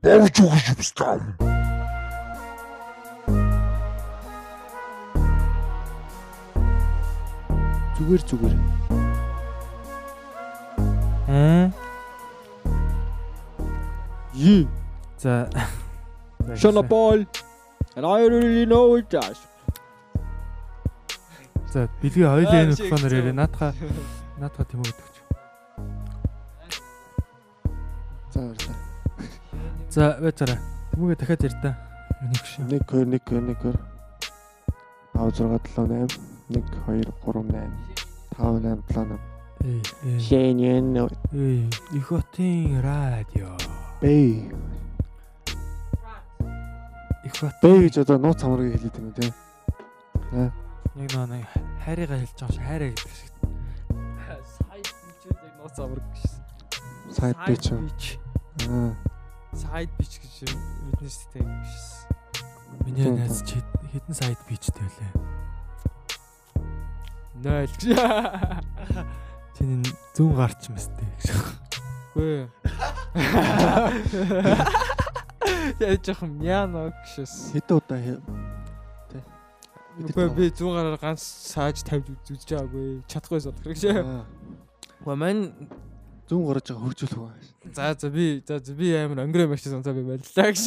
Бовж өгч юмстаа. Зүгээр зүгээр. Аа. Yi. За. Shona ball. And I really know it does. За, бэлгийн хоёулаа Аа, энэ чи микрофоноор яриа. Наадхаа наадхаа тэмүүлээд өгч. За баярлалаа. За, байцаараа. Тэмүүгээ дахиад ярь та. Миний хөш. 1 2 1 2 1 2 5 6 7 8 1 2 3 8 5 8 7 Эй, эй. 8 Шэнэн Эй, их хотын радио. Бэй. Их хот. Бэй гэж одоо нууц хамрыг хэлээд байна тийм. Нэг нөө нэг хайрыгаа хэлж байгаа ш хайраа гэдэг шиг. Сайд бичүүд яг нууц амраг гэсэн. Сайд би ч. бич. Аа. Сайд бич гэж бидний сэтэ гэсэн. Миний найз чи хэдэн сайд бичтэй лээ. 0 гэж. Чиний зүүн гарч мэстэй гэж. Гүй. Яа жоохон мяно гэшээс. Хэдэн удаа хэ- Үгүй би 100 гараар ганц сааж тавьж үзэж байгаагүй. Чадахгүй болох хэрэг шээ. Аа. Ва мань зүүн гараж байгаа хөгжүүлэх үү. за за би за за би амар өнгөрөө машин сонцоо би бариллаа гэж.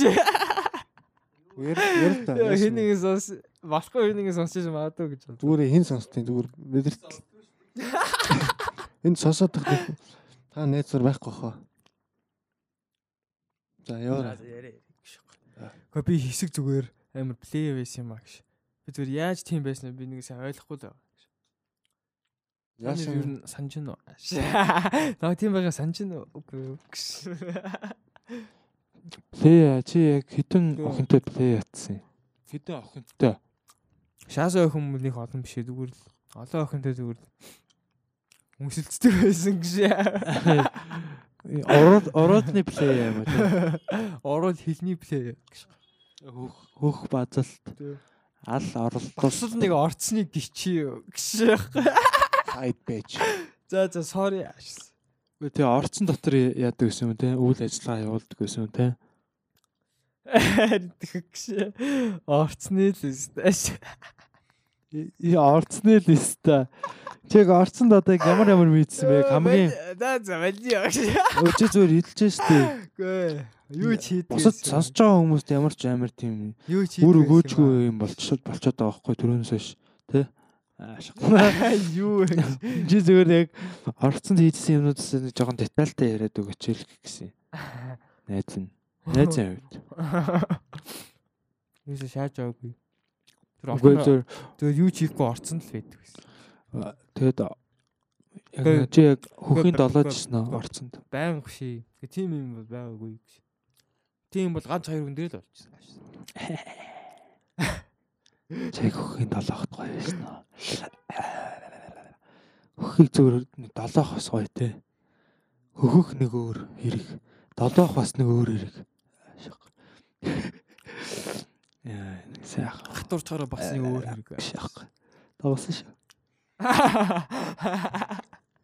Яр яр та. Хин нэг сонс болохгүй хин нэг сонсож магадгүй гэж байна. Зүгээр хин сонсдیں۔ Зүгээр бидэрт. Энд сонсоод тах та найзаар байхгүй хаа. За яваа. Гэхдээ би хэсэг зүгээр амар плей байсан юм аа гэж. Би зүгээр яаж тийм байснаа би нэг сайн ойлгохгүй л байгаа. Яаш юу Яасан санаж нь. Наа тийм байгаа санаж нь. Плей чи яг хэдэн охинтой плей ятсан юм? Хэдэн охинтой? Шаасаа охин мөнийх олон биш ээ зүгээр л олон охинтой зүгээр л өмсөлцдөг байсан гэж. Ороод ороодны плей юм уу? Орол хилний плей гэж. Хөх хөх базалт. Ал оролдол. Босол нэг орцны гिचи гэж. сайд байж. За за sorry. Үгүй тий орцсон дотор яадаг гэсэн юм те үйл ажиллагаа явуулдаг гэсэн юм те. Тэгш. Орцны л өстэйш. И орцны л өста. Чиг орцонд одоо ямар ямар мэдсэн бэ? Хамгийн Да за вали өчөө зүгээр хэлж штэ. Гүй. Юу ч хийдэг. Бусад сонсож байгаа хүмүүст ямар ч амар тийм юу ч хийдэг. үр өгөөжгүй юм болчиход болчиход байгаа байхгүй түрүүнээс хойш тий. Юу. Чи зүгээр яг орцонд хийжсэн юмнуудаас нэг жоохон детальтай яриад өгөөч л гэсэн. Найз нь. Найзын хувьд. Юусе шааж аваагүй. Тэр Үгүй орцон зөв тэр юу хийхгүй орцсон л байдаг гэсэн. тэгэд яг чи яг хөхийн үгүй- долоож үгүй- гисэн үгүй. орцонд. Баян хөший. Гэ тийм юм бол байгаагүй гэж. Тийм бол ганц хоёр хүн дээр л болчихсон. Чиг хөхийн долоохт гоё байсан аа. Хөхийг зөвөр долоох бас гоё те. Хөхөх нэг өөр хэрэг. Долоох бас нэг өөр хэрэг. Яа, сайх. Хатуурчаараа басны өөр хэрэг. Шах. Тавсан шүү.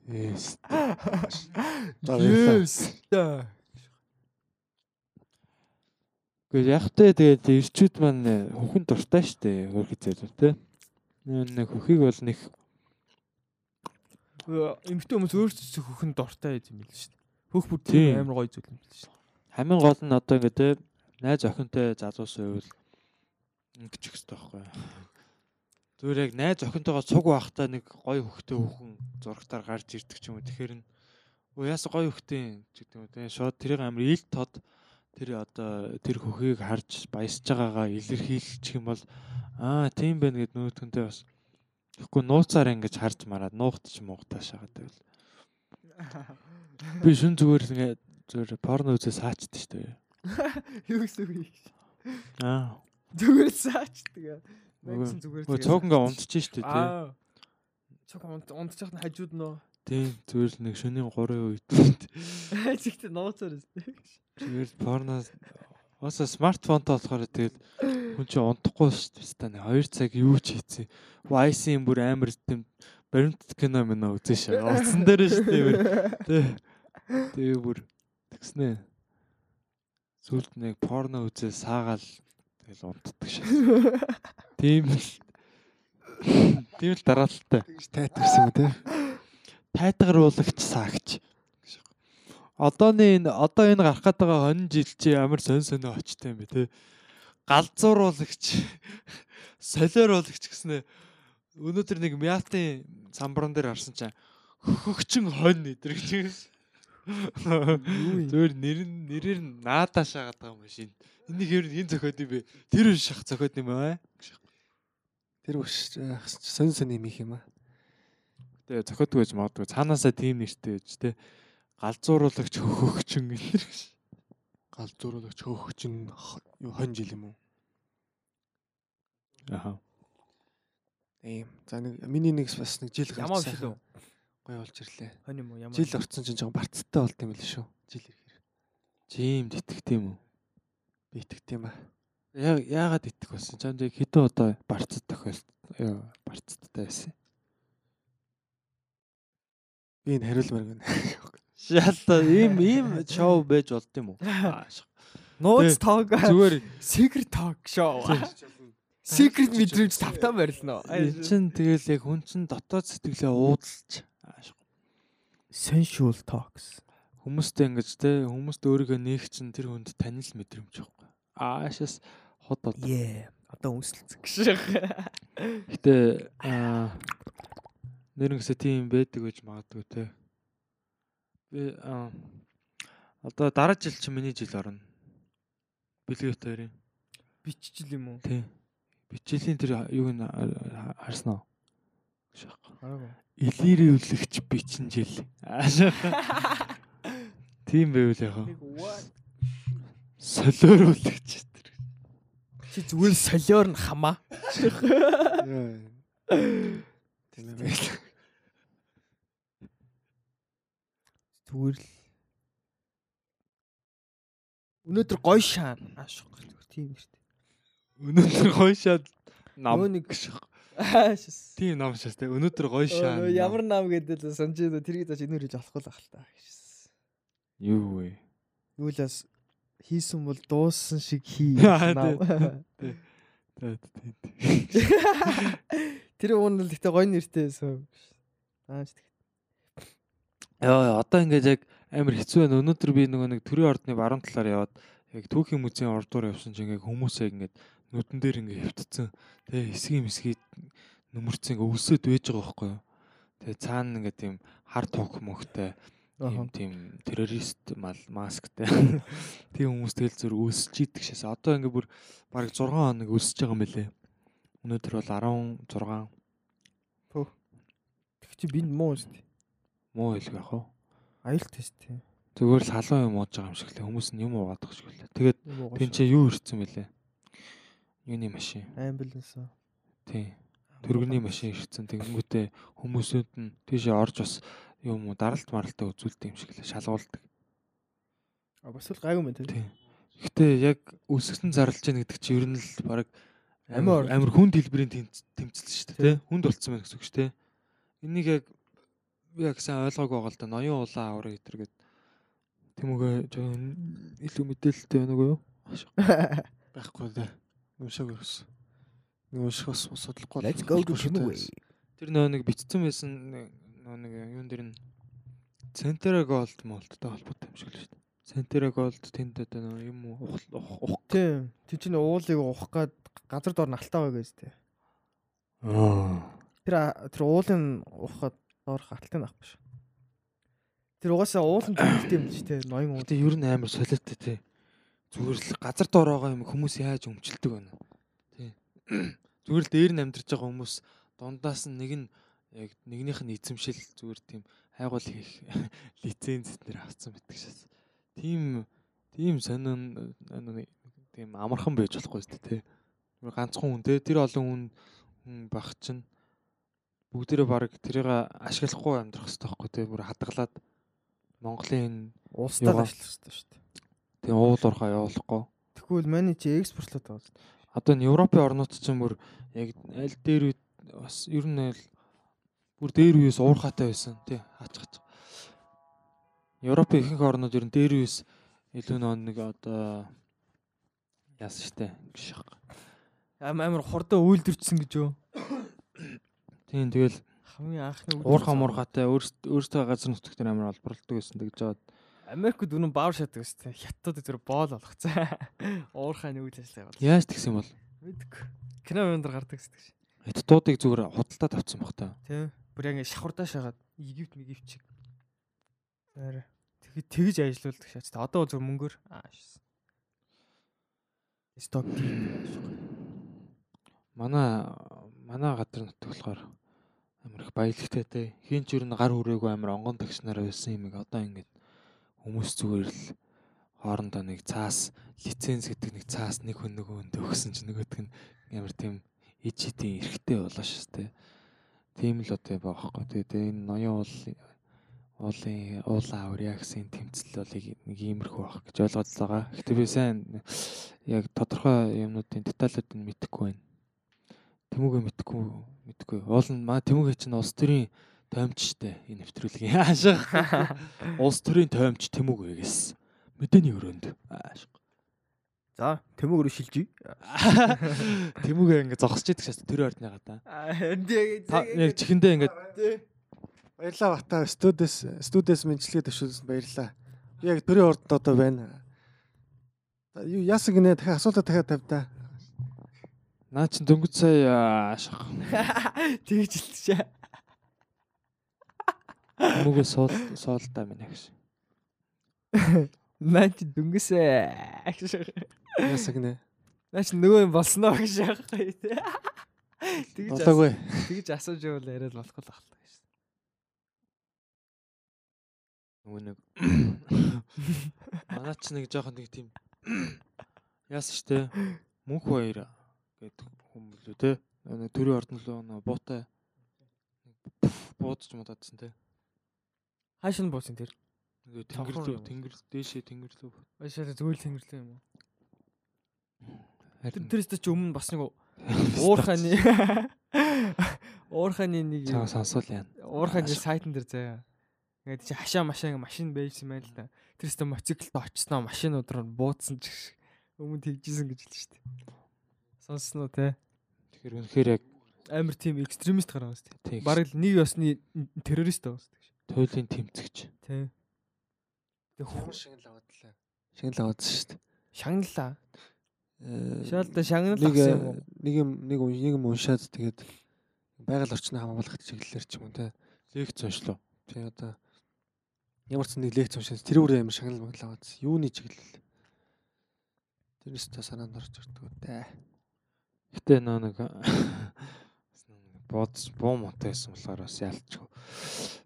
Yes. Yes. Гэхдээ яг тэ тэгээд ирчүүд маань хөхөн дуртай штэ хөрхий зэрэг те. Нэг хөхийг бол нэг Эмэгтэй хүмүүс өөрсдөө хөхөн дуртай юм шүү дээ. Хөх бүр Тийм. амар гоё зүйл юм шүү дээ. хамгийн гол нь одоо ингэ те найз охинтой залуусан үйл ингэж их хэрэгтэй байхгүй. Зүгээр яг найз охинтойгоо цуг байхдаа нэг гоё хөхтэй хөхөн зурагтаар гарч ирдэг ч юм уу. Тэгэхээр нь яас гоё хөхтэй ч гэдэг юм те. Шууд тэрийг амар ил тод тэр одоо тэр хөхийг харж баясж байгаагаа илэрхийлчих юм бол аа тийм байна гэд нөөтгөнтэй бас тэгэхгүй нууцаар ингэж харж мараад нуухтч муугтаа шагаад байвал. Би шүн зүгээр ингэ зүгээр порно үзээ саачд шүү дээ. Юу гэсэн үг. Аа. Зүгээр саачдаг. Үгүй. Мэгсэн зүгээр. Өө цуганга унтчих шүү дээ тий. Аа. Цог унт унтчих нь хажууд нөө. Тийм зүгээр л нэг шөнийн 3 үед Зигт нууцаар өстэй. зүгээр порно Ууса смартфонтой болохоор тэгэл хүн чинь унтахгүй шүү дээ. Станы 2 цаг юу ч хийцээ. Вайсын бүр амар тийм баримт кино мэнэ үзэн шээ. Утсан дээр шүү дээ. Тэгээ бүр тэгснэ. Сүүлд нэг порно үзээ саагаал тэгэл унтдаг шээ. Тийм л тийм л дараалалтай. Тэгж тайтарсан юм те. Тайтгаруулагч саагч. Одооны энэ одоо энэ гарах байгаа хонин жил чи ямар сон сонио очтой юм бэ те. Галзууруулагч солиоруулагч гэснээр өнөөдөр нэг мятын самбаран дээр харсан чинь хөгчин хонь гэж юм. Зөөр нэр нь нэрээр нь наадаа шаагаад байгаа юм шин. Энийг ер нь хэн зохиод юм бэ? Тэр шах зохиод юм аа. Тэр үш сон сон юм их юм аа. Тэгээ зохиодгүй гэж магадгүй. Цаанаасаа тийм нэртэй байж те. Галзууруулагч хөгчин гэх гэж. Галзууруулагч хөөгчин юу хон жил юм уу? Аха. Тийм. За нэг миний нэг бас нэг жил Ямаа гарч биш үү? Гой болж ирлээ. Хон юм уу? Ямаа. Жил орцсон чинь жоохон барцтай болт юм л шүү. Жил ирэхээр. Жим тэтгэх юм уу? Би итгэв юм аа. Яа яагаад итгэх болсон? Чамд яг хэдэн одоо барцад тохиол ёо барцадтай байсан. Би энэ хариулмаар гэнэ. Шалта ийм ийм шоу байж болд юм уу? Нууц тог. Зүгээр Secret talk show. Secret мэдрэмж тавтан барилна. энэ чин тэгэл яг хүн чин дотоод сэтгэлээ уудалж Sensual talks. хүмүүстэй ингэж те хүмүүст өөрийгөө нээх чин тэр хүнд танил мэдрэмж байхгүй. Аашаас хот од. Yeah. Одоо үнсэлцэх гэж. Гэтэ аа нэрнгэсэ тийм байдаг гэж магадгүй те. Би аа одоо дараа жил чи миний жил орно. Билет хоёрын. Бичжил юм уу? Тий. Бичээлийн тэр юуг нь харсан уу? Хараагүй. Илэрүүлэгч бичин жил. Тийм байвал яг. What? Солиоруулагч тэр. Чи зүгээр солиор нь хамаа. Тийм ээ. байл. Зүгээр л Өнөөдөр гоё шаан. Ааш зүгээр тийм нэртэй. Өнөөдөр гоё шаад нам. Нэг гэх. ааш. Тийм нам шээс те. Өнөөдөр гоё шаа. Ямар нам гэдэг л санаж байна. Тэрийг даач энээр хийж болохгүй л ах л та. юу вэ? Юулаас хийсэн бол дууссан шиг хий. Аа. Тэр уун л ихтэй гоё нэртэй байсан. Ааш тэг. Яа одоо ингээд яг амар хэцүү байна. Өнөөдөр би нөгөө нэг төрийн ордны баруун талаар яваад яг түүхийн музейн ордуур явсан чинь ингээд хүмүүсээ ингээд нүдэн дээр ингээд хөвтцэн. Тэгээ хэсгийн мэсгийг нөмөрцөн ингээд өлсөд байж байгаа байхгүй юу? Тэгээ цаана ингээд тийм хар тух мөхтэй тийм террорист мал масктай. Тийм хүмүүс тэгэл зүр өсөж идэг шээс. Одоо ингээд бүр бараг 6 хоног өсөж байгаа билэ. Өнөөдөр бол 16 Тэг чи бинд муу шүү дээ. Муу хэлг яах вэ? Аюулт тест тийм. Зүгээр л халуун юм ууж байгаа юм шиг лээ. Хүмүүс нь юм уугаад байгаа шиг лээ. Тэгээд тэн чи юу ирсэн бэлээ? Юуны машин. амбуланс. Тий. Төргөний машин ирсэн. Тэгэнгүүтээ хүмүүсүүд нь тийшээ орж бас юм уу даралт маралтаа үзүүлдэг юм шиг лээ. Шалгуулдаг. А бас л гайгүй мэн тийм. Тий. Гэхдээ яг өсгсөн зарлж яах гэдэг чи ер нь л баг Амар амар хэлбэрийн тэмц- тэмцэл шүү дээ. Хүнд болцсон байх гэсэн үг шүү дээ. Энийг яг би яг сайн ойлгоогүй байгаа л да. Ноён улаан авраг гэтэр гээд Тэмүүгээ илүү мэдээлэлтэй байна уу юу? байхгүй дээ. Уншааг ерөөс. Нэг унших бас судлахгүй. Let's go to Kimway. Тэр нөө нэг битцсэн байсан нөө нэг юун дээр нь Центера Голд молттой холбоотой юм шиг л шүү дээ. Центера Голд тэнд одоо нөө юм уу ух-. Тийм. Тэг чинь уулыг ухах гад газар доор налтаа байгаа гэж тийм. Аа. Тэр тэр уулын ухахад доорх алтын байхгүй шүү. Тэр угаасаа уулын төлөлт юм чи тийм ноён уул. Гэтэ ер нь амар солиотой тий. Зүгээр л газар доор байгаа юм хүмүүс яаж өмчлөдөг байна. Тий. Зүгээр л дээр нь амьдарч байгаа хүмүүс дундаас нь нэг нь яг нэгнийх нь эзэмшил зүгээр тийм хайгуул хийх лиценз эднэр авцсан байдаг шээс. Тийм тийм сонин тийм амархан байж болохгүй шүү дээ тий. Ганцхан хүн тий тэр олон хүн хүн баг чинь бүгдээрээ баг тэрийг ашиглахгүй амьдрах хэрэгтэй байхгүй тий бүр хадгалаад Монголын Юугаа? ажиллах хэрэгтэй шүү дээ. тийм уул уурхаа явуулахгүй Тэгвэл маний чи экспортлоод байгаа. шүү дээ. Одоо энэ Европын орнууд ч юм бүр яг аль дээр үе бас ер нь л бүр дээр үеэс уурхаатай байсан тий хаач хаач. Европын ихэнх орнууд ер нь дээр үеэс илүү нэг одоо яасан штэ. Ам амар хурдан үйлдвэрчсэн гэж юу? Тийм тэгэл Хамгийн анхны уурхаа муурхаатай өөртөө газар нутгт дээр амар олборлдог байсан тэгж жаад Америкт үнэн баавар шатдаг шүү дээ. Хятадд зөв боол болгоцсон. Уурхааны үйл ажиллагаа бол. яаж тэгсэн бол Мэдгүй. Кино өндөр гардаг шүү дээ. хятадуудыг зүгээр худалдаад авсан баг та. Тэ. Бүр яг ингэ шахурдаа шагаад Египт мэгипт чиг. Тэр тэгж тэгж ажилуулдаг шаач. Одоо зөв мөнгөөр ааш. Сток. Манай манай газар нутг болохоор амар их баялагтай те. Хин ч юу н гар хүрээгүй амар онгон тагш нараа байсан юм одоо ингээд хүмүүс зүгээр л хоорондоо нэг цаас лиценз гэдэг нэг цаас нэг хүн нөгөө хүнд өгсөн чинь нөгөөдг нь амар тийм иж идийн эрхтэй болоо шүү дээ. Тийм л одоо баахгүй. Тэгээ энэ ноён уул уулын уулаа авря гэсэн тэмцэл бол нэг иймэрхүү байх гэж ойлгоод л байгаа. Гэтэ би сайн яг тодорхой юмнуудын деталлуудыг мэдэхгүй байна. Тэмүүгээ мэдэхгүй мэдэхгүй. Уул нь маа тэмүүгээ чинь улс төрийн тоймч штэ энэ нэвтрүүлгийн аашиг. Улс төрийн тоймч тэмүүгээ гэсэн. Мэдээний өрөөнд аашиг. За, тэмүүг рүү шилжиж. Тэмүүгээ ингээ зогсож идэх шээс тэр ордныгаа та. Та яг чихэндээ ингээ Баярлалаа бата студиэс студиэс мэнчилгээ төвшүүлсэн баярлалаа. Би яг төрийн ордод одоо байна. Та Юу яасан гинэ дахиад асуултаа дахиад тавьдаа. Наа чин дөнгөж сая аашиг. Тэгж илтшээ. Тэмүүгээ суул суултаа минь гэж. Наа чи дүнгэсээ. Яасан гинэ. Наа чи нөгөө юм болсноо гэж яахгүй те. Тэгж ас- Болоогүй. тэгж асууж явал яриад болохгүй л ахалтай шүү. Нөгөө нэг манай ч нэг жоохон нэг тийм яасан штэ мөнх баяр гэдэг хүмүүс лөө те нэг төрийн ордон лөө нөө буутай буудаж муудадсан те Хааш нь буусан тэр. Цонхор тэнгэр лөө тэнгэр дээшээ тэнгэр лөө Башаа зөвөл тэнгэрлээ юм уу? Тэр харин тэрээс ч өмнө бас нэг уурхааны уурхааны нэг цаа сонсоол яа уурхааны сайтн дээр заяа. Ингээд чи хашаа машаа машин байжсэн байл л да. Тэрээс тэ моциклд очсноо машинууд руу буудсан ч гэх шиг. өмнө тэгжсэн гэж хэлсэн шүү дээ. Сонссноо те. тэгэхээр үнэхээр яг Амар тийм экстремист гараа дээ. тийм Бараг нэг ёсны террорист байгаа шүү дээ. туйлын тэмцэгч Тэ. Тэг Ямар шагнал аваадлаа. Шагнал аваадсан шүү дээ. шагналаа. Э, Шаалда шагнал нэг авсан э, юм уу? нэг юм нэг нэг юм уншаад тэгээд байгаль орчныг хамгаалах чиглэлээр ч юм уу те. лекц уншлуу тий одоо ямар ч нэг лекц уншаад тэр бүр амар шагнал маглаа аваад юуны чиглэл тэрнээс та санаанд орж ирдэг үү гэтээ бас нөө нэг бууц буу муутай байсан болохоор бас ялчгүй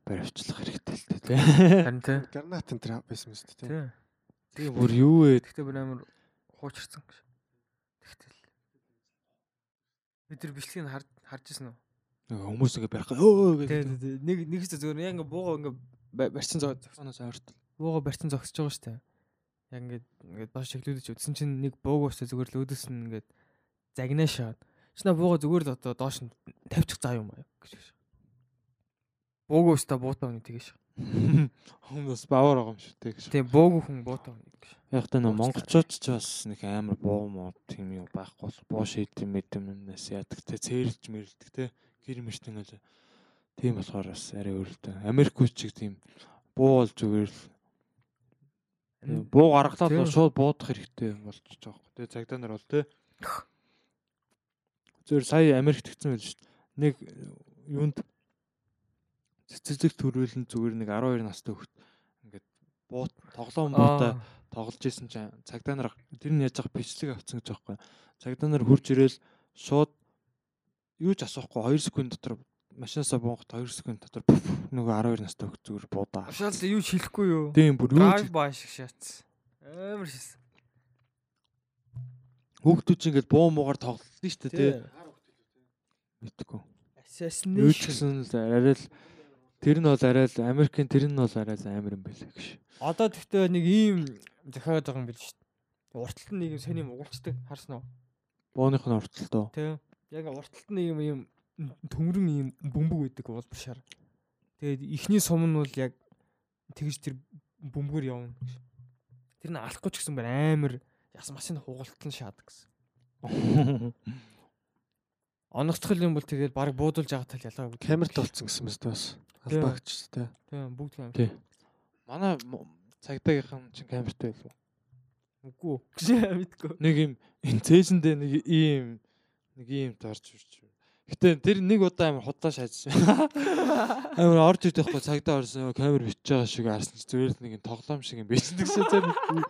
баривчлах хэрэгтэй л дээ Харин тэ. гранат энэ тэр байсан мэт тий Тэ. Тэгээ бүр юу вэ Тэгтээ бүр амар хуучирсан гэж. Тэгтэл. Бид нар бичлэгийг харж харж ирсэн үү? Хүмүүс ингээ барих өө гэдэг. нэг нэг хэсэг зүгээр яг ингээ буугаа ингээ ба- барьсан зогсож Цогцоноос ойртол. буугаа барьсан зогсож байгаа шүү дээ. Яг ингээд ингээд доош шиглүүлж үтсэн чинь нэг буугаастай зүгээр л өөдөөс нь ингээд загнаа шаад. Чинаа буугаа зүгээр л одоо доош нь тавьчих заа юм аа гэж. Буугаастай буутаа үний тэгэж. Хүмүүс бавар байгаа юм шүү дээ гэж. Тийм бууг хүн буутаа үний гэж. Яг та Бууцтай. монголчууд ч бас нэг амар буу муу тийм юм байхгүй буу шийдэм мэдэмнээс яадаг те цээрэлж мэрэлдэг те гэр мэртэн л тийм болохоор бас арай өөрөлтөө. Америкч чиг тийм буу бол зүгээр л буу гаргалаад шууд буудах хэрэгтэй болчих жоох. Тэгээ цагдаа нар бол те зөвөр сая Америкт гисэн байл шүү дээ. Нэг юунд цэцэрлэг төрүүлэн зүгээр нэг 12 настай хөлт ингээд буу тоглоом буутай тоглож исэн чинь цагдаа нар тэр нь яаж явах бичлэг авцсан гэж байхгүй. Цагдаа нар хурж ирээл шууд юу ч асуухгүй 2 секунд дотор машинасаа буугахт 2 секунд дотор нөгөө 12 настай хөлт зүгээр буудаа. Авшаал юу ч хэлэхгүй юу? Тийм бүр юу Drive by шиг шаац. Амар шээс. Хүүхдүүд чинь ингээд буу муугаар тоглолт нь шүү дээ тий. Мэдгүй. Assassination. л арай л тэр нь бол арай л Америкийн тэр нь бол арай л амар юм байлаа гэж. Одоо тэгтээ нэг ийм захиад байгаа юм биш шүү дээ. Урталт нь нэг юм сони угуулцдаг харсан уу? Бууных нь урталтаа. Тэ. Яг урталт нь юм юм төмрөн юм бөмбөг байдаг улбар шар. Тэгээд ихний сум нь бол яг тэгж тэр бөмбөгөр явна. Тэр нь алахгүй ч гэсэн бүр амар яс масын хугалтан шаадаг гэсэн. Оногцхол юм бол тэгээд баг буудуулж байгаа тал ялгаа. Камерт болцсон гэсэн мэт бас. Албаагч тий. Тийм бүгд камер. Тий. Манай цагдаагийнхан чинь камертай байлгүй. Үгүй. Гэж мэдгүй. Нэг юм энэ цээжэндээ нэг ийм нэг ийм дорж үрч. Гэтэ тэр нэг удаа амар худлаа шаажсан. Амар орж ирэх байхгүй цагдаа орсон камер бичиж байгаа шиг харсан чи зүгээр л нэг тоглоом шиг юм шээ тэр мэдгүй.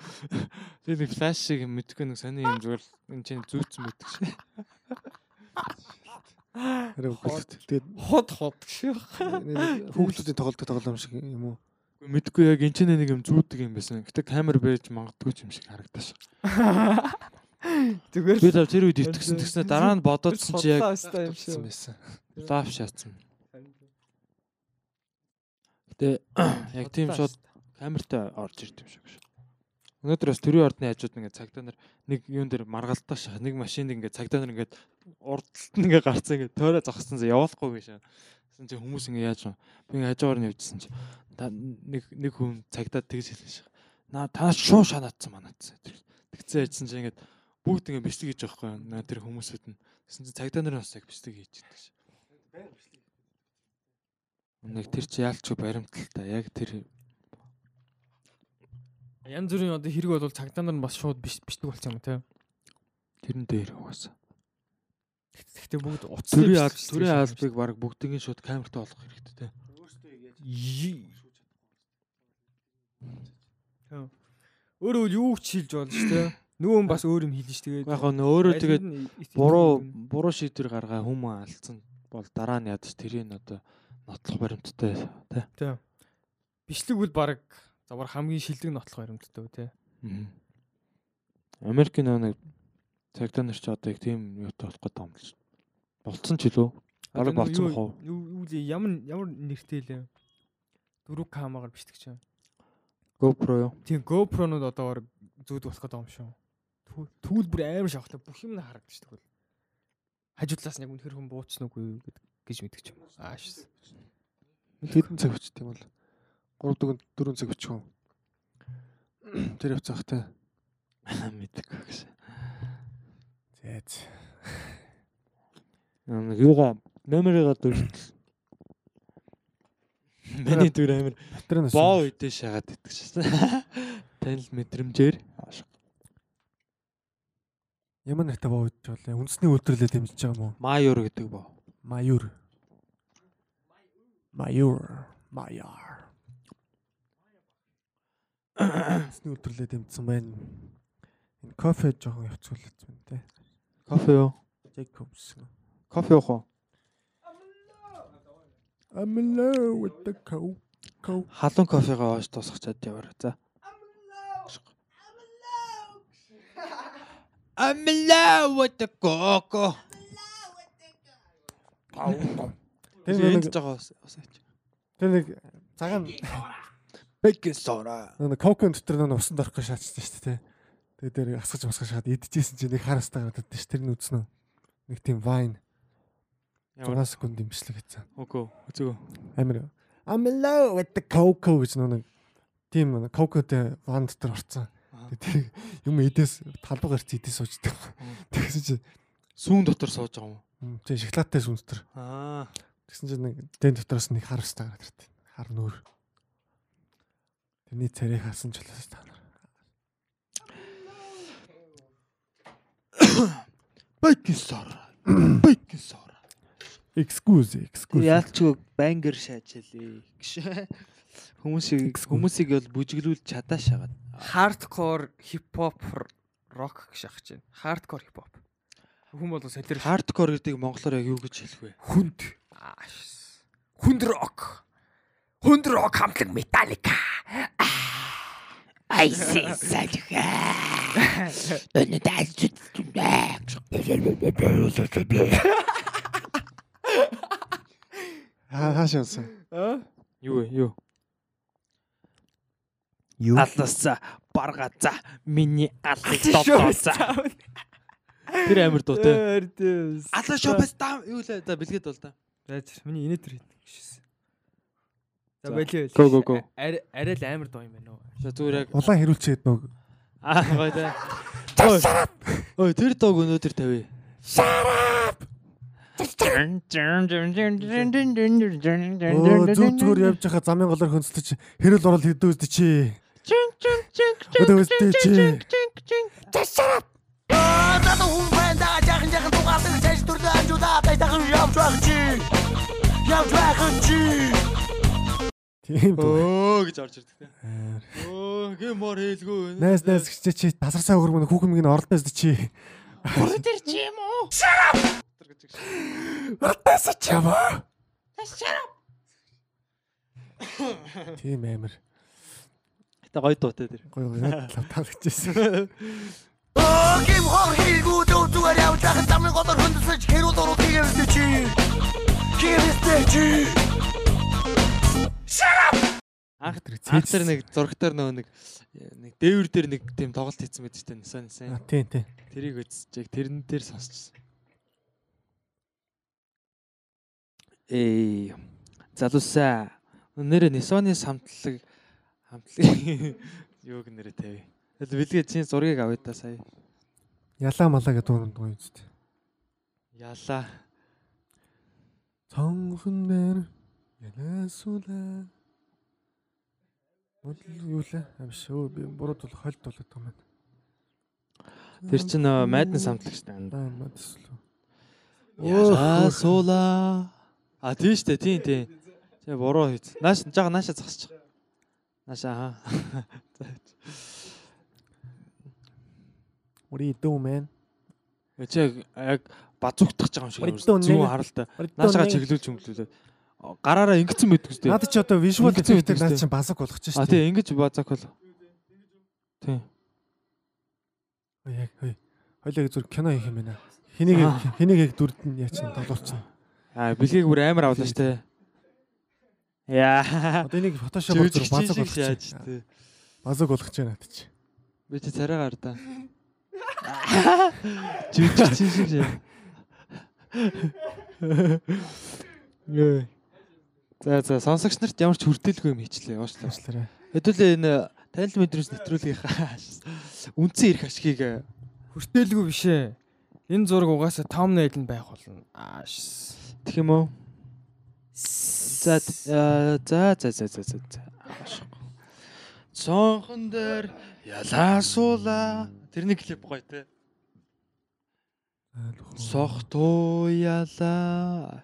Тэр нэг флаш шиг мэдгүй нэг сони юм зүгээр л энэ чинь зүүцэн мэддэг шээ. Харин үгүй. Тэгээд Хот хот нэг хүүхдүүдийн тоглодог тоглоом шиг юм уу? Үгүй, Мэдгүй яг энэ чинь нэг юм зүүдэг юм байсан. Гэтэ камер байж магадгүй юм шиг харагдаж. Зүгээр Би тав тэр үед итгэсэн тэгснэ дараа нь бодоодсон чи яг юм байсан. лав шаацсан. Гэтэ яг тийм шууд камертай орж ирд юм шиг шүү. Өнөөдөр бас төрийн ордны хажууд ингээд цагдаа нар нэг юун дээр маргалтаа шах нэг машинд ингээд цагдаа нар ингээд урдталт нь ингээд гарцсан ингээд тойроо зогссон за явуулахгүй гэж. Тэсэн чи хүмүүс ингээд яаж вэ? Би хажуугаар нь явжсэн чи нэг нэг хүн цагдаа тэгж хэлсэн шах. Наа та шуу шанаатсан манатсан. Тэгцээ яжсан чи ингээд бүгд ингээд бичлэг хийж байгаа байхгүй? Наа тэр хүмүүсүүд нь. Тэсэн чи цагдаа нар бас яг бичлэг хийж идэх шах. Нэг тэр чи яалчгүй баримталтай яг тэр Янз бүрийн одоо хэрэг бол цагдаа нар бас шууд бичдэг болсон юм тий. тэрэн дээр угаасаа. Гэхдээ бүгд утасны Төрийн алб төрийн албыг баг бүгдийн шууд камертай болгох хэрэгтэй те. Өөрөө үл юу ч хэлж болно шүү дээ. Хүн бас өөр юм хэлнэ шүү тэгээд. Яг нь өөрөө тэгээд буруу буруу шийдвэр гаргаа хүмүүс алдсан бол дараа нь ядаж тэрийг одоо нотлох баримттай те. Тий. Бичлэг үл баг завар хамгийн шилдэг нотлох баримттай тий. Америкийн нэг цагдаа нар ч одоо яг тийм юутай болох л ш. Болцсон ч илүү. Бараг болцсон хоо. Юу лээ ямар ямар нэртэй лээ. Дөрөв камагаар бичдэг чинь. GoPro юу? Тийм GoPro-нууд одоо зүүд болох гэдэг юм шүү. Тү- Түүл бүр амар шавхтай бүх юм харагдаж тэгвэл. Хажуудлаас нь яг үнэхэр хүн бууцсан үгүй юу гэд- гэж мэддэг юм. Ааш. Хэдэн цаг бичдэг юм бол 3 4 4 цаг юм. Тэр явцах те. Мэдээгүй гэсэн. Зээц. Юугаа номерыгаа дөрөлт. Миний дүр амир боо үдээ шагаад идэх шээ. Танил мэдрэмжээр Ямар нэртэй боо гэж болоо. Үндэсний үйлдвэрлэлээ дэмжиж байгаа юм уу? Майор гэдэг боо. Маюр. Маюр. Маяр. Үндэсний үйлдвэрлэлээ дэмжсэн байна. Энэ кофе жоохон явцгуулсан байна те. Кофе юу? Jacobs. Кофе уу? I'm in love with the coke. Халуун кофегаа оош тусгачаад яваар. За. I'm in love with the coco. Тэр нэг жоо усаач. тэр нэг цагаан Бэкин сора. нэг кокон дотор нэг усан дорох гэж шаачсан шүү дээ. Тэгээ дээр асгаж масгаж шахаад идчихсэн чинь нэг хараастай гараад байдаг ш. Тэр нь үзнэ. Нэг тийм вайн Ямар 6 секунд имжлэг хийсэн. Окей. Үзээгөө. Амир. I'm in love with the coco гэж нэг тийм кокотэй ван дотор орцсон. Тэр юм идээс талбар гарч идээс сууждаг. Тэгсэн чинь Сүүн дотор сууж байгаа юм. м, тий шоколадтай сүн дотор. Аа. Тэгсэн чинь нэг дэн дотроос нэг хар устаа гараад ирдэ. Хар нүүр. Тэрний царийг хасан ч болоос та нар. Бэкин сора. Excuse, excuse. Яалчгүй бангер шаажлаа гэж. Хүмүүсийг хүмүүсийг бол бүжиглүүл чадаа шагаад. Hardcore hip hop rock гэж ахаж байна. Hip hop. Хүн бол солир Хардкор гэдэг монголоор яг юу гэж хэлэх вэ? хүнд. Хүнд rock. Хүнд rock хамтлаг Metallica. Айси салха. Өнөдөө Аа хааш явсан. Аа? Юу вэ? Юу? Юу? Алласа баргаца миний аллыг дотооцаа. Тэр амир дуу те. Алла шопс таа юу лээ за бэлгээд бол та. Байж миний инэтэр хийдэг гişсэн. За болио. go, go, go. Арай л амар дуу юм байна уу? За зүгээр яг Улаан хэрүүлчээд нөг Аа гоё те. Ой тэр дог өнөөдөр тавь. Зүг зүгээр явж байхад замын голоор хөнцөлдөж хэрэл орол хэдэн үздэг чи. Өдөө үздэг чи. Надад хүн байна да жахан жахан дугаалдаг цааш төрлөө амжуулаа тайтахан явж байх чи. Явж байх чи. Тийм. Өө гэж орж ирдэг те. Өө гэмор хэлгүй. Найс найс гэж чи тасарсаа өгөр мөн хүүхэн минь оролдоо үздэг чи. Тэр чи юм уу? Оролдоос чамаа. Тийм амир. Тэ гоё дуутай тэр. Гой гой тавтагчээсэн. Оо гим хор хийгүү дүү зүгээр явж байх замын голоор хөндөсөж хэрүүл уруу хийгээвэ чи. Хийгээвэ чи. Анх Тэр Цэц цэц. нэг зургатаар нөгөө нэг нэг дээвэр дээр нэг тийм тоглолт хийсэн байдаг шүү дээ. Нисан нисан. Тийм тийм. Тэрийг үзэж яг тэрэн дээр сонсчихсон. Эй залуусаа нэрэ Нисоны самтлаг хамтлаг юуг нэрэ тавь. Тэгэл бэлгээ чинь зургийг авъя та сая. Ялаа малаа гэдэг дуунд гоё үстэй. Яла. Цонхон дээр ялаасуула. Мод юу лээ? Амш өө би бурууд бол хольд болоод байгаа юм байна. Тэр чинь нөгөө майдны самтлаг шүү дээ. Аа мадслуу. Яла суула. А тийм шүү дээ. Тийм тийм. Тэгээ буруу хийц. Нааш жага нааша зогсчих. Аа. What are you doing man? Чи яг базугтах гэж байгаа юм шиг Зүүн you Наашаа чиглүүлж хөнгөлүүлээ. Гараараа ингэсэн мэддэг үстэй. Наад чи одоо effect-ийг байдаг наад шүү чинь базаг болгочих А шүү тий ингэж базак бол. Тий. Яг хөөе. Хоёлаа зүр кино хийх юм байна. Хэнийг хэнийг яг дүрд нь яа чинь тоглуулчихна. А бэлгийг бүр амар авлаа штэ. Яа. Одоо энийг фотошоп зүр базаг болгочих. яаж тий. Базаг болгож байна чи. Би чи царайгаар да. Жүжиг чинь шиг яа. Яа. За за сонсогч нарт ямар ч хүрдээлгүй юм хийчлээ уучлаа. Уучлаарай. Хэдүүлээ энэ танил мэдрэмж нэвтрүүлгийнхаа үндсэн эрх ашгийг Хүртээлгүй биш ээ. Энэ зураг угаасаа thumbnail нь байх болно. Ааш. Тэгэх юм уу? За за за за за за. Цонхон дээр ялаасуула. Тэрний клип гоё те. Сохтуу ялаа.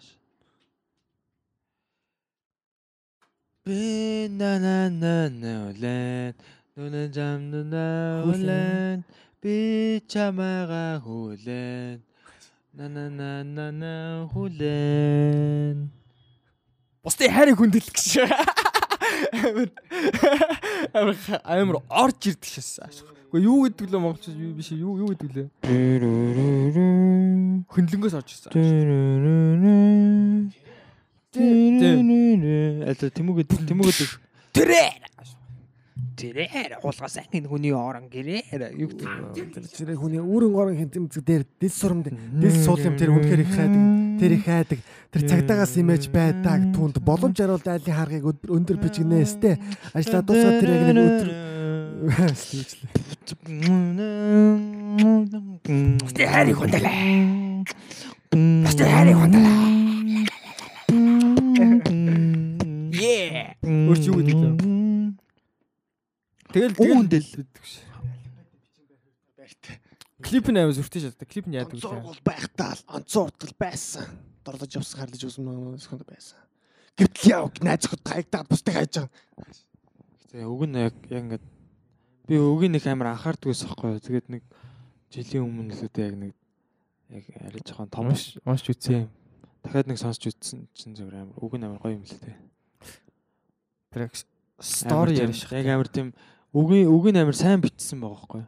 Би на на на на улен нүнэн зам нүнэ улен би чамайга хүлэн на на на на на хүлэн Бусдын хайрыг хүндэлэх гэж. Амар амар орж ирдэг шээс. Гэхдээ юу гэдэг лээ монголчууд юу биш юу юу гэдэг лээ. Хөндлөнгөөс орж ирсэн. Альта тэмүүгэд тэмүүгэд Тэрээр. Тэрээр уулгаас ангийн хүний орон гэрээр юу гэдэг Тэр хүний үүрэн орон хинтэмцэг дээр дил сурамд дил суул юм тэр үнэхээр их хайдаг. Тэр их хайдаг. Тэр цагдаагаас имэж байдаг түнд боломж харуул айлын харгыг өндөр бичгнээстэй ажлаа дуусгаад тэр яг нэг өдөр. Бусдын хайрыг хундалаа. Бусдын хайрыг хундалаа. Yeah. Өөрч юу гэдэг лээ. Тэгэл Үүндэл. клип нь амар зүртэй шаттай. Клип нь яадаг вэ? Онцоргол байхтаа л онцортол байсан. Дорлож явсан харлаж үзмэн өсгөнд байсан. Гэвтэл яв найз зөвхөн таягдаад бусдыг хайж байгаа. Тэгээ уг нь яг ингээд би өгийн нэг амар анхаардгүйс аахгүй юу. Тэгээд нэг жилийн өмнө л үдэ яг нэг яг арай жоохон том Унш унш үзье. тийм. Дахиад нэг сонсч үзсэн чинь зөвөр амар уг нь амар гоё юм л тээ. Тэр стори яриаш. Яг амар тийм үгийн үгийн амар сайн бичсэн байгаа байхгүй.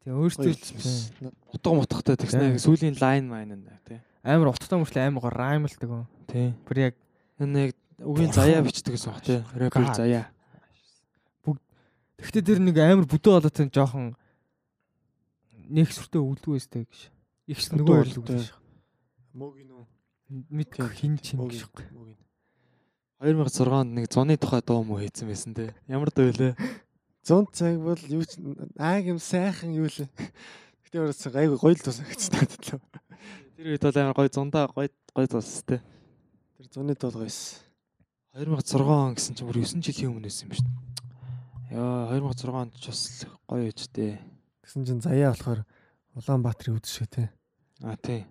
Тэгээ өөртөө Утга мутгатай тэгснэ сүүлийн лайн майн нэ тий. амар утгатай мөртлөө амар гоо раймлдаг юм. Тий. Тэр яг Энэ яг үгийн заяа бичдэг гэсэн баг тий. Рэпер заяа. Тэгтээ тэр нэг амар бүдүү болоотой жоохон нэг сүртэй өвлдгөө өстэй гэж. Их ч нөгөө болоотой. гэж. Мөгийн үү? Мэд хин чин гэж. Мөгийн. 2006 онд нэг зуны тухай дуу муу хийсэн байсан тий. Ямар дуу вэ? 100 цаг бол юу ч ааг юм сайхан юу л. Гэтэ өөрөөс гайгүй гоё л тусагч надад л. Тэр үед бол амар гой зундаа гой гой тус те. Тэр зуны тул гоёс. 2006 он гэсэн чинь бүр 9 жилийн өмнөөс юм ба шүү. Яа 2006 онд ч бас гоё үеч дээ. Тэгсэн чинь заяа болохоор Улаанбаатарын үд шиг тий. А тий.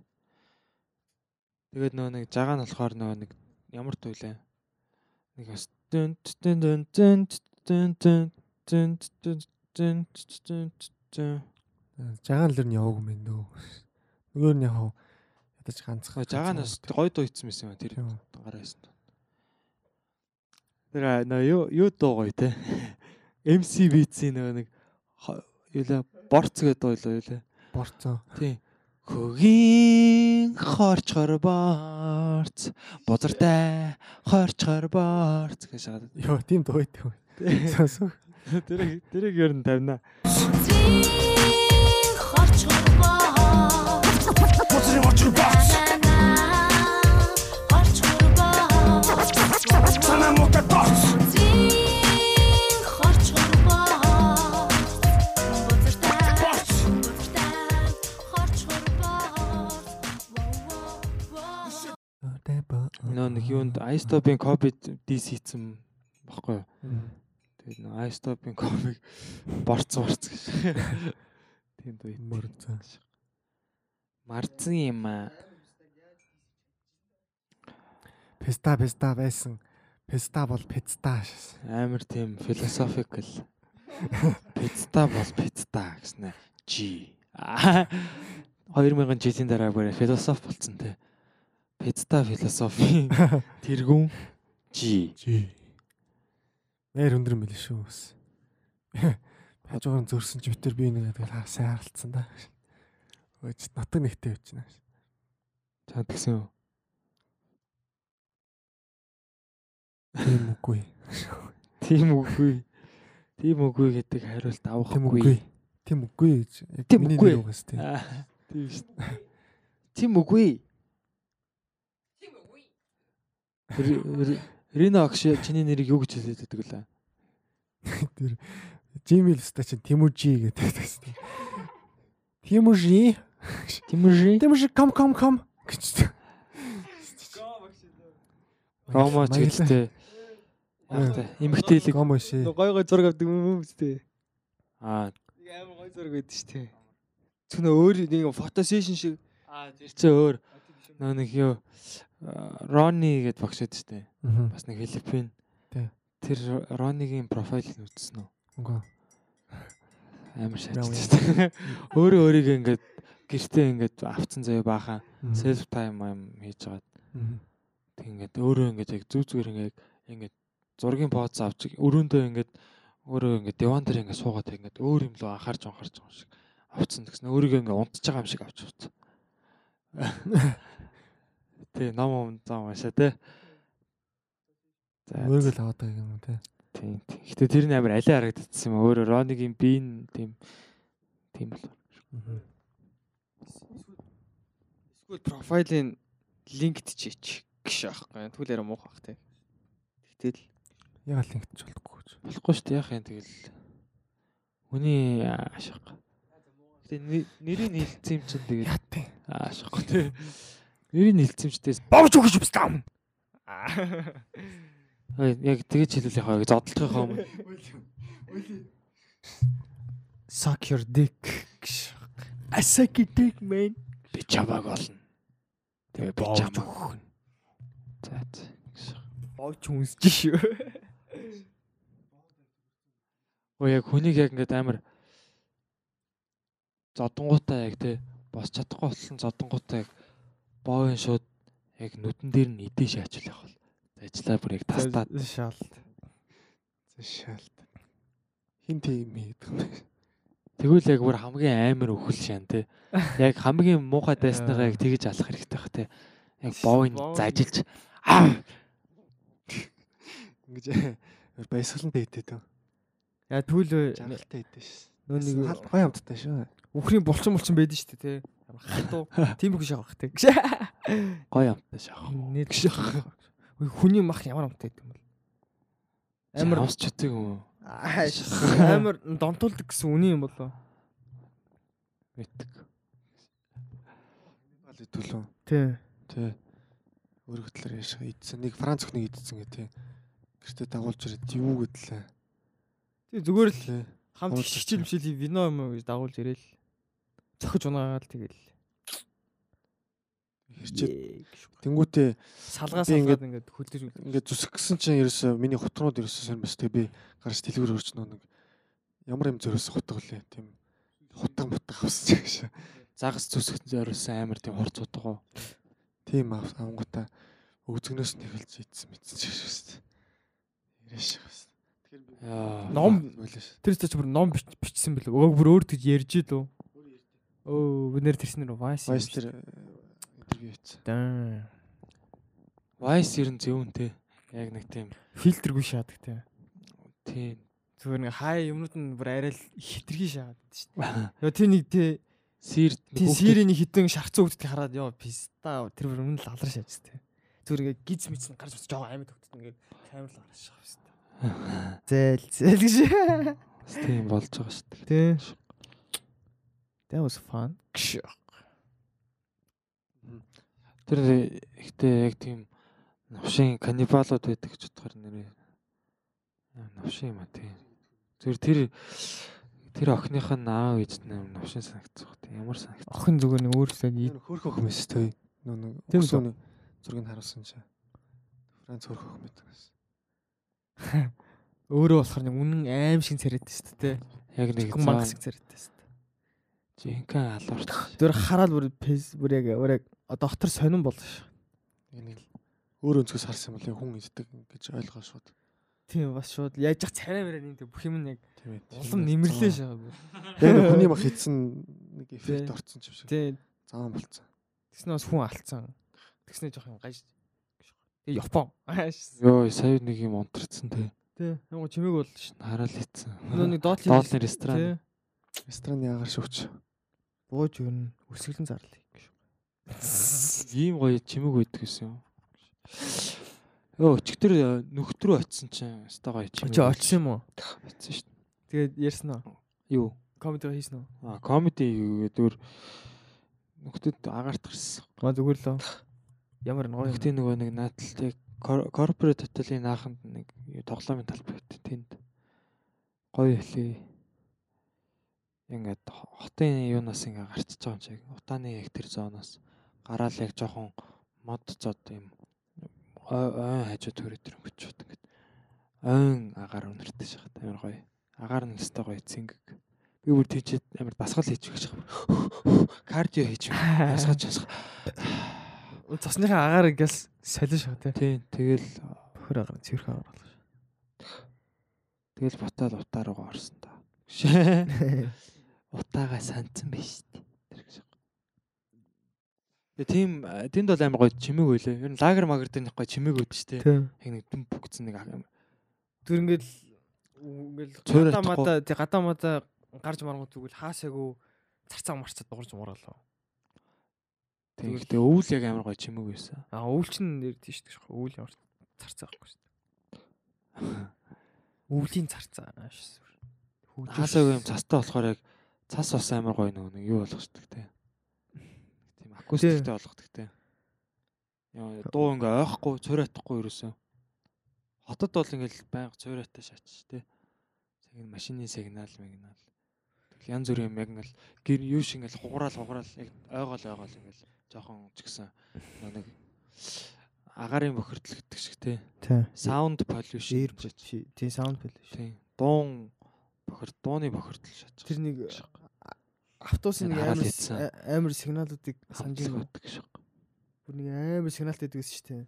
Тэгээд нөгөө нэг жагаа нь болохоор нөгөө нэг ямар туйлаа. Нэг бас дэн дэн дэн дэн дэн дэн дэн дэн дэн дэн Жагаан л ер нь яваагүй юм дөө. Нөгөө нь яг ядаж ганцхан. жагаанаас гоё дуу ийцсэн байсан юм тэр гараа байсан. Тэр нөө юу юу дуу гоё те. MC Beats-ийн нөгөө нэг хо- юу лээ борц гэдэг дуу юу лээ. борцоо. Тийм. Хөгийн хорчгор борц бузартай хорчгор борц гэж шагаад. Йоо, тийм дуу байдаг. Сонсох. Тэрийг тэрийг ер нь тавина. Буцрын очир бац. Санаа Нөө нэг юунд iStop-ийн copy DC хийсэн баггүй юу? Тэгээд нөө iStop-ийн copy борц борц гэж. Тийм дуу. Мөрцөө. Марцсан юм аа. Песта песта байсан. Песта бол песта. Амар тийм philosophical. Пицта бол пицта гэснэ. G. Аа. 2000 жилийн дараа бүр философи болцсон те. Пицта философи тэргүүн G. Жи. Нэр өндөр билээ шүү. бас. Хажуугаар зөрсөн ч битэр би нэг тэгэл сайн харалтсан да. Өөч натаг нэгтэй өчнө. Чад гисэн үү? Тийм үгүй. Тийм үгүй. Тийм үгүй гэдэг хариулт Тийм авахгүй. үгүй. Тийм үгүй гэж. яг Тийм миний нэр угаас тийм. Тийм шүү. Тийм үгүй. Рина агш чиний нэрийг юу гэж хэлээд байдаг лээ? Тэр Жимил ста чинь Тиможи гэдэг байсан. Тиможи. Тиможи. Тиможи ком ком ком гэж. Ромо ч гэлтэй. Яг та эмхтээлэг Комо ши. Гой гой зураг авдаг юм үстэй. аа Амар гой зураг байдаг шүү дээ. Зөвхөн өөр нэг фото сешн шиг аа тэр чи өөр нөө нэг юу аа, Ронни гэд багш байдаг штэ. Бас нэг Филиппин. Тэр Роннигийн профайл нь үзсэн үү? Үгүй. Амар штэ. Өөрөө өөрийгөө ингээд гэртээ ингээд авцсан заяа баахан селф тайм юм хийж байгаа. Тэг ингээд өөрөө ингээд яг зүг зүгээр ингээд ингээд зургийн поз авч өрөөндөө ингээд өөрөө ингээд диван дээр ингээд суугаад ингээд өөр юм лөө анхаарч анхаарч байгаа юм шиг авцсан гэсэн өөрийгөө ингээд унтж байгаа юм шиг авч авцсан. тий ном ум зам уншаа тий. За өөрөө л аваад байгаа юм тий. Тий. Гэтэ тэр нь амар алей харагдчихсан юм өөрөө Роник юм би н тийм тийм л. Эсвэл профайлын линкд чич гэх аахгүй. Түл яриа муух бах тий. Гэтэл яг линкд ч болохгүй ч. Болохгүй шүү дээ яах юм тэгэл. Хүний ашиг. Тэгээ нэрийг хэлсэн юм чинь тэгээд аашгүй тий. Нэрийг гэсэн Бовж өгч бистам. Яг тэгэж хэлүүлэх хаа гэж зодтолтойхоо юм. suck your dick. I suck your dick man. Би чамааг олно. Тэгээ би чамааг өгнө. За за. Бовч хүнсэж шүү. Өө яг хүнийг яг ингээд амар зодонгуудаа яг тий бос чадахгүй болсон зодонгуудаа яг боовын шууд яг нүдэн дээр нь идэж шаачвал явах бол ажиллаа бүр яг тастаад шаалт. Зашаалт. Хин тийм хийдэг юм. Тэгвэл яг бүр хамгийн амар өхөл шаан тий. Яг хамгийн муухай дайсныгаа яг тэгэж алах хэрэгтэй бах тий. Яг Боовын- зажилж аа Ингэж баясгалан дээтэй төө. Яа түүл Жаргалтай хийдэж ш. нөө нэг гоё амттай шүү. Үхрийн булчин булчин байдаг шүү те. Ямар хатуу. Тийм их шахах те. гоё амттай шахах. Нийт шахах. Хүний мах ямар гэдэг юм бол. Амар амсч чаддаг юм амар донтуулдаг гэсэн үний юм болоо. мэддэг. Бал төлөө. Тий. Тий. Өргөдлөр яшаа идсэн. Нэг Франц өхнийг идсэн гэ тий. Гэртээ дагуулж ирээд юу гэдлээ. Тий зүгээр л хамт хичээл мшил вино юм уу гэж дагуулж ирээл. Цохиж унаагаал тэгэл. Хэрчээ. Тэнгүүтээ Салгаа салгаад ингээд хөлдөж ингээд зүсэх гэсэн чинь ерөөсөө миний хутнууд ерөөсөө сонь бас тэгээ би гарч дэлгүүр өрч нэг ямар юм зөрөөс хутга лээ. Тийм хутга мутга авсч гэж. Загас зүсгэн зориулсан амар тийм хурц утгаа. Тийм ав- авангуудаа өгзгнөөс нь эхэлж идсэн мэдсэн ч шүү дээ. Яаш бас. Тэгэхээр би. Ном-. Тэр ч бүр ном бич- бичсэн бэл. Өө бүр өөр тэгж ярьж илүү. Өө бид нэр тэрснэр вайс. Вайс тэр интервью хийсэн. Дан. Vice ер нь зөвүүн те. Яг нэг тийм Фильтргүй шаадаг те. тийм Зүгээр нэг хай юмнууд нь бүр арай л хитрхи шаагаад шүү дээ. Яа тэр нэг те тийм сирийн хитэн шарцсан хөлтгийг хараад яа писта тэр бүр өмнө л алар шааж те. Зүгээр ингээ гиз нь гарч бод жоо амьд хөлтөд ингээ камер л гарч шахав шүү дээ. Зээл зээл гэж. тийм болж байгаа шүү дээ. Тэ. That was fun. Тэр ихтэй яг тийм навшин каннибалууд байдаг гэж бодохоор нэрээ аа, навшин юм а тийм. Зүр тэр тэр охиных нь аав ээж нь амар навшин санагдчих. Тийм ямар санагдчих. Охин зүгээр нэг өөрөөсөө хөрх өх мэс тээ. Үү? өсөөний зургийг харуулсан чи. Франц хөрх өх мэт гэсэн. өөрөө болохоор нэг үнэн аим шиг царайтай шүү дээ. Яг нэг Тэгэн манг шиг царайтай шүү дээ. Жинхэнэ алуурч. Тэр хараад бүр пэс бүр яг бүр яг доктор сонирн болно шүү. Энийг өөр өнцгөөс харсан юм бол хүн иддэг гэж ойлгоо шууд. Тийм бас шууд яаж ах царай мэрэ нэг бүх юм нэг Тийм ээ. улам нэмэрлээ шээ. Яг хүний мах идсэн нэг эффект Тий. орцсон ч юм шиг. Тийм. Заан болцсон. Тэгснэ бас хүн алдсан. Тэгснэ жоохон гаж. Тэгээ Япон. Ааш. Йоо, сая нэг юм унтарцсан те. Тий. Яг чимээг бол шүү. Хараал ийцэн. Нөө нэг доотлын ресторан. Тий. Рестораны агаар шөвч. Бууж өгнө. Өсгөлэн зарлаа. Ийм гоё чимэг байдаг гэсэн юм. Йоо, өчигдөр нөхдрөө очисон чинь өстой гоё чимэг. Очи очсон юм уу? Очисон шүү Тэгээд ярьсан уу? дээ. Юу? Комеди хийсэн үү? А комеди дөр нөхдөд агаарт гарсан. Аа зүгээр л. Ямар гоё. Нөхдөд нөгөө нэг наадтал яг корпорат хотелын нааханд нэг тоглоомын талбай байт тэнд. Гоё хэлээ. Ингээд хотын юунаас ингээ гарчиж байгаа юм шиг. Утааны яг тэр зооноос гараал яг жоохон мод зод юм. ой хажуу төрөө тэр өнгөчүүд ингээд ойн агаар өнөртэй шахаад амар гоё. Агаар нь өстой гоё цэнгэг. Би бүр тийчээд амар дасгал хийж өгч байгаа. Кардио хийж асгаж асгаж. Цосныхаа агаар ингээл солио шүү тий. Тэгэл Бохор агаар цэвэрхэн агаар болох тэгэл ботал утаа руугаа орсон та. Утаагаа санцсан байж тээ. Тэр гэж. Тэгээ тийм тэнд бол амар гоё чимэг байлаа. Ер нь лагер магер дээр нэг гоё чимэг үүд тий. Яг нэг дүм бүгдсэн нэг аг- Тэр ингээл ингээл Цөөр гадаа ятахгүй. мада тий гадаа мада гарч маргууд зүгэл хаасаагүй царцаа марцаад дуурж мураалаа. ихтэй өвөл яг амар гоё чимэг байсан. Аа өвөл чин нэр тийш дээ шүү. Өвөл ямар царцаа байхгүй шүү. Өвлийн царцаа. Хаасаагүй юм цастай болохоор яг цас бас амар гоё нөгөө нэг юу болгочдөг те. Тийм акустиктэй болгодог те. Яа дуу ингээ ойхгүй цуурайтахгүй ерөөсөө. Хотод бол ингээл байнга цуурайтай шаач те. Сигнал машины сигнал мигнал. Янз бүрийн юм яг ингээл гэр юу шиг ингээл хугараал хугараал яг ойгоол ойгоол ингээл жоохон ч гэсэн нэг агарын бохирдол гэдэг шиг те. Тий. Sound pollution Ээр гэж. тий саунд. Тийм. Дуун бохир дууны бохирдол шатж. Тэр нэг автобусын нэг амар амар сигналуудыг санаж байдаг шиг. Бүр нэг амар сигналтай байдаг шүү дээ.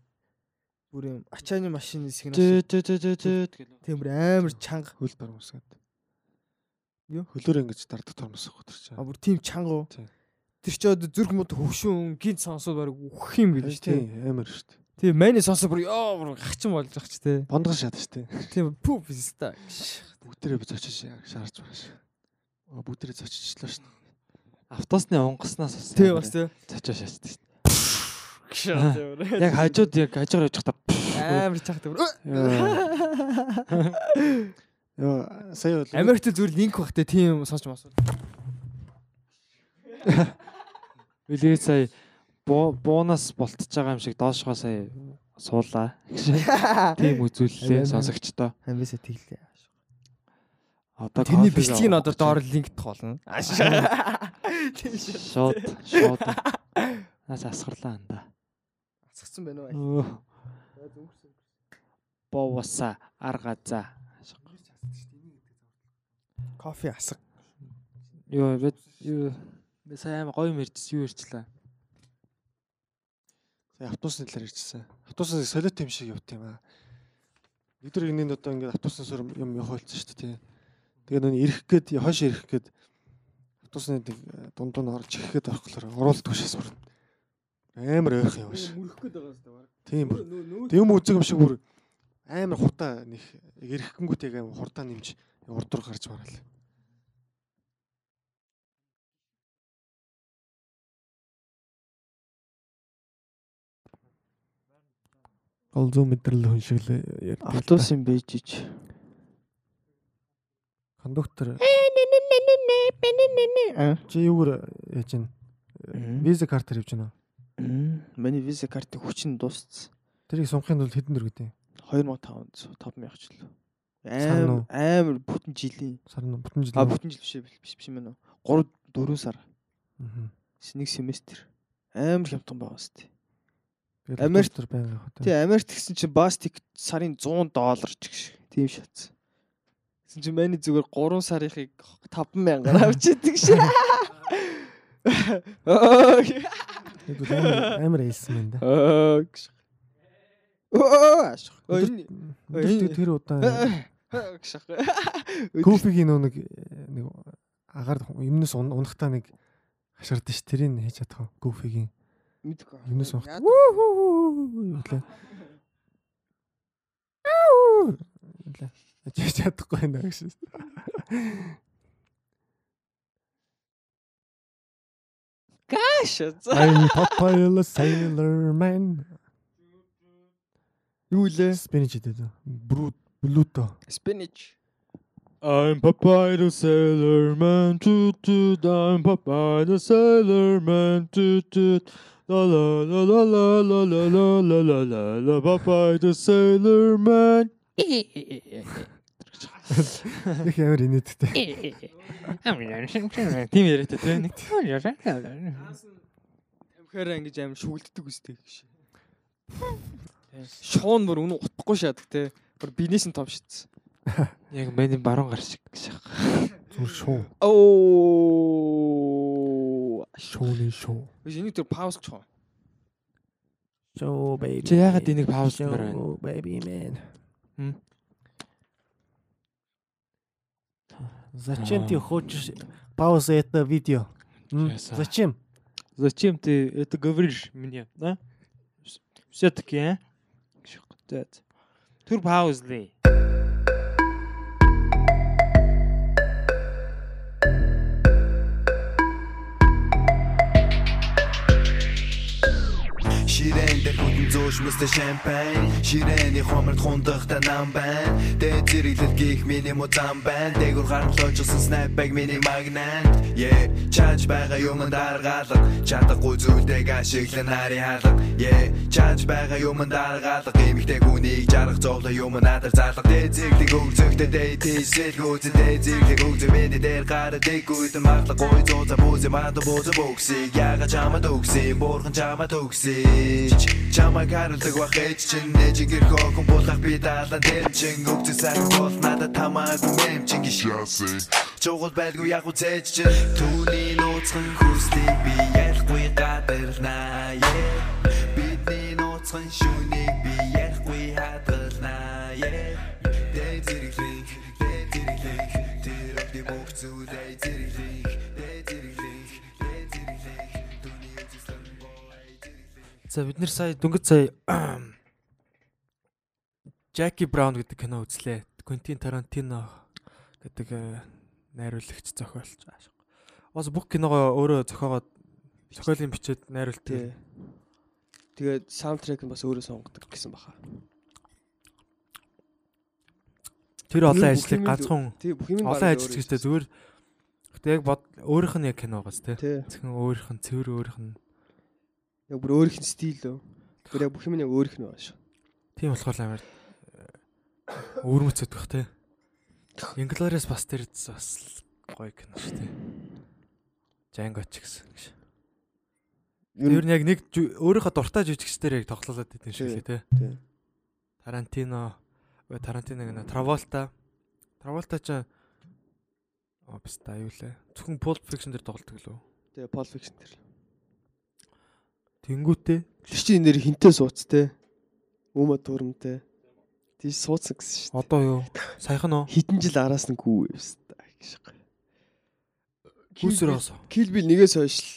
Бүр юм ачааны машины сигнал. Тийм бүр амар чанга. Хөл тормосгээд. Юу? Хөлөөр ингэж дардаг тормосох гот чи. А бүр тийм чанга уу? Тий. Тэр ч одоо зүрх мод хөвшүүн гинт сонсоод баг үхэх юм гэж тий. Тийм амар шүү дээ. Тийм мани сонсоо бүр ёо бүр хачин болж байгаа ч тий. Бондгол шат шүү дээ. Тийм пүү писта. Бүгдээрээ би зочиж шаарч байгаа шүү. Аа бүгдээрээ зочичлаа шүү. Автосны онгоснаас бас Тийм бас тий. цачаа шаачдаг шүү. Яг хажууд яг хажуугаар явж байхдаа амар чахтай бүр. Йоо сая бол Америкт зүгээр линк багтай тийм сонсч мосоо. Билээ сая буунаас болтож байгаа юм шиг доошгоо сая суулаа. Тийм амин. сонсогчдоо. Амбиса тэглээ. Одоо Тэрний бичлэгийг нь одоо доор линкдэх болно. Тийм шүү. шууд шууд нас асгарлаа анда. Асгцсан байна уу? Боовса аргаза. Кофе асга. Йоо бид юу би сая аим гоё мэрчсэн юу ирчлээ. Автобусны талаар ирчихсэн. Автобусны солиот юм шиг явт юм аа. Өдөр гинэнд одоо ингээд автобусны сур юм явуулсан шүү дээ. Тэгээ нөө ирэх гээд хойш ирэх гээд автобусны нэг дундуу нь орж ирэхэд орохлоор оруулдаг шээс бүр амар ойрхон яваа ш. Мөрөх гээд байгаа шүү дээ. Тийм юм үзэг юм шиг бүр амар хутаа нэг ирэхгүйт яг амар хурдаа нэмж урд руу гарч мараал. Гол зүүн мэдрэл хүн шиг л ярьдаг. л да. Автобусын бэжж. кондуктор Аа. чи яаж ийн Мгм. виза картаар явж байна. Миний виза картын хүч нь дууссан. Тэрийг сонгохын тулд хэдэн төгрөг гэдэг. 2500 5000 ч л. Уу? амар бүтэн жилийн. Сар нь бүтэн жил. А бүтэн жил биш биш биш юм байна уу? 3 4 сар. Мгм. Нэг семестр. Амар хямдхан байгаа сте. Америк төр байнга хата. Тий, Америк гэсэн чинь Бастик сарын 100 доллар ч гэх тийм шатсан. Гэсэн чинь миний зүгээр 3 сарынхыг 50000-аар авчидаг шээ. Нэг амар хэлсэн юм да. Оо. Оо ашиг. Ой тэр удаан. Кофегийн нэг нэг агаар юмнес унахтаа нэг хаширдаж тэрийг хийж чадах кофегийн. Юмнаас унах. Яа- Үлээ. Үлээ. Хийж чадахгүй байна гэсэн. Гаш. I'm Popeye Sailor Man. Юу лээ? Спинич гэдэг. Брут блуто. Spinach. I'm Popeye the Sailor Man, toot toot. I'm Popeye the Sailor Man, toot toot. La la la la la la la la la la la la Popeye the Sailor Man. Их амар инээдтэй. Тийм яриатай тийм нэг. Тамхиараа ингэж аим шүлддэг үстэй гэж. Шуун бүр үнэн утахгүй шаадаг те. Бүр бинээс нь том шидсэн. Яг миний баруун гар шиг шах. Зүр шоу. Оо. Шоуны шоу. Биш энийг тэр пауз гэж хоо. Шоу baby. Чи яагаад энийг паузмаар байна? Show, baby man. М? Зачем ты хочешь паузу это видео? Зачем? Зачем ты это говоришь мне, а? Все-таки, а? Түр паузлый. Ширээн дээр хүдэн зөөш мэстэ шампань Ширээний хоморт хундахта нам байна. Дээд зэрэглэл гих миний музам байна. Дээгүр харамлоочсон снайпбаг миний магнант Yeah, чааж байгаа юм даргаалга Чадахгүй зүйлдэг ашиглан хари хаалга Yeah, чааж байгаа юм даргаалга Гимхтэй хүнийг жаргах зовлоо юм надад заалга Дээд зэрэглэг өгзөгтэй дээд тийсэл гүйцэн Дээд зэрэглэг өгзөг миний дээр гараад дээгүйт маглаг Гой зооза бүүзи мадо бүүзи бөксийг Яга чамад өгсий, бурхан чамад гэж чамайг харуулдаг байх ээж чинь ээж гэр хоохон болох би даалан дээр чинь өгдөг сайхан бол надад тамаагүй мэм чинь гэж яасан Чогол байлгүй яг үзэж чинь. Түүний нууцхан хүслийг би ярихгүй гадарнаа бидний нууцхан шүнийг би ярихгүй хадгалнаа Дэ зэрэглэх дэ зэрэглэх тэр өгдөг бүх зүйлээ зэрэглэх За бид нэр сая дөнгөж сая Jackie Brown гэдэг кино үзлээ. Quentin Tarantino гэдэг э, найруулагч зохиолч. Бас бүх киногоо өөрөө зохиогоод зохиолын бичээд найруулдаг. Тэгээд саундтрек нь бас өөрөө сонгодог гэсэн баха. Тэр олон ажлыг ганцхан олон бараг ажил өөр гэжтэй зүгээр Гэтэ яг бод өөрийнх нь яг киногоос. Тий. Зөвхөн өөрийнх нь цэвэр өөрийнх нь Яг бүр өөрийнх нь стил үү. Тэр яг бүх юм нь яг өөрийнх нь байна шүү. тийм болохоор амар өөрмөцөд байх те. Inglourious Basterds бас гоё кино шүү те. Django ч гэсэн гэж. Ер нь яг нэг өөрийнхөө дуртай жүжигчдэр яг тоглолоод идэв шиг лээ те. Тарантино, Тарантино гэнэ Траволта. Траволта ч юу лээ. Зөвхөн Pulp Fiction дээр тоглолдог лөө. Тий Pulp Fiction тэр. Тэнгүүтээ Тэр чинь нэр хинтээ сууц те. Үмэ турмтэй. Тийш суудсан гэсэн шүү. дээ. одоо юу? Саяхан уу? Хитэн жил араас нь гүү юмста гэж. Гүсэр оос. Kill Bill нэгээс хойш л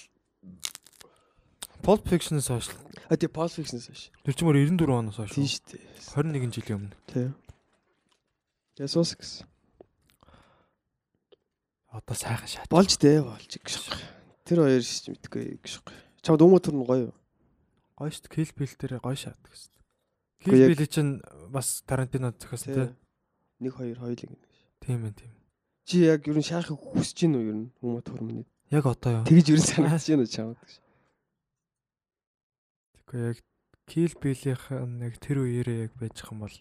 Pulp Fiction-ээс хойш. а тий Pulp Fiction-ээс хойш. Тэр чимээр 94 оноос хойш. Тийм шүү дээ. 21 жилийн өмнө. Тий. Тэгээ суус гэсэн. Одоо сайхан шат. Болж дээ болж гэж. Тэр хоёр ч мэдгүй гэж. Чамд үмэ турн гоё юу? Гоё шүү дээ. Kill Bill дээр гоё шат гэсэн. Яг- Bill чинь бас Тарантино зохиосон Тий. тий. Нэг хоёр хоёулыг. Тийм ээ тийм. Чи яг ер нь шаахыг хүсэж гин үү ер нь үмэ турмны. Яг одоо юу? Тэгэж ер нь санагдаж байна уу чамд гэж. Тэгэхгүй яг Bill-ийнх нь яг тэр үеэрээ яг байж их юм бол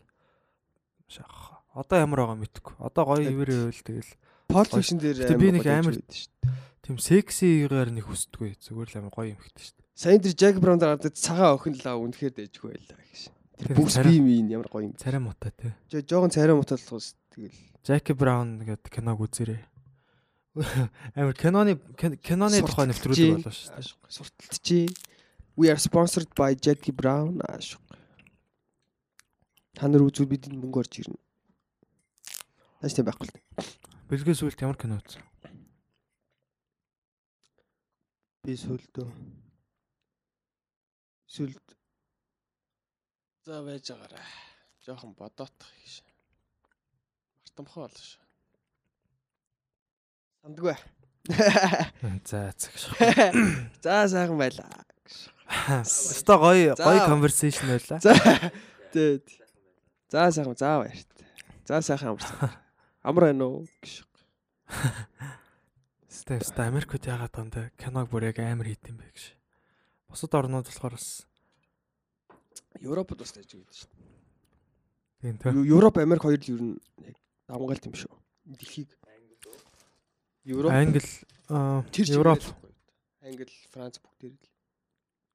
шах. Одоо ямар байгаа мэдэхгүй. Одоо гоё ивэр байвал тэгэл Pulp. Fiction дээр би нэг амар- тийм сексигээр нэг хүсдэггүй. Зүгээр л амар гоё юм ихтэй шүү дээ. Сайн дээр Jack Brown дээр гадаад цагаан охин лаа үнэхээр дэжгүй байлаа гэж. Тэр Тийм, бүс царай- би минь ямар гоё юм. Царай муутай тий. Жо жоохон царай муталхус тэгэл. Jackie Brown гэдэг киног үзээрэй. Амар киноны кин- киноны тухай нэвтрүүлэг болоо шүү дээ. Сурталчи. We are sponsored by Jackie Brown ааш. Та нар үзвэл бидний мөнгө орж ирнэ. Яаж тийм байхгүй л. дээ. Бэлгээс үлд ямар кино үзсэн? Би сүлдөө. Сүлд. За байж байгаарай. Жохон бодоотох гэж. Мартамхаа болно шүү. Сандгүй. За цагш. За сайхан байлаа. Өстой гоё За. гоё conversation байлаа. За. Тэгэд. За сайхан заа баярт. За сайхан амарсан. Амар байна уу? гэж. Өстой өстой Америкт яагаад тандаа киног бүр яг амар хийд юм бэ гэж. Бусад орнууд болохоор бас Европод бас байж байгаа шүү тийм дээ. тий. Ю- Европ, Америк хоёр л ер нь яг давмгаалт юм шүү. Дэлхийг Европ, Англи Европ. Англи, Франц бүгдээр л.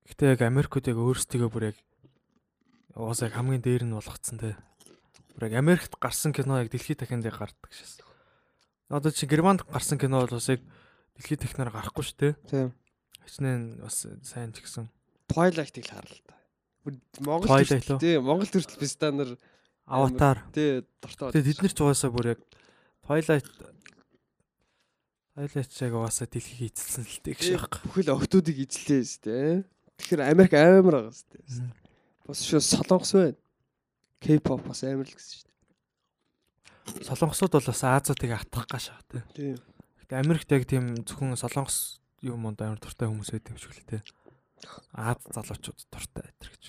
Гэтэ яг Америкт яг өөрсдөө бүр яг уус яг хамгийн дээр нь болгоцсон тий. Яг Америкт гарсан кино яг дэлхийд дахинд яг гардаг шээс. Одоо чи Германд гарсан кино бол бас яг дэлхийд дахинаар гарахгүй шүү дээ. Тийм. Хичнээн бас сайн ч гэсэн. Twilight-ыг л хараа л. Бүр Монгол төрөл- уу? Тийм, Монгол төрөл бистанаар Аватар. тий дуртай. Тэгээ бид нар ч угаасаа бүр яг Twilight Twilight яг угаасаа дэлхийг эзэлсэн л дээ гэж Тий, байна. бүхэл охтуудыг эзлээ шүү дээ. Тэгэхээр Америк амар байгаа шүү дээ. Бас шүү солонгос байна. K-pop бас амар л гэсэн шүү дээ. Солонгосууд бол бас Азиатыг атгах гаш аа тий. Гэтэ Америкт яг тийм зөвхөн солонгос юм уу амар дуртай хүмүүс байд юм шиг л тий. Аз залуучууд дуртайайтер гэж.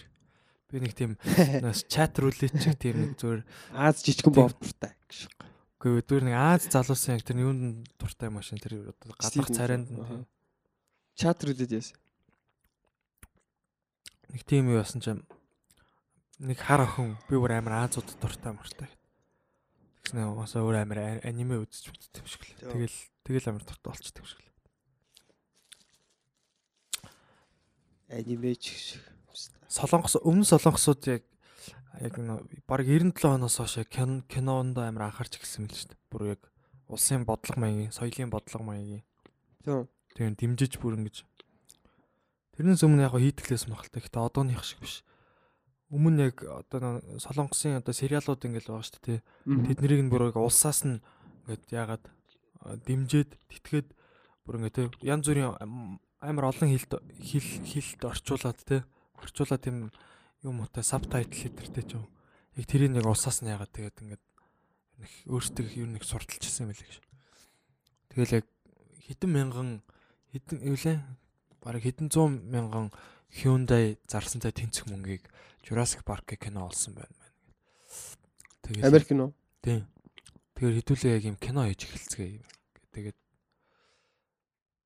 Би нэг тийм чат рулет чиг тийм нэг зүгээр Аз жижигэн бов дуртай гэж. үгүй зүгээр нэг Аз залуусан яг тэр юунд дуртай машин тэр гадах царайнд нь. Чат рулет яасан. нэг тийм юу басан чинь нэг хар охин би бүр амар Азууд дуртай муртай. Тэгснэ уусаа өөр амар аниме үзэж үздэг юм шиг л. Тэгэл тэгэл амар дуртай болчихдаг юм шиг л. Аниме ч шиг. Солонгос өмнө солонгосууд яг яг баг 97 оноос хойш кино кинонд амар анхаарч эхэлсэн мэл шүү дээ. Бүр яг улсын бодлого маягийн, соёлын бодлого маягийн тийм дэмжиж бүр ингэж Тэрнээс өмнө яг хийдгэлээс махалтай. Гэтэ одооных шиг биш. Өмнө яг одоо нэг солонгосын одоо сериалууд ингээл байгаа шүү дээ. Тэд нэрийг нь бүр яг улсаас нь ингээд яагаад дэмжиж тэтгээд бүр ингээд янз бүрийн ам- амар олон хэлд хэл хэлд орчуулад те орчуулад тийм юм уу те сабтайтл хэлтэртэй ч юм. Яг тэрийг яг улсаас нь яагаад тэгээд ингээд нэг өөрсдөө юу нэг сурталчилсан юм байлээ гэж. Тэгэл яг хэдэн мянган хэдэн юу лээ бараг хэдэн зуун мянган Hyundai зарсантай тэнцэх мөнгийг Jurassic Park гэх кино олсон байна байна. Тэгээд Америк нөө. тийм Тэгэхээр хэдүүлээ яг юм кино хийж эхэлцгээе. Тэгээд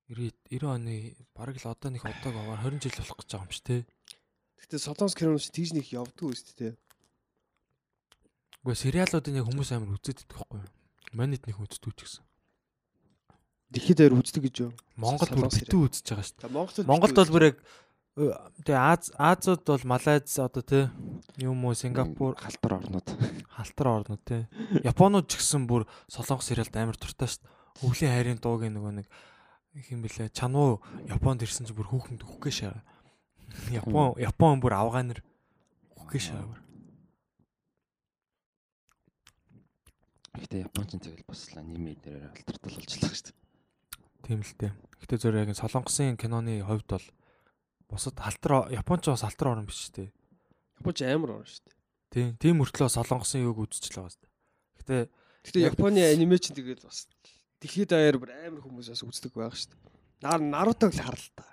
90 90 оны бараг л одоо нэг одог аваар 20 жил болох гэж байгаа юм шүү те. Гэтэ Солонгос киноноос тийж нэг явдгүй үст те. Үгүй сериалуудын яг хүмүүс амар үзээд идэх байхгүй юу? Манайд нэг үздэг ч гэсэн. Дэлхийд дээр үздэг гэж юу? Монголд бүр битүү үзэж байгаа шүү. За Монголд бол бүр яг тэгээ Аз Азууд бол Малайз одоо те юм уу Сингапур халтар орнууд. халтар орнууд те. Японууд ч гэсэн бүр солонгос сериалд амар дуртай шүү. Өвлийн хайрын дуугийн нөгөө нэг юм бэлээ. Чануу Японд ирсэн чинь бүр хүүхэнд үхгээ шаа. Япон Япон бүр авгаанэр үхгээ шаа. бүр. Гэтэ Японч тэгэл бас л аниме дээр алтартал шүү дээ. Тийм л дээ. Гэтэ зөв яг солонгосын киноны хувьд бол бусад халтар Японч бас халтар орн биш дээ. Японч амар орно шүү дээ. Тийм. Тийм мөртлөө солонгосын юуг үзчихлээ бас. Гэтэ Гэтэ Японы аниме ч тэгэл бас дэлхийд даяар бүр амар хүмүүс бас үздэг байх шүү дээ. Нар Нарутог л харал та.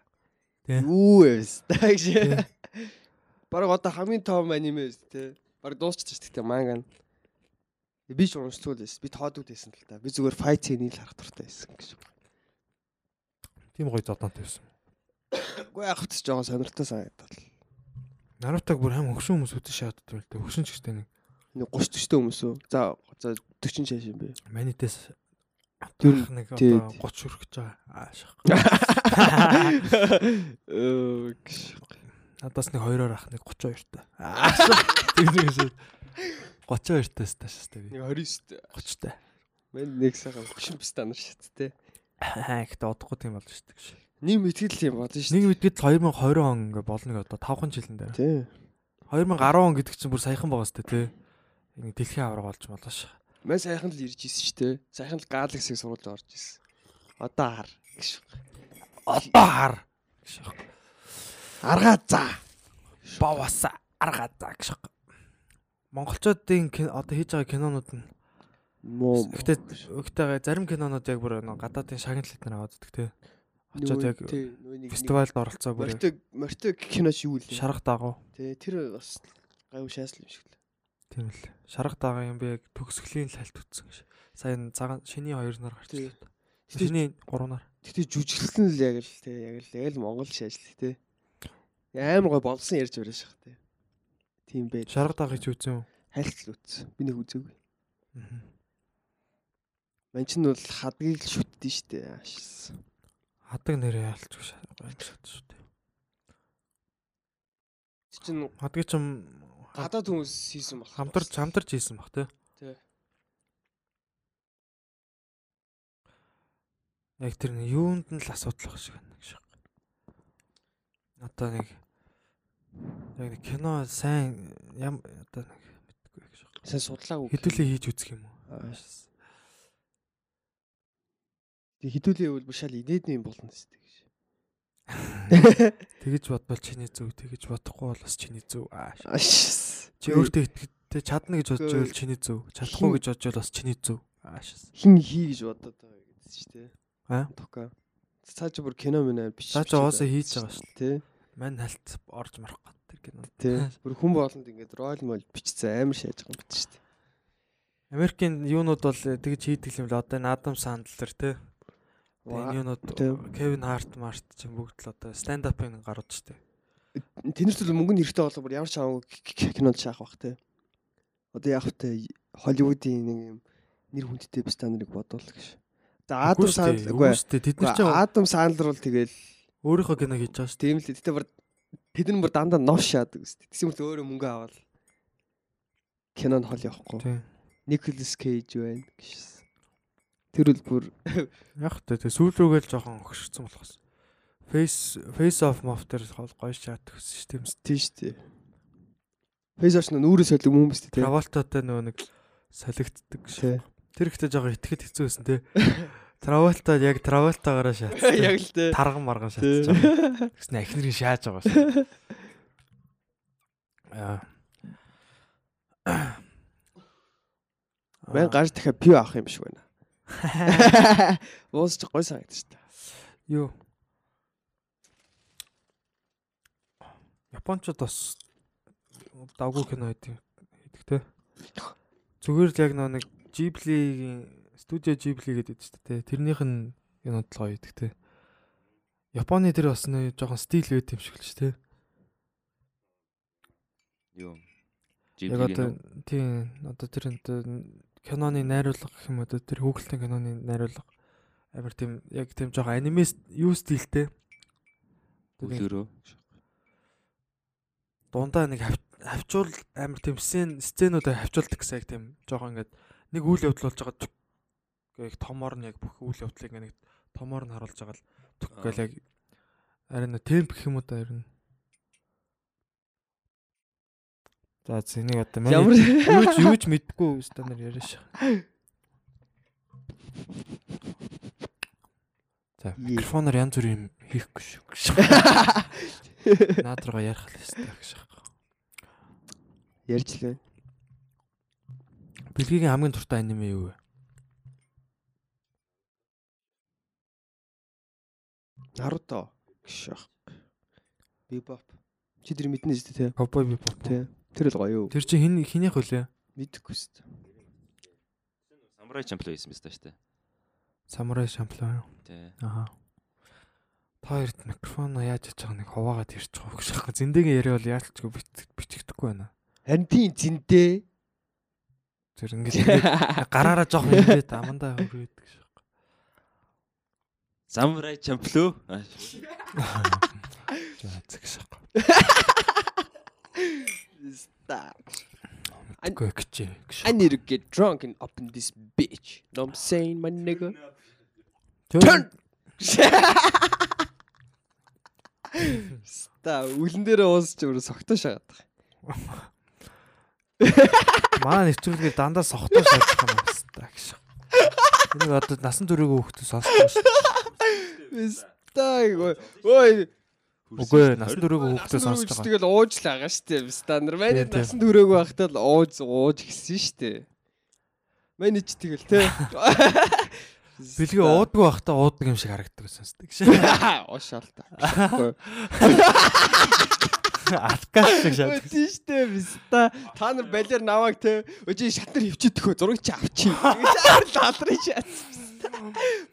Тий. Юу вэ? гэж. Бараг одоо хамгийн том аниме шүү дээ. Бараг дуусчихсан шүү дээ манга нь. Би ч уншлаггүй л байсан. Би тоодууд байсан л та. Би зүгээр fight scene-ийг л харах дуртай байсан гэж. тийм гоё зодонтой байсан. Уу яг хэвчээ жоохон сонирхолтой санагдал. Нарутаг бүр хаим хөгшин хүмүүс үзэж шааддаг байл та. Хөгшин ч гэжтэй нэг Нэг 30 40 хүмүүс үү? За за 40 цааш юм бэ. манитес Тэр- нэг одоо тий. 30 хүрэх гэж байгаа. Аа шах. Өө гэж. Надаас нэг хоёроор ах нэг 32 та. Аа шах. Тэр нэг шүү. 32 таас таашаас тэг. Нэг 29 тэ. 30 та. Мен нэг сайхан хөшин пистан нар шат те. Аа ихтэй одохгүй тийм болж шүү дээ. Нэг мэтгэл юм бодно шүү. Нэг мэдгэд 2020 он ингээ болно гэдэг одоо 5хан жилэн дээр. Тий. 2010 он гэдэг чинь бүр саяхан байгаа сте тий. Ингээ дэлхийн авраг болж болоо ш. Мен сайхан л ирж исэн шүү дээ. Сайхан л Galaxy-г сурулж орж исэн. Одоо хар гэж. Одоо хар. Аргаа за. Баваса арга заа гэж. Монголчуудын одоо хийж байгаа кинонууд нь Муу. Гэхдээ гэхдээ зарим кинонууд яг бүр гадаадын шагналт нар аваад идэх тий. Очоод яг фестивальд оролцоо бүр Мортог мортог киноч юу л юм. шарга дагуу. Тий, тэр бас гайв шааслал юм шиг л. Тийм л. Шарга дагуу юм би яг төгсгөлийн лалт үтсэн гэж. Сайн цагаан шиний хоёр нар гарч ирлээ. Шиний гурав нар. Тэгтээ жүжиглэн л яг л тий, яг л яг л Монгол шаажл тий. Амар гой болсон ярьж барай шах тий. Тийм байд. Шарга дагыг ч үзэн үү? Хайлт л үтсэн. Би нэг үзээгүй. Мгм. Ман ч нь бол хадгийг л шүтдэн штэ. Аашс. Хадаг нэрээ ялч байж шат шүү дээ. Чи чинь Хадгийг ч юм гадаад хүмүүс хийсэн болох. хамтарч хамтарч хийсэн баг тий. Тий. Яг тэр нэг юунд нь л асуудал баг шиг байна гэж. Одоо нэг яг нэг кино сайн ям одоо нэг мэдгүй гэж. сайн судлаагүй. Хэдүүлээ хийж үзэх юм уу? Аашс. Тэг хідүүлээ бол бушаал инээдний юм болно шүү дээ гэж. Тэгэж бодвол чиний зөв, тэгэж бодохгүй бол бас чиний зөв. Аа. Чи өөртөө итгэдэг чадна гэж бодож байвал чиний зөв, чадахгүй гэж бодож байвал бас чиний зөв. Аа. Хин хий гэж бодоод байгаа гэдэг шүү дээ. Аа? Тока. Цаа чи бүр кино мэнэ бич. Цаа чи угаасаа хийж байгаа шүү дээ. Мань хальт орж марах гад тэр кино. Тий. Бүр хүн болонд ингээд рол мол бичсэн амар шааж байгаа юм байна шүү дээ. Америкийн юунууд бол тэгж хийдэг юм л одоо энэ Адам Сандлер те. Ваа. Тий. Кевин Харт Март ч бүгд л одоо stand up-ын гарууд штэ. Тэнэрт л мөнгө нь хэрэгтэй болоо бүр ямар ч хамаагүй кинонд шаах бах те. Одоо яг тэ Холливуудын нэг юм нэр хүндтэй стандарыг бодвол гэж. За Адам Сандлер үгүй Үгүй тэд нар ч Адам Сандлер бол тэгэл өөрийнхөө кино хийж байгаа штэ. тийм л тэгтээ бүр тэд нар бүр дандаа нош шаадаг үст. Тэгсэн мэт өөрөө мөнгө аваад кинонд хол явахгүй. Николас Кейж байна гэж. Тэр бол бүр Яг тэ тэг сүүл рүүгээл жоохон өгшөрсөн болохос. Face Face of Mof хол гоё шат өгсөн штэ юм. тийш тий. Фейсоч нь нүрээ солиг юм өст тий. Траволтатай нөгөө нэг солигддаг шүү. Тэр ихтэй жоохон итгэхэд хэцүү байсан те. Траволта яг Траволтагаараа шат. Яг л тий. тарган марган байгаа. Тэгснэ ахнэрийн шааж байгаа шүү. Аа. Мэн гарч дахиад пиу авах юм шиг байна. Уус ч гой санагдаж дээ. юу? Япончууд бас давгүй кино хийдэг хийдэг те. Зүгээр л яг нэг Ghibli-гийн студио Ghibli гэдэг шүү дээ. Тэрнийх нь л гоё идэг те. Японы тэр бас нөө жоохон стил байт юм шиг л шүү дээ. Юу. Яг одоо тийм одоо тэр одоо киноны найруулга гэх юм одоо тэр хүүхэлдэйн киноны найруулга. Амар тийм яг тийм жоохон аниме юу стилтэй. үлгэрөө. дундаа нэг хав- хавчуул амар тийм сцен сценүүдээ хавчуулдаг гэсэн яг тийм жоохон ингээд нэг үйл явдал болж байгаа гэх томоор нь яг бүх үйл явдлыг ингээд томоор нь харуулж байгаа л гэл яг харин темп гэх юм уу да харин За зэнийг одоо манай юу ч юу ч мэдгүй стандар яриаш. За микрофоноор янз бүрийн юм хийхгүй шүү. Наад руугаа ярих л ёстой гэж. ярьж лээ. Бэлгийн хамгийн дуртай аниме юу вэ? Наруто гэж баг. Бибоп. Чи тэр мэднэ шүү дээ, Cowboy Bebop. тий. Тэр л гоё юу? Тэр чинь хин хинийх үлээ? Мэдхгүй шүү дээ. Самурай чамплоо хийсэн мэт шүү дээ. Samurai Champloo. Тий. Аха. Та хоёрт микрофон яаж яж байгаа нэг хуваагаад ирчих واخ гэж байгаа. Зиндэгийн яриа бол яалтчгүй бичигдэхгүй байна. Харин тийм зинтэй. Тэр ингээд ингээд гараараа жоох ингээд амандаа хөрөөд гэж. Самурай чамплоо. За зэгш. Үгүй гэж. I need to get drunk and up in this bitch. Know what I'm saying, my nigga? Turn. Ста үлэн дээр уусч өөр согтоо шагаад. Манай нэвтрүүлгээр дандаа сохтоо шаардах юм байна гэж. Энийг одоо насан туршийн хүүхдүүд сонсдог шүү. Ста ой. Үгүй насан туршийн хүүхдүүд сонсож байгаа. Тэгэл ууж л байгаа штэ. Ста нар манай насан төрөөг байхдаа л ууж ууж гисэн штэ. Манай ч тэгэл те. Бэлгээ уудгүй байхдаа уудаг юм шиг харагддаг гэсэн шүү гэж. Ошаалта. Алкаш шиг шат. Тийм штэ биста. Та нар балер наваг те. Өчи шатар хөвчөдөхөө зураг чи авчи. Гэж лалрын шат.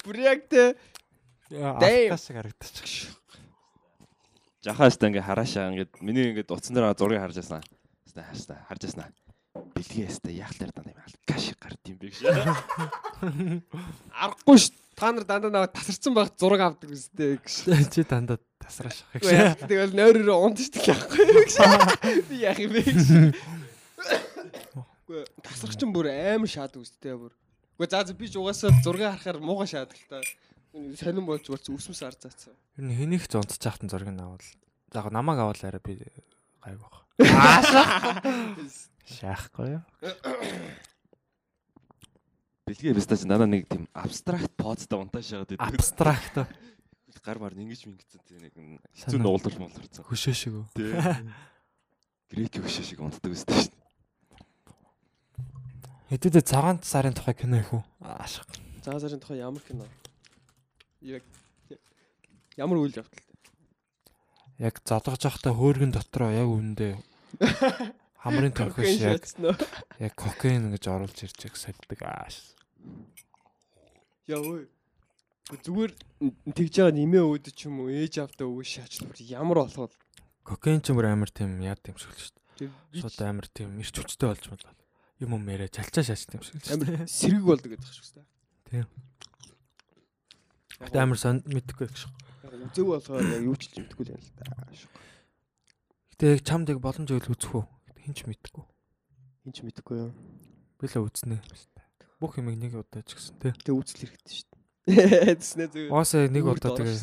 Бүр яг те. Алкаш шиг харагдчих. Жахаас та ингээ хараашаа ингээ миний ингээ утсан дээр зургийг харж яснаа. Хаста хаста харж яснаа. Бэлгээ яста яах таар даа юм алкаш гард юм бэ гэж. Аргагүй ш. Та нар дандаа наваг тасарсан байх зураг авдаг үстэй гэж. Чи дандаа тасрааш ах гэж. тэгэл нойроо унтчихдаг яахгүй гэж. Би яах юм бэ гэж. Үгүй тасрагч нь бүр амар шаадаг үстэй бүр. За за би ч угаасаа зургийг харахаар мууга шаадаг л та. Сонин болж болж үсмэс ар заацсан. Ер нь хэнийг ч унтчих чахтан зургийг авал. За яг намайг авал арай би гайг баг. Шаахгүй юу? Бэлгээ бистач надаа нэг тийм абстракт позтой унтааш яагаад идэв. Абстракт Гар мар ингэж мингэцэн тийм нэг хэцүү Санаа. нуулдаж мууларцсан. хөшөө шиг үү. Тий. Грек хөшөө шиг унтдаг өстэй шүү дээ. Хэдүүдээ цагаан сарын тухай кино их үү? Аашиг. За сарын тухай ямар кино? Яг ямар үйл явдал? Яг зодгож явахдаа хөөргөн дотроо яг үүндээ хамрын тохиос яг яг кокаин гэж оруулж ирж яг саддаг ааш. Яа ой. Зүгээр тэгж байгаа нэмээ өөд ч юм уу ээж автаа өвөө шаач бүр ямар болоход Кокаин ч мөр амар тийм яад юм шиг л шүү дээ. Шууд амар тийм ирч хүчтэй болж болоо. Юм юм яриа чалчаа шаачдаг юм шиг л амар сэрэг болдог гэдэг шүү дээ. Тийм. Гэтэ амар сан мэдхгүй гэж. Үзэг болохоор яг юу ч л мэдгүй л юм л да. Гэтэ яг чамд яг боломж өгөл үзэх үү? Хин ч мэдхгүй. Энд ч мэдгүй юу. Би л үзнэ. Бүх юм нэг удаа ч гэсэн тий. Тэг үзэл хэрэгтэй шүү дээ. Тэснэ зүгээр. Уусаа нэг удаа тэгээ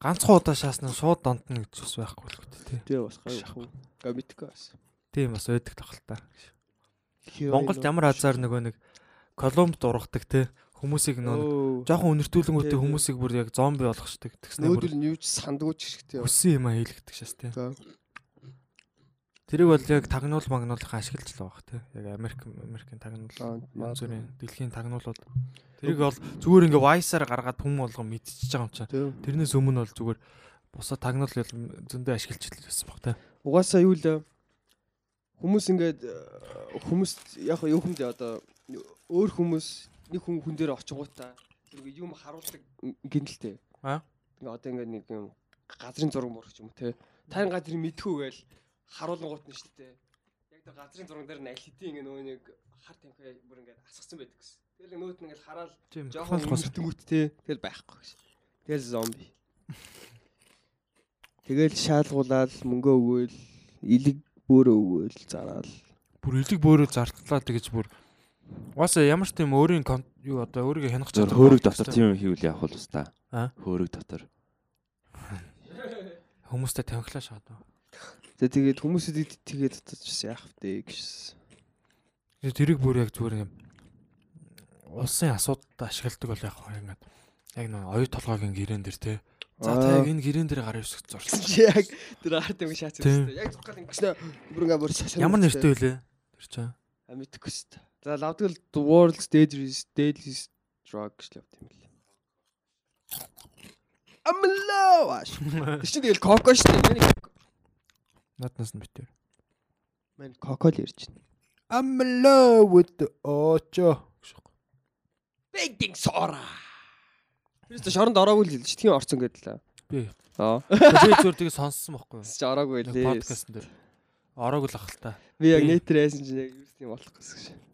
ганцхан удаа шааснаа шууд донтно гэж бас байхгүй л үү тий. Тэг бас яг. Га мэдгүй бас. Тийм бас байдаг тоххолтой. Монголд ямар азар нөгөө нэг Колумб дургадаг те хүмүүсийг нөө жоохон өнөртүүлэнгүүтээ Тий, тий. хүмүүсийг бүр яг зомби болгочдөг тэгснэ бүр нүүдэл нь юу ч сандгүй ч хэрэгтэй. өссөн юм а хийлэгдэг шээс За. тэрийг бол яг тагнуул магнуулахын ашиглаж л байгаа те яг Америк Америкийн тагнуул бүрийн дэлхийн тагнуулууд. Тэрийг бол зүгээр ингээ вайсаар гаргаад хүм болгон мэдчихэж байгаа юм чинь тэрнээс өмнө бол зүгээр бусаа тагнуул зөндөө ашиглаж л байсан баг те. Угаасаа юу л хүмүүс ингээд э, хүмүүс яг юу хүндээ одоо өөр хүмүүс нэг хүн хүн дээр очингуудаа ингээд юм харуулдаг гинэлтэй. Аа? Ингээд одоо ингээд нэг юм газрын зураг мурах юм те. Тань газрын мэдхүү гээл харуулгууд нь шүү дээ. Яг тэр газрын зураг дээр нь аль хэдийн ингээд нөгөө нэг хар тамхи бүр ингээд асгацсан байдаг гэсэн. Тэгэл нөгөөт нь ингээд хараад Тийм. жоохон өмөртөнгүүт те. Тэгэл байхгүй гэсэн. Тэгэл зомби. Тэгэл шаалгуулаад мөнгө өгөөл илэг бөөрөө өгөөл зараал. бүр элэг бөөрөө зартлаа тэгэж бүр Угаасаа ямар ч тийм өөрийн юу одоо өөрийгөө хянах чадвар хөөрөг дотор тийм юм хийвэл яах вэ та? Аа? Хөөрөг дотор. хүмүүстэй танхилаа шаад. За тэгээд хүмүүсүүд тэгээд татчихсан яах вэ гэж. Тэгээ тэрийг бүр яг зүгээр юм улсын асуудалд ашигладаг бол яг хаа ингээд яг нэг оюу толгойн гэрэн дээр те. За та яг энэ гэрэн дээр гараа өсгөх зурсан. Яг тэр арт юм шаац үстэй. Яг зурхал ингэснэ бүр ингээ бүр шашаа. Ямар нэртэй вүлээ? Тэр чинь. А мэдэхгүй шүү дээ. За лавдгал the world's deadliest deadliest drug гэж лавд юм бэл. Амлаа. Тэр чинь тэгэл коко шүү дээ. Наднаас нь битэр. Мэн коко л ярьж байна. I'm in love with the Ocho. Baking soda. Тэр чинь шоронд ороогүй л хэлж тийм орцсон гэдэл. Би. Аа. Би зүгээр тийг сонссон байхгүй юу? Чи ороогүй лээ. Подкастн дээр. Ороог л ах л та. Би яг айсан чинь яг юу тийм болох гэсэн шээ.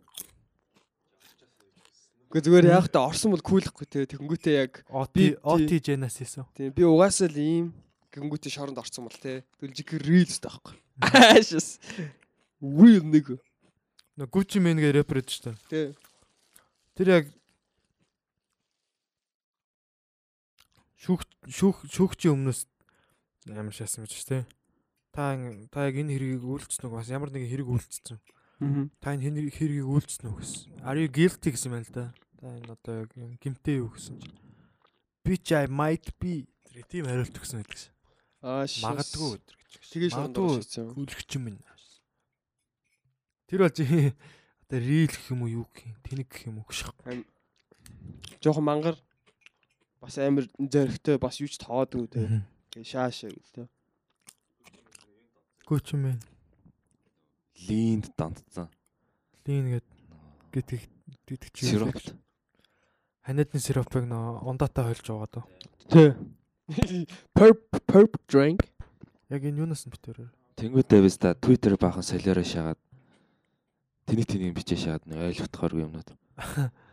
Гэхдээ зүгээр яг та орсон бол куулахгүй те тэгэнгүүтээ яг OT Би- OT Genesis хийсэн. тийм би угаасаа л ийм гэнгүүтээ шоронд орсон бол те төлжиг reels таахгүй. Аашс. Real нэг Нөө Gucci Mane гэ рэпер гэж та. те Тэр яг шүүх шүүх шүүгчийн өмнөөс амар шаасан гэж тэ. Та та яг энэ хэргийг үйлцсэн үг бас ямар нэгэн хэрэг үйлцсэн. Та энэ хэргийг үйлцсэн үг гэсэн. Are you guilty гэсэн юм л да. Та энэ одоо яг юм гимтэй юу гэсэн чинь. Bitch I might be. Тэр тийм хариулт өгсөн гэдэг шээ. ааш Магадгүй өдр гэж. тэгээ орсон. гүйлгч юм байна. Тэр бол чи одоо рил гэх юм уу юу гэх юм тэнэг гэх юм уу гэх шиг. Жохон мангар бас амар зөрөгтэй бас юу ч тоодгүй те. Тэгээ шаашаа гэл те. Гүч юм байна. Линд донтсон. Лин гэд гэдэг гэдэг чи. Сироп. Ханадны сиропыг нөө ундаатаа хойлж байгаа дөө. Тэ. Perp perp drink. Яг энэ юунаас нь битээр. Тэнгүүтээ биз та Twitter баахан солиороо шагаад тэнийг тэнийг бичээ шагаад нэг ойлгохдохооргүй юмнууд.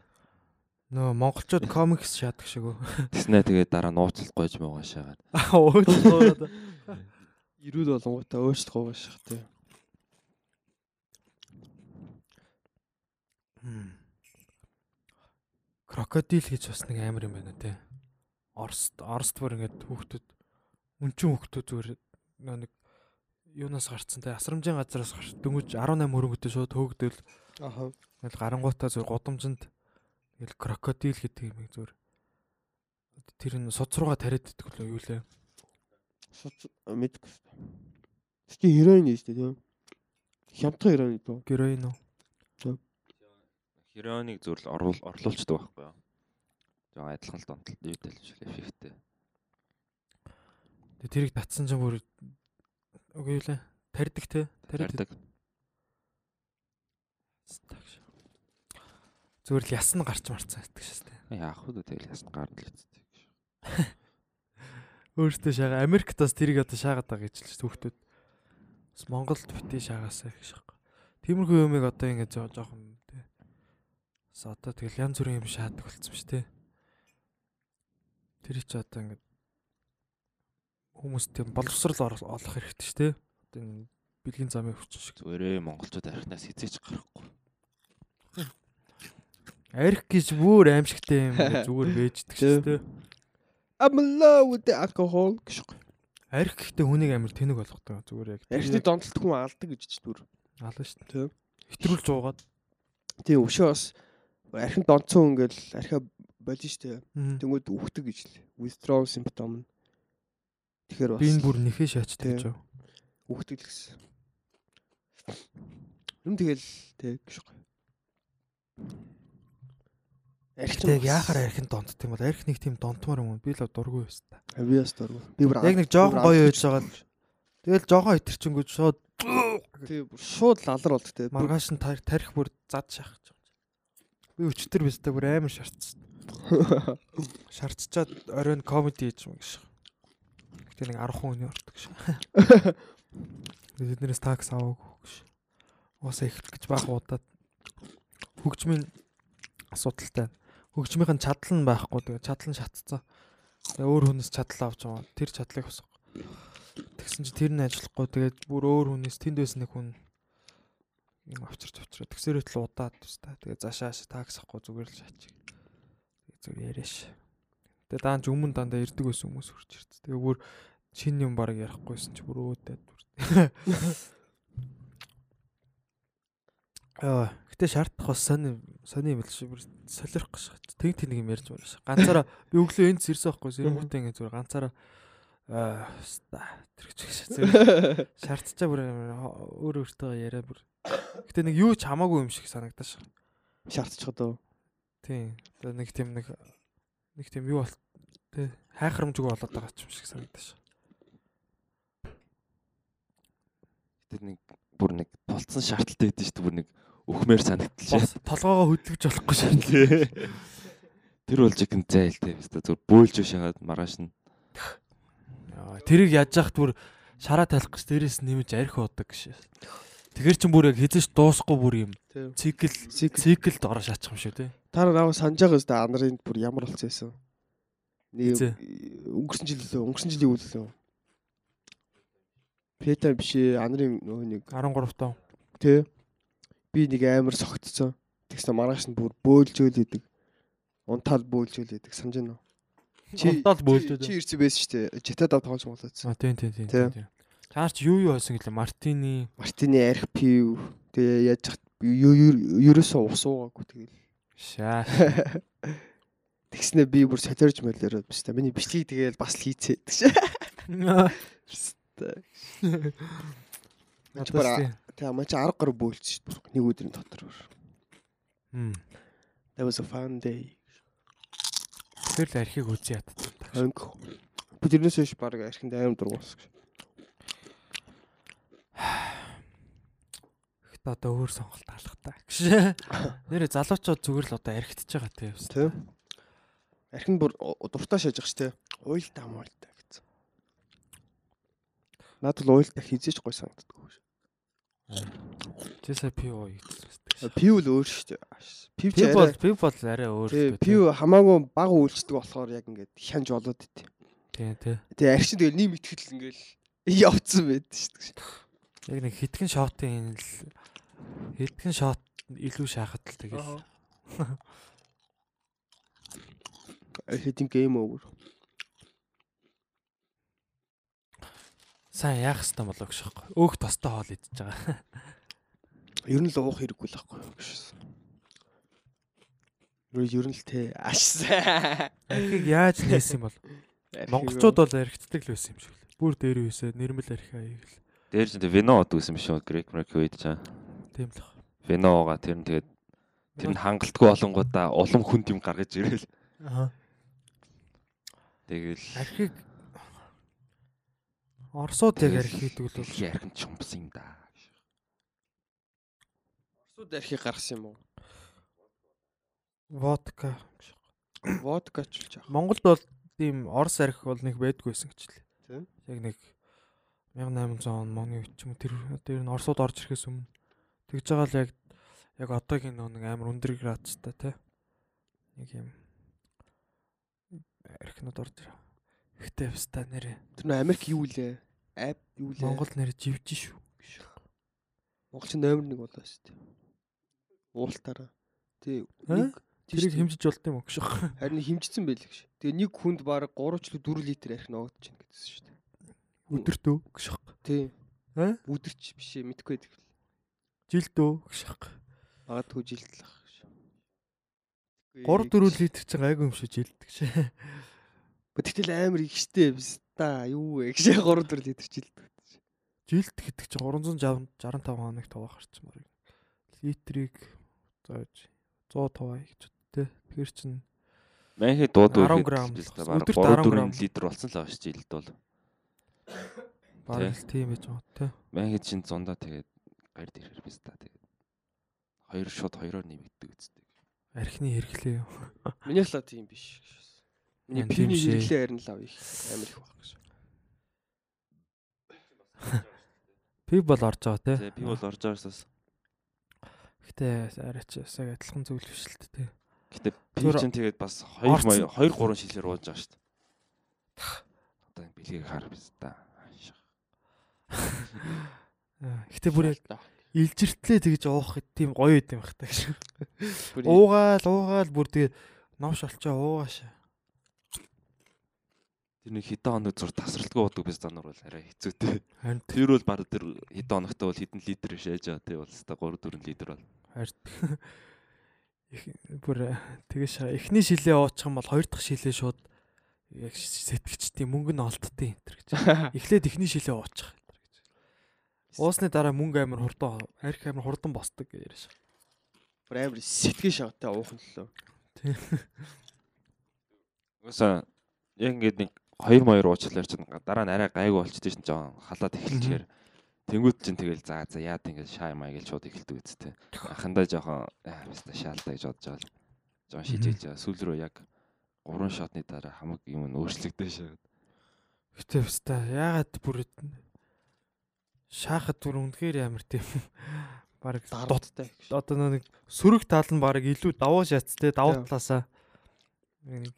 Нөө монголчууд комикс шаадаг шиг үү. Тэснэ тэгээд дараа нууцлалт гойж муугаа шагаад. Уучлаарай. Ирүүд болонгуудаа өөрчлөх байгаа шах те. Крокодил гэж бас нэг амар юм байна те. Орст Орст бүр ингээд хүүхдүүд үнчин хүүхдүүд зүгээр нэг юунаас гарцсан те асрамжийн газараас гарч дөнгөж 18 хөрөнгөтэй шууд хөөгдөл Аха. Тэгэл гарангуутаа зүр гудамжинд тэгэл крокодил гэдэг юм зүгээр тэр нь суц руугаа тариад идэх лөө юу лээ. Мэдгүй. Чи хероин ээ шүү дээ. Хямдхан хероин дөө. Героин уу? Хероныг зөвл оруул орлуулцдаг байхгүй юу? Жоо адилхан л донтол юу дэлж эффекттэй. Тэгээ тэрийг татсан ч бүр үгүй лээ. Тарьдаг те. Тардаг. Зүгээр л ясна гарч марцсан гэдэг шээ. Яах вэ тэгэл ясна гард л үсттэй. Өөртөө шаага Америкт бас тэрийг одоо шаагаад байгаа гэж л шүү хүүхдүүд. Бас Монголд битээ шаагаасаа гэж шаахгүй. Тиймэрхүү юмыг одоо ингэ жоо жоохон. Бас одоо тэгэл янз бүрийн юм шаадаг болсон шүү те. Тэр чи одоо ингэ хүмүүс тийм боловсрал олох хэрэгтэй шүү те. Одоо энэ бэлгийн замын хүчин шиг. Зүгээрээ монголчууд архинаас хизээч гарахгүй. Арх гэж бүр аимшигтай юм зүгээр бэждэг шүү те. I'm in love with the alcohol гэж. Арх гэхдээ хүнийг амар тэнэг болгодог зүгээр яг. Архины донтолт хүн алдаг гэж ч дүр. ална шүү Тийм. Хэтрүүлж уугаад. Тийм өшөө бас архин донцсон ингээл архиа болж штэ. Тэнгүүд үхдэг гэж л. Withdrawal symptom нь. Тэгэхээр бас Би энэ бүр нэхээ шаачдаг гэж. Тийм. үхдэг л гэсэн. Юм тэгэл тэг гэж. Архич Яг яахаар архин донтд юм бол арх нэг тийм донтмор юм? Би л дургүй байсан та. Авиас дург. Би бүр Яг нэг жоохон гоё байж байгаа л. Тэгэл жоохон хитэрчэнгүүд шууд тий шууд лалар болдог те. Маргааш нь тар- тарих бүр зад байна. Би өчтөр бистэ бүр амар шаарцсан. Шаарцчаад оройн комеди хийж юм гэж. Гэтэ нэг 10 хүн өртөг ш. Тэднээс такс аваагүй гэж. Уусаа их гэж баах удаад хөгжмийн асуудалтай. Хөгжмийнх нь чадал нь байхгүй. Тэгээ чадал нь шатцсан. Тэгээ өөр хүнээс чадал авч байгаа. Тэр чадлыг босго. Тэгсэн чи тэр нь ажиллахгүй. Тэгээд бүр өөр хүнээс тэнд байсан нэг хүн авчирч авчираа. Тэгсэрээ л удаад теста. Тэгээ зашааш такс авахгүй зүгээр л шаачих. Тэгээ зүгээр яриаш. Тэгээ даанч өмнө дандаа ирдэг байсан хүмүүс хурж ирд. Тэгээ бүр шин юм баг ярихгүйсэн чи бүр өөдөөд бүр. Аа, гэтээ шаардах бас сони сони юм л шүү. Бүр солирох гэж. Тэг тэнэг юм ярьж байна ш. Ганцаараа би өглөө энд ирсэн байхгүй сэрмүүтээ ингэ зүгээр ганцаараа аа ста тэр гэж зүгээр шаардчаа бүр өөр өөртөө яриа бүр. Гэтээ нэг юу ч хамаагүй юм шиг санагдаж ш. шаардчихад уу. Тийм. Одоо нэг тийм нэг нэг тийм юу бол тий хайхрамжгүй болоод байгаа ч юм шиг санагдаж ш. Тэр нэг бүр нэг тулцсан шаардлагатай байдсан шүү дээ. Бүр нэг өхмээр санагдтал шээ. Бос толгоогоо хөдлөж болохгүй шаардлагатай. Тэр болж игэн зайл те. Зүгээр бөөлж шахаад маргааш нь Тэрийг яаж яхад бүр шараа талах гэж дээрээс нэмж арх удаг гэж. Тэгэр чин бүр яг хизэж дуусахгүй бүр юм. Цикл Цикл. циклд ороо шаачих юм шүү те. Та нар аваа санаж байгаа өстэй анарын бүр ямар болцсон байсан. Нэг өнгөрсөн жил лөө өнгөрсөн жилийн үйл лөө. Пета биш анарын нөгөө нэг 13 тав. тий. Би нэг амар согтцсон. Тэгсэн маргааш нь бүр бөөлжөөл идэг. Унтаал бөөлжөөл идэг санаж байна уу? Унтаал бөөлжөөд. Чи ирсэн байсан шүү дээ. Житад ав тоглож молоодсан. А тийм тийм тийм. Чи юу юу байсан гэлээ Мартини Мартины арх пив тэгээ яаж ерөөсөө ус уугаагүй тэгэл. шаа. Тэгснэ би бүр солиорж молиороод биш та. Миний бичлэгийг тэгээл бас хийцээ гэдэг тийм. Тэгээ маа чи 10 гаруй бөөлсөн шүү дээ. Нэг өдрийн дотор. Мм. That was a fun day. Тэр л архийг үзье ядсан. Анх. Би тэрнээс биш баг архинд аим дургуус. Ихт одоо өөр сонголт алхтаа. Гэж. Нэрэ залуучууд зүгээр л одоо архитж байгаа тийм. Тэ. Архинд бүр дуртай шааж байгаа шүү дээ. Уйл та муйл та гэсэн. Надад л уйл та хизээч гой санагддаг. Жиса пио ийдсэн. Пив л өөр шүү дээ. Пив ч арай. пив бол арай өөр Тий, шүү дээ. пив хамаагүй бага үйлчдэг болохоор яг ингээд хянж болоод идэв. Тийм тий. Тэгээ архин тэгэл нэм итгэл ингээл явцсан байд шүү дээ. Яг нэг хитгэн шотын л хитгэн шот илүү шахаад л тэгэл. Хэдин гейм over. Сайн яах хэвээр болоо гэж байхгүй. Өөх тостой хоол идчихэж байгаа. Ер нь л уух хэрэггүй л байхгүй юу гэж. Ер нь л те ашсаа. Архийг яаж нээсэн юм бол монголчууд бол архитдаг л байсан юм шиг л. Бүр дээр үсээ нэрмэл архи аяг л. дээр чинь вино од гэсэн юм шүү. Грек Мрек үед чаа. Тийм л. ах. Виноога тэр нь тэгээд тэр нь хангалтгүй болонгуудаа улам хүнд юм гаргаж ирэл. Аа. Тэгэл Архийг Оросууд яг архи хийдэг л бол их ярхам чумс юм да. Орсууд архийг гаргасан юм уу? водка. Водка ч болж байгаа. Монголд бол тийм Орос архи бол нэг байдгүйсэн гэж л. Тийм. Яг нэг 1800 он оны үед ч юм уу тэр тэр нь Оросууд орж ирэхээс өмнө тэгж байгаа л яг яг одоогийн нэг амар өндөр градустай тий. Нэг юм архинууд орж ирээ. Ихтэй явста нэрээ. Тэр нөө Америк юу лээ? Ап юу лээ? Монгол нэр живж шүү. Монголч номер 1 болоо шүү дээ. Уултаараа. Тий. Нэг Тэрийг хэмжиж болт юм уу гэж. харин хэмжсэн байл гэж. Тэгээ нэг хүнд баг 3 ч 4 литр архин оогдож байна гэсэн шүү дээ. Өдөртөө гэж. Тий. Аа? Өдөрч биш ээ мэдгүй байдаг. Жилдөө гэж. Магадгүй жилдэл ах гэж. 3 4 литр чинь гайгүй юм шиг жилдэг шээ. Тэгтэл амар ихштэй биш та юу вэ гэж 3 4 литр жилдэг. Жилд гэдэг чинь 365 хоног таваах харчмаар. Литрийг зааж 105 гэж тэ. Тэгэхээр чин Манхи дууд 10 үехэд грамм. л бараг Өдөрт 3 10 грамм. 4 литр болсон л байгаа шүү жилд бол. л тийм байж байгаа тэ. Манхи чинь зундаа тэгээд гард ирэхээр биз та тэгээд хоёр шууд хоёроор нэмэгддэг үстэй. Архины хэрэглээ юу? Миний талаа тийм биш. Миний пивний хэрэглээ харин лав их амар их баг гэж. Пив бол орж байгаа те. Би бол орж байгаасаас Гэтэ арайч сая адилхан зүйл биш л би Зүгээр чинь тэгээд бас 2 орцсон. 2 3 шилээр ууж байгаа шүү дээ. Одоо бэлгийг хар биз та. Гэтэ бүр яг илжиртлээ тэгж уух тийм гоё юм байх та гэж. Уугаал уугаал бүр тэгээ новш олчоо уугааш. Тэр нэг хэдэн хоног зур тасралтгүй уудаг биз данар бол арай хэцүүтэй. Харин Тэр бол баг тэр хэдэн хоногтой бол хэдэн литр биш ээж байгаа тий бол хэвээр 3 4 литр бол. хард. Их бүр тэгэж эхний шилээ уучих юм бол хоёр дахь шилээ шууд яг сэтгэгчдийн мөнгө нь олдтыг энэ гэж. Эхлээд эхний шилээ уучих энэ гэж. Уусны дараа мөнгө амар хурдан арх амар хурдан босдог гэж яриаш. бүр амар сэтгэн шавтай уух нь лөө. Угаасаа яг ингээд нэг 2 моёр уучлаар чинь дараа нь арай гайгүй болчихдээ чинь жоон халаад эхэлчихээр тэнгууд чинь тэгэл за за яад ингээд шаа маа гэж шууд эхэлдэг үсттэй. Ахандаа жоохон аа биста шаалтай гэж бодож байгаа. Жоон шийдэж байгаа. Сүүл рүү яг 3 шотны дараа хамаг юм нь өөрчлөгдөж шээ. Гэтэ баста яагаад бүр шаахад бүр үнэхээр амар тийм баг дот Даруудтай. одоо нэг сөрөг тал нь баг илүү давуу шац те давуу талаасаа нэг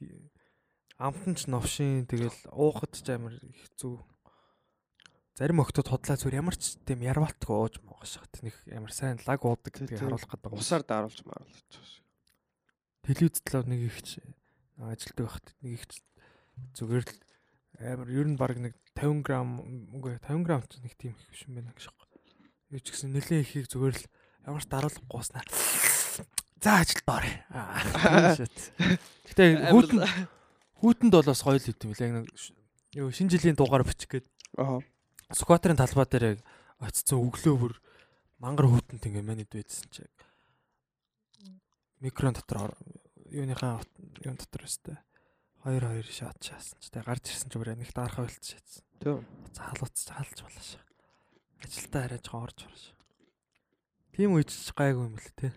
амтан ч новшин тэгэл уухад ч амар хэцүү зарим охтод хотлаа зүгээр ямар ч тийм ярвалтгүй ууж моогош хат нэг амар сайн лаг уудаг гэдгийг харуулах гэдэг. Усаар дааруулж маруулж. телевиз талаар нэг ихч ажилтдаг байхад нэг ихч зүгээр л амар ер нь баг нэг 50 г үгүй 50 г ч нэг тийм их биш юм байна гэж байна. Юу ч гэсэн нэлээ ихийг зүгээр л ямар ч даруулахгүй гуснаа. За ажилд орё. Гэтэ хүүтэн хүүтэнд бол бас гоё л үт юм лээ. Нэг юу шинэ жилийн дугаар бичих гээд Аа. Скватерын талбай дээр яг очицсан өглөө бүр мангар хүүтэнд ингэ манайд байдсан чи микрон дотор ор- юуныхаа юун дотор өстэй 2 2 шат шаасан ч тэг гарч ирсэн ч бүр нэг дарахаа болчих шатсан. Тийм. Заалууц заалж болоо шээ. Ажилдаа арай жоохон орж орж. Тийм үеч гайгүй юм л те.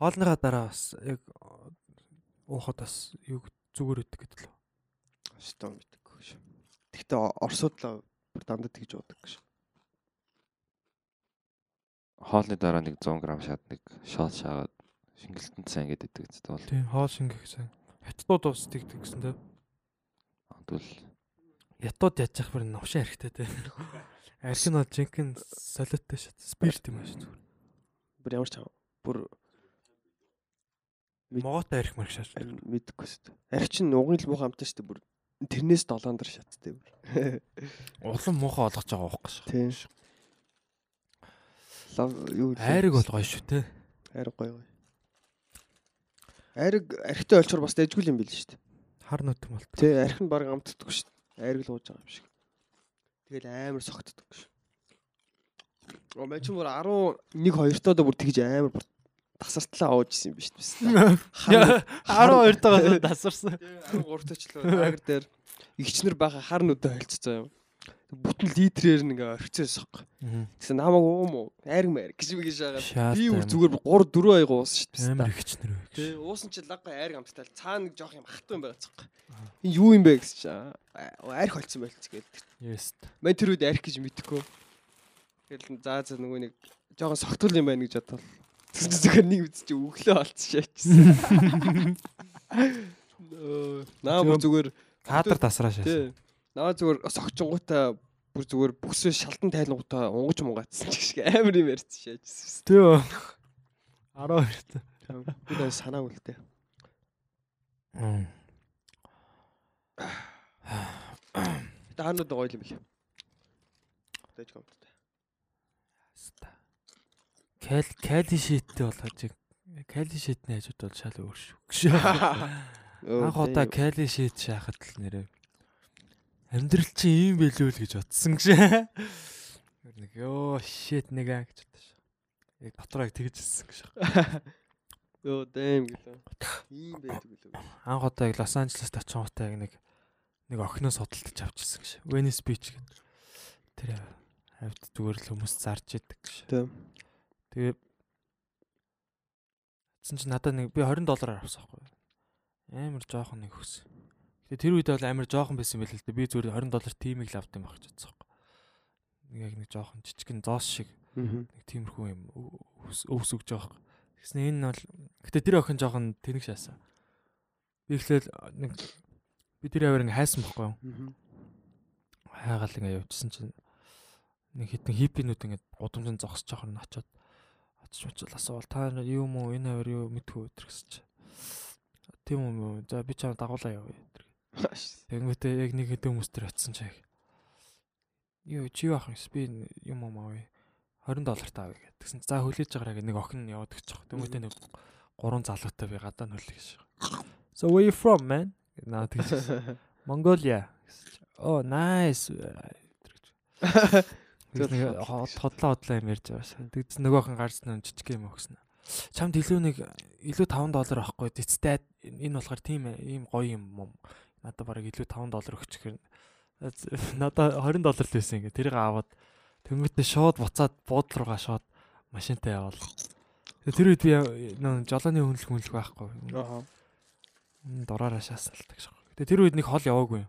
Хоолныхаа дараа бас яг уухад бас юу зүгээр өгдөг гэдэг л. Штом мэдээгүй шүү. Гэхдээ орсуудлаа бүр дандаа тэгж уудаг гэж. Хоолны дараа нэг 100 г шат нэг шот шаагаад шингэлтэнд сайн гэдэг үстэй бол. Тийм хоол шингэх сайн. Хятадууд ус тэгдэг гэсэн те. Тэгвэл Ятууд яаж явах бүр новшин хэрэгтэй те. Бол жинхэнэ солиоттой шат. Спирт юм ааш зүгээр. Бүр ямар ч бүр Могоотой арх марх харин мэдээгүй шүү. Арх чинь угын л муухай амтаа шүү. Бүр тэрнээс долоон дор шаттай бүр. Улам муухай олгож байгаа байхгүй шүү. Тийм. Лав юу? Айрыг бол гоё шүү те. Айраг гоё гоё. Айраг архитай олчор бас дэжгүй юм бил шүү дээ. Хар нүтэн болт. Тэ арх нь баг амтдаггүй шүү. дээ. Айраг л ууж байгаа юм шиг. Тэгэл амар согтдог шүү. Оо мэн ч бүр 11 2-тоо бүр тэгж амар тасартлаа аваад исэн юм биш үү? 12 дагаас тасарсан. 13 ч л лагер дээр игчнэр баха хар нүдэ холцсон юм. Бүтэн литрээр нэг орхицоосох. Тэгсэн намайг уум уу? Айраг маяр гэж мэгэж байгаа. Би бүр зүгээр 3 4 аяга уусан шүү дээ. амар ихчнэр вэ. Тэ уусан чи лагга айраг амттай л цаана нэг жоох юм хатуу юм байгаа цаахгүй. Энэ юу юм бэ гэсэн чи айрх холцсон байлц гэдэг. Yes. Мэн тэр үед айрх гэж мэдэхгүй. Тэгэл заа заа нөгөө нэг жоохон согтул юм байна гэж бодвол зүгээр нэг үз чи өглөө олцсон шаачсан. Наа бүр зүгээр Кадр тасраа шаасан. тий. Наа зүгээр согчонгуудаа бүр зүгээр бүсээ шалтан тайлангуудаа унгаж мунгацсан ч шиг амар юм ярьсан шаачсан. Төө. 12. Би нэ санаагүй л дээ. Даанууд гоё юм бил. Дэж комттой. Кал кали шиттэй бол хажиг кали шитний хажууд бол шал өөр шүү. Анх удаа кали шит шахад л нэрээ амьдрал чи ийм байлгүй л гэж бодсон гшээ. Нэг ёо shit нэг аа гэж бодсон. Яг дотроо тэгж хэлсэн гшээ. Йоо дэм гэлээ. Ийм байдаг үлээ. Анх удаа Лос Анжелест очин утаа яг нэг нэг охиноос судалдаж авчихсан гшээ. Venice Beach гэдэг. Тэр хавьд зүгээр л хүмүүс зарж идэг гэж. Тийм. Тэгээ Тэгсэн чинь надад нэг би 20 доллараар авсан байхгүй. Амар жоохон нэг хөс. Тэгээ тэр үед бол амар жоохон байсан байл л дээ. Би зүгээр 20 доллар тимийг л авдсан байх гэж бодсон байхгүй. Нэг яг нэг жоохон жижигэн зоос шиг нэг тиймэрхүү юм өвс өгж байгаа байхгүй. Тэгсэн энэ бол гэтээ тэр охин жоохон тэнэг шаасан. Би ихлээл нэг би тэр яваар ингээ хайсан байхгүй юу? хайгаал ингээ явжсэн чинь нэг хитэн хиппинүүд ингээ гудамжинд зогсож байгаа нь очиод очиж очил асуувал та юу юм уу энэ хоёр юу мэдгүй өдр гэсэн чи. Тийм юм уу? За би чамд дагуулаа явъя өдр. Тэнгүүтээ яг нэг хэдэн хүмүүс төр очисон чи. Юу чи юу ах юм би юм уу авъя. 20 доллар таа гэж. Тэгсэн за хүлээж байгаараа нэг охин яваад байгаа. Тэнгүүтээ нэг гурван залуутай би гадаа гэж. So where you from man? Наа тэгж. Mongolia. Oh nice. Нэг хотлоо хотлоо юм ярьж байгаа шээ. Тэгсэн нөгөөх нь гарсан нь жижиг юм өгсөн. Чамд илүү нэг илүү 5 доллар авахгүй дэцтэй энэ болохоор тийм ийм гоё юм юм. Надад бараг илүү 5 доллар өгчих хэрэг. Надад 20 доллар л байсан ингээ тэрийг аваад тэнгуүтээ шууд буцаад буудлуугаа шууд машинтай явал. Тэр үед би нөө жолооны хөндлөх хөндлөх байхгүй. Аа. Дураараа шаасалдаг шээ. Тэгээ тэр үед нэг хол яваагүй.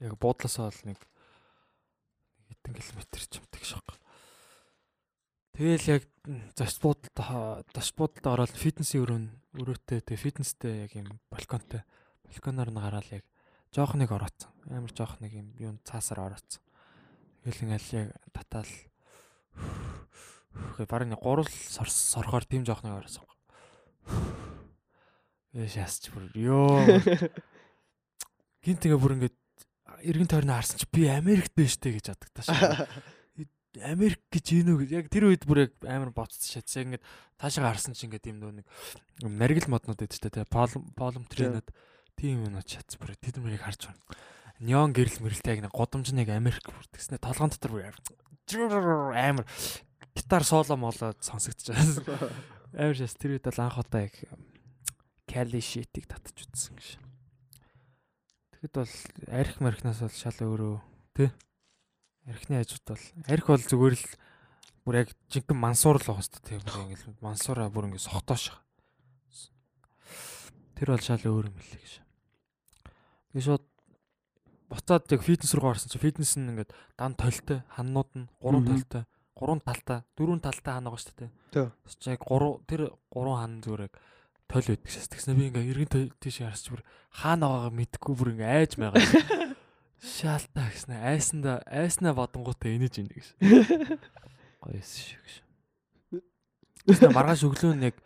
Яг буудлаасаа бол нэг километр ч юмдаг шок. Тэгэл яг зочд буудалд ороод фитнесийн өрөө өрөөтэй тэгээ фитнестэй яг юм балконтой балконоор нь гараад яг жоох нэг орооцсон. Амар жоох нэг юм юу цаасаар орооцсон. Тэгэл ингээл яг татаал бараг нэг гурал сорхоор тийм жоох нэг ороосон. Яш ясч бүр ёо. Гинт ингээ бүр ингээд эргэн тойрноо харсан чи би Америкт байж тээ гэж бодогдоо шээ. Америк гэж энэ үү яг тэр үед бүр яг амар боцсон. Тэг ингээд таашаа харсан чи ингээд юм дөө нэг наргил моднууд байдаг шүү дээ. Полом полом тренүүд тийм юм уу чац бүр тэд мөрийг харж байна. Неон гэрэл мэрэлтэй яг нэг годомж нэг Америк бүр тэгснэ толгоон дотор бүр амар гитар соло молоо сонсогдож байгаа. Амар шээс тэр үед бол анх удаа яг Cali shit-ийг татж үзсэн Тэгэхэд бол арх мархнаас бол шал өөрөө тий. Архны хажууд бол арх бол зүгээр л бүр яг жинхэнэ мансуур л байгаа шүү дээ. Тийм ингээл мансуураа бүр ингээд сохтоош. Тэр бол шал өөр юм лээ гэж. Би шууд буцаад яг фитнес руу гарсан чи фитнес нь ингээд дан толтой ханнууд нь гурван толтой гурван талтай дөрвөн талтай хан байгаа шүү дээ. Тий. Яг гурав тэр гурван хан зүгээр яг тойл байдаг шээс. Тэгснэ би ингээ эргэн тийш харсч бүр хаана байгаагаа мэдхгүй бүр ингээ айж байгаа. Шаалтаа гэснэ айсанда айснаа бодонгуудаа энэж ийн гэж. Гоёс шиг гэж. Тэгснэ маргааш өглөө нь яг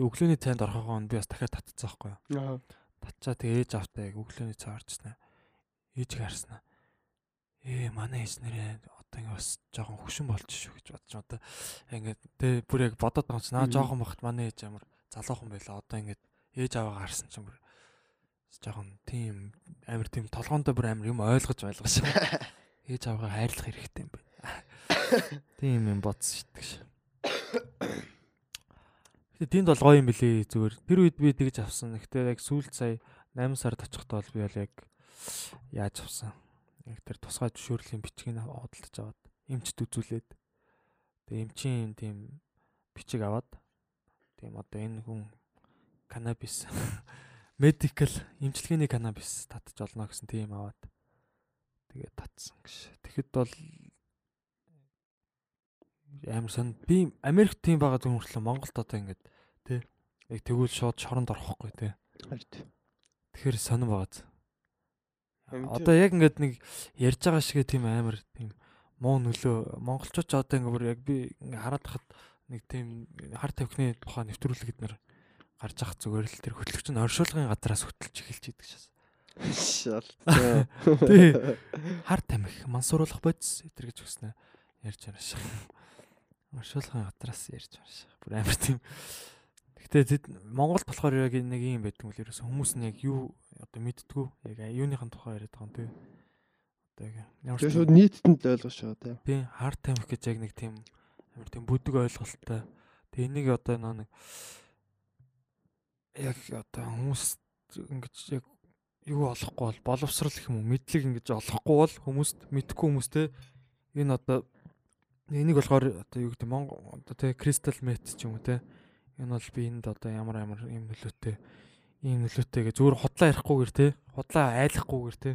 өглөөний цайнд орохоо нь би бас дахиад татцсан байхгүй юу. Аа. Татчаа тэгээ ээж автаа яг өглөөний цай орчихснаа. Ээжийг харснаа. Ээ манай ээж нэрээ одоо ингээ бас жоохон хөшин болж шүү гэж бодож одоо ингээд тэ бүр яг бодоод байгаа юм чи наа жоохон бахт манай ээж ямар залуухан байла одоо ингээд ээж аваа гарсан чинь бүр жоохон тийм амар тийм толгоондоо бүр амар юм ойлгож ойлгож ээж аваагаа хайрлах хэрэгтэй юм байна. Тийм юм бодсон дээ. Тэгээ тэнд бол гоё юм билий зүгээр. Тэр үед би тэгж авсан. Гэхдээ яг сүүлд сая 8 сард очихдоо бол би бол яг яаж авсан. Яг тэр тусгай зөвшөөрлийн бичгийг худалдаж аваад эмчд үзүүлээд тэгээ эмчийн тийм бичиг аваад тийм одоо энэ хүн канабис медикал эмчилгээний канабис татж олно гэсэн тийм аваад тэгээ татсан гэж. Тэгэхэд бол амар сон би Америкт тийм байгаа зөв хүртэл Монголд одоо ингээд тий яг тэгвэл шууд шоронд орохгүй тий. Тэгэхээр сонирн байгааз. Одоо яг ингээд нэг ярьж байгаа шиг тийм амар тийм муу нөлөө монголчууд ч одоо ингээд бүр яг би хараад хахад нэг тийм хар тавхины тухай нэвтрүүлэг эднэр гарч ах зүгээр л тэр хөтлөгч нь оршуулгын газараас хөтлж эхэлж идэг шээс. Шал. Тий. Хар тамхи мансууруулах бодис тэр гэж өгснэ ярьж байгаа шээ. Оршуулгын газараас ярьж байгаа шээ. Бүр амар тийм. Гэхдээ тэд Монголд болохоор яг нэг юм байдаг юм л ерөөс хүмүүс нь яг юу одоо мэдтгүү яг юуныхын тухай яриад байгаа юм тий. Одоо яг ямар ч л ойлгож байгаа тий. тий хар тамхи гэж яг нэг тийм амар тийм бүдэг ойлголттой. Тэгээ энийг одоо нэг яг одоо хүмүүс ингэж яг юу олохгүй бол боловсрал гэх юм уу мэдлэг ингэж олохгүй бол хүмүүст мэдхгүй хүмүүстэй энэ одоо энийг болохоор одоо юу гэдэг Монгол одоо тий Crystal Meth ч юм уу тий энэ бол би энд одоо ямар ямар юм нөлөөтэй ийм нөлөөтэй гэж зүгээр худлаа яриахгүйгээр тий худлаа айлахгүйгээр тий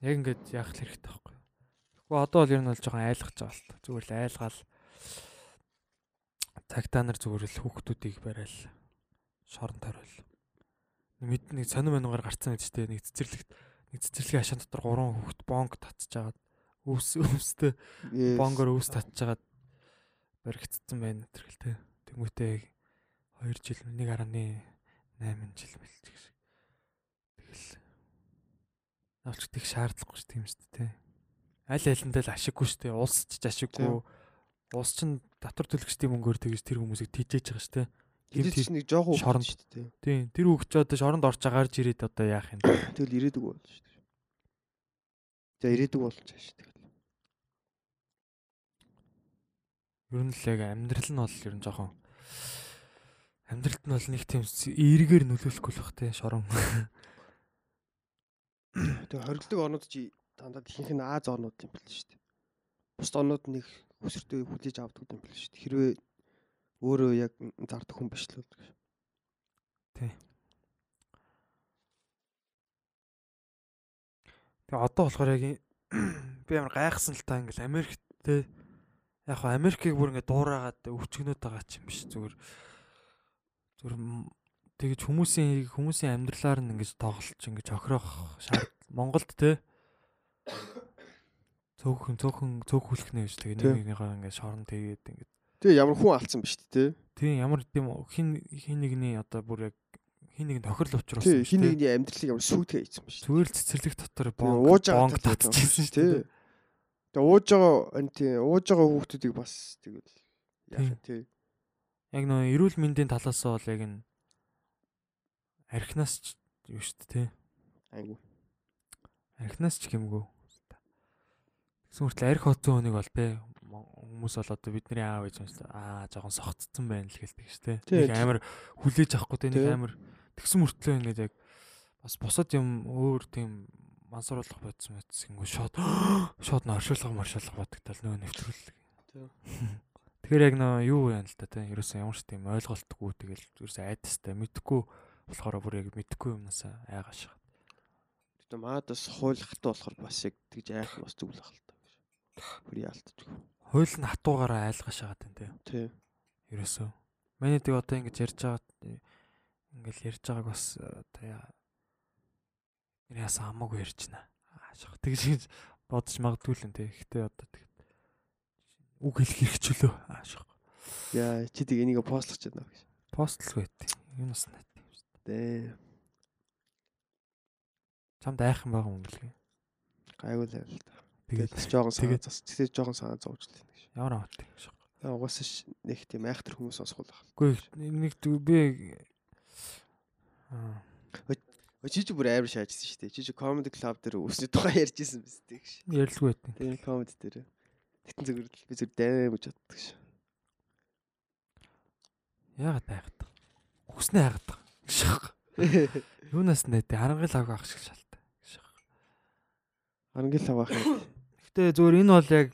яг ингээд яах хэрэгтэй байхгүй. Тэгэхгүй одоо бол ер нь бол жоохон айлгаж байгаа л та. Зүгээр л айлгаал цагтаа нар зүгээр л хүүхдүүдийг барайл шорон тариул. Мэд нэг сонир мангаар гарцсан гэж тий нэг цэцэрлэгт нэг цэцэрлэгийн хашаан дотор гурван хүүхд бонг татчихагаад өвс өвстэй бонгоор өвс татчихагаад баригдсан байна тэр гэл тий. Тэмүүтэй 2 жил 1.8 жил бэлч гэж. Тэгэл навч тийг шаардлагагүй ш тийм шүү дээ. Аль алиндаа л ашиггүй ш дээ. Улс ч ашиггүй. Улс чинь татвар төлөгчдийн мөнгөөр тэгж тэр хүмүүсийг тижээж байгаа ш дээ. Тэр чинь нэг жоохон шоронд шүү дээ. Тийм. Тэр хүүхд ч одоо шоронд орж гарч ирээд одоо яах юм. Тэгэл ирээдүг болно шүү дээ. За ирээдүг болж байгаа шүү дээ. Ер нь л яг амьдрал нь бол ер нь жоохон амьдралд нь бол нэг тийм эргээр нөлөөлөхгүй л бах те шорон. Тэгээ хоригддаг орнууд чи дандаа ихэнх нь Аз орнууд юм бэл шүү дээ. Бусд орнууд нэг өсөртөө хүлээж авдаг юм бэл шүү дээ. Хэрвээ өөрөө яг зардаг хүн биш л үү гэж. Тэгээ одоо болохоор яг би амар гайхсан л та ингээл Америкт те яг хоо Америкийг бүр ингээд дуурайгаад өвчгнөд байгаа ч юм биш зүгээр зүгээр тэгэж хүмүүсийн хүмүүсийн амьдралаар нь ингэж тоглолч ингэж охирох шаард Монголд те цөөхөн цөөхөн цөөхүүлэх нэ гэж тэгээ нэг нэгнийгаа ингээд шорон тэгээд ингээд Тэгээ ямар хүн алдсан биш дээ. тийм ямар тийм хин хин нэгний одоо бүр яг хин нэг тохирол Тий. учруулсан Хин нэгний амьдралыг ямар сүйтгэе хийсэн биш. зүгээр цэцэрлэг дотор бонг бонг татчихсан шүү дээ Тэгээ ууж байгаа энэ тий ууж байгаа хүүхдүүдийг бас тэгэл яах Тий. яг нөө эрүүл мэндийн талаас бол яг энэ архинаас ч юу шүү дээ тий Айгу. архинаас ч гэмгүй хүртэл арх хоцсон хүнийг бол Мон- хүмүүс бол одоо бидний аав ээж юмс аа жоохон согтцсон байна л гэлдэг ш тий Тий, нэг амар хүлээж авахгүй тий нэг амар тэгсэн мөртлөө ингээд яг бас бусад юм өөр тийм мансууруулах бодсон мэдсэнгүү шууд шууд н оршуулга маршуулга бодогдол нөө нэвтрүүлэг. Тэгэхээр яг нөө юу яана л та тий ерөөсөн ямар ч тийм ойлголтгүй тэгэл ерөөсөн айдастай мэдхгүй болохоор бүр яг мэдхгүй юмнаас айгааш. Тэгээ маадас хууль хатуу болохоор бас яг тэгж айх бас зүгэл ах л та. Бүр яалтчих. Хууль нь хатуугаараа айлгаш байгаа юм тий. Тий. Ерөөсөө. Миний тэг одоо ингэж ярьж байгаа ингээл ярьж байгааг бас одоо яа яасан хамаагүй ярьж байна. Аашах тэгж ингэж бодож магадгүй л энэ тий. Гэхдээ одоо тэг үг хэлэх хэрэгчлөө. Аашах. Яа чи тийг энийг постлох гэж байна гэж. Постлгүй байт. Юунаас найт юм шүү дээ. Дээ. Чамд айхан байгаа юм гэлээ. Гайгүй л байл та. Тэгээд жоохон тэгээд- зас. Тэгээд жоохон санаа зовжлаа гэж. ямар аваад юм шиг. Аа угаасаа нэг тийм айхтар хүмүүс сонсгол байх. Үгүй нэг би аа чи бүр амар шаажсан шүү дээ. Чи comedy club дээр өсний тухай ярьж исэн биз дээ гэж. ярилгүй байт. Тийм comedy дээр. Гэтэн зүгээр л би зүр дайм гэж боддог ш. Яагаад байгаад хайгаад та. Шах. Юунаас нэт харангийн лаг авах шиг шалтаа. Шах. Харангийн лав ах юм. Гэтэ зүгээр энэ бол яг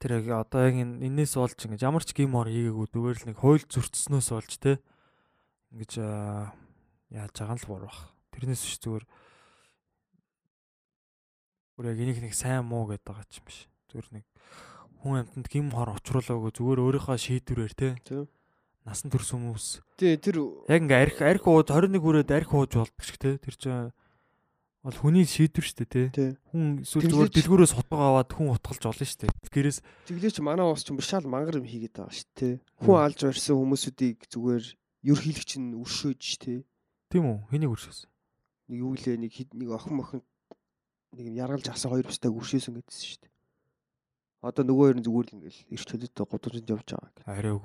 тэр яг одоо яг энэ- энээс болж ингэж ямар ч гим ор хийгээгүй зүгээр л нэг хууль зөрчснөөс болж те ингэж яаж байгаа нь л буруу бах. Тэрнээс биш зүгээр бүр яг энийг нэг сайн муу гэдэг байгаа ч юм биш. Зүгээр нэг хүн амьтанд гим хор очруулаагүй зүгээр өөрийнхөө шийдвэрээр те насан турш хүмүүс Тий тэр яг ингээ арх арх ууд 21 хүрээд арх ууж болдог шиг те тэр чинь бол хүний шийдвэр шүү дээ тий. хүн эсвэл Тэглэж- зүгээр дэлгүүрээс хутга аваад хүн утгалж олно шүү дээ гэрээс Тэглээч манай уус ч бишаал мангар юм хийгээд байгаа ш тий. Хүн алж барьсан хүмүүсүүдийг зүгээр ерхийлэгч нь өршөөж тий. тийм үү хэнийг өршөөс Нэг юу лээ нэг нэг охин мохин нэг юм яргалж авсан хоёр бистаг өршөөсөн гэдсэн шүү дээ. Одоо нөгөө хоёр нь зүгээр л ингээл ирч хөдөдөө гудамжинд явж байгаа гэх. арай үү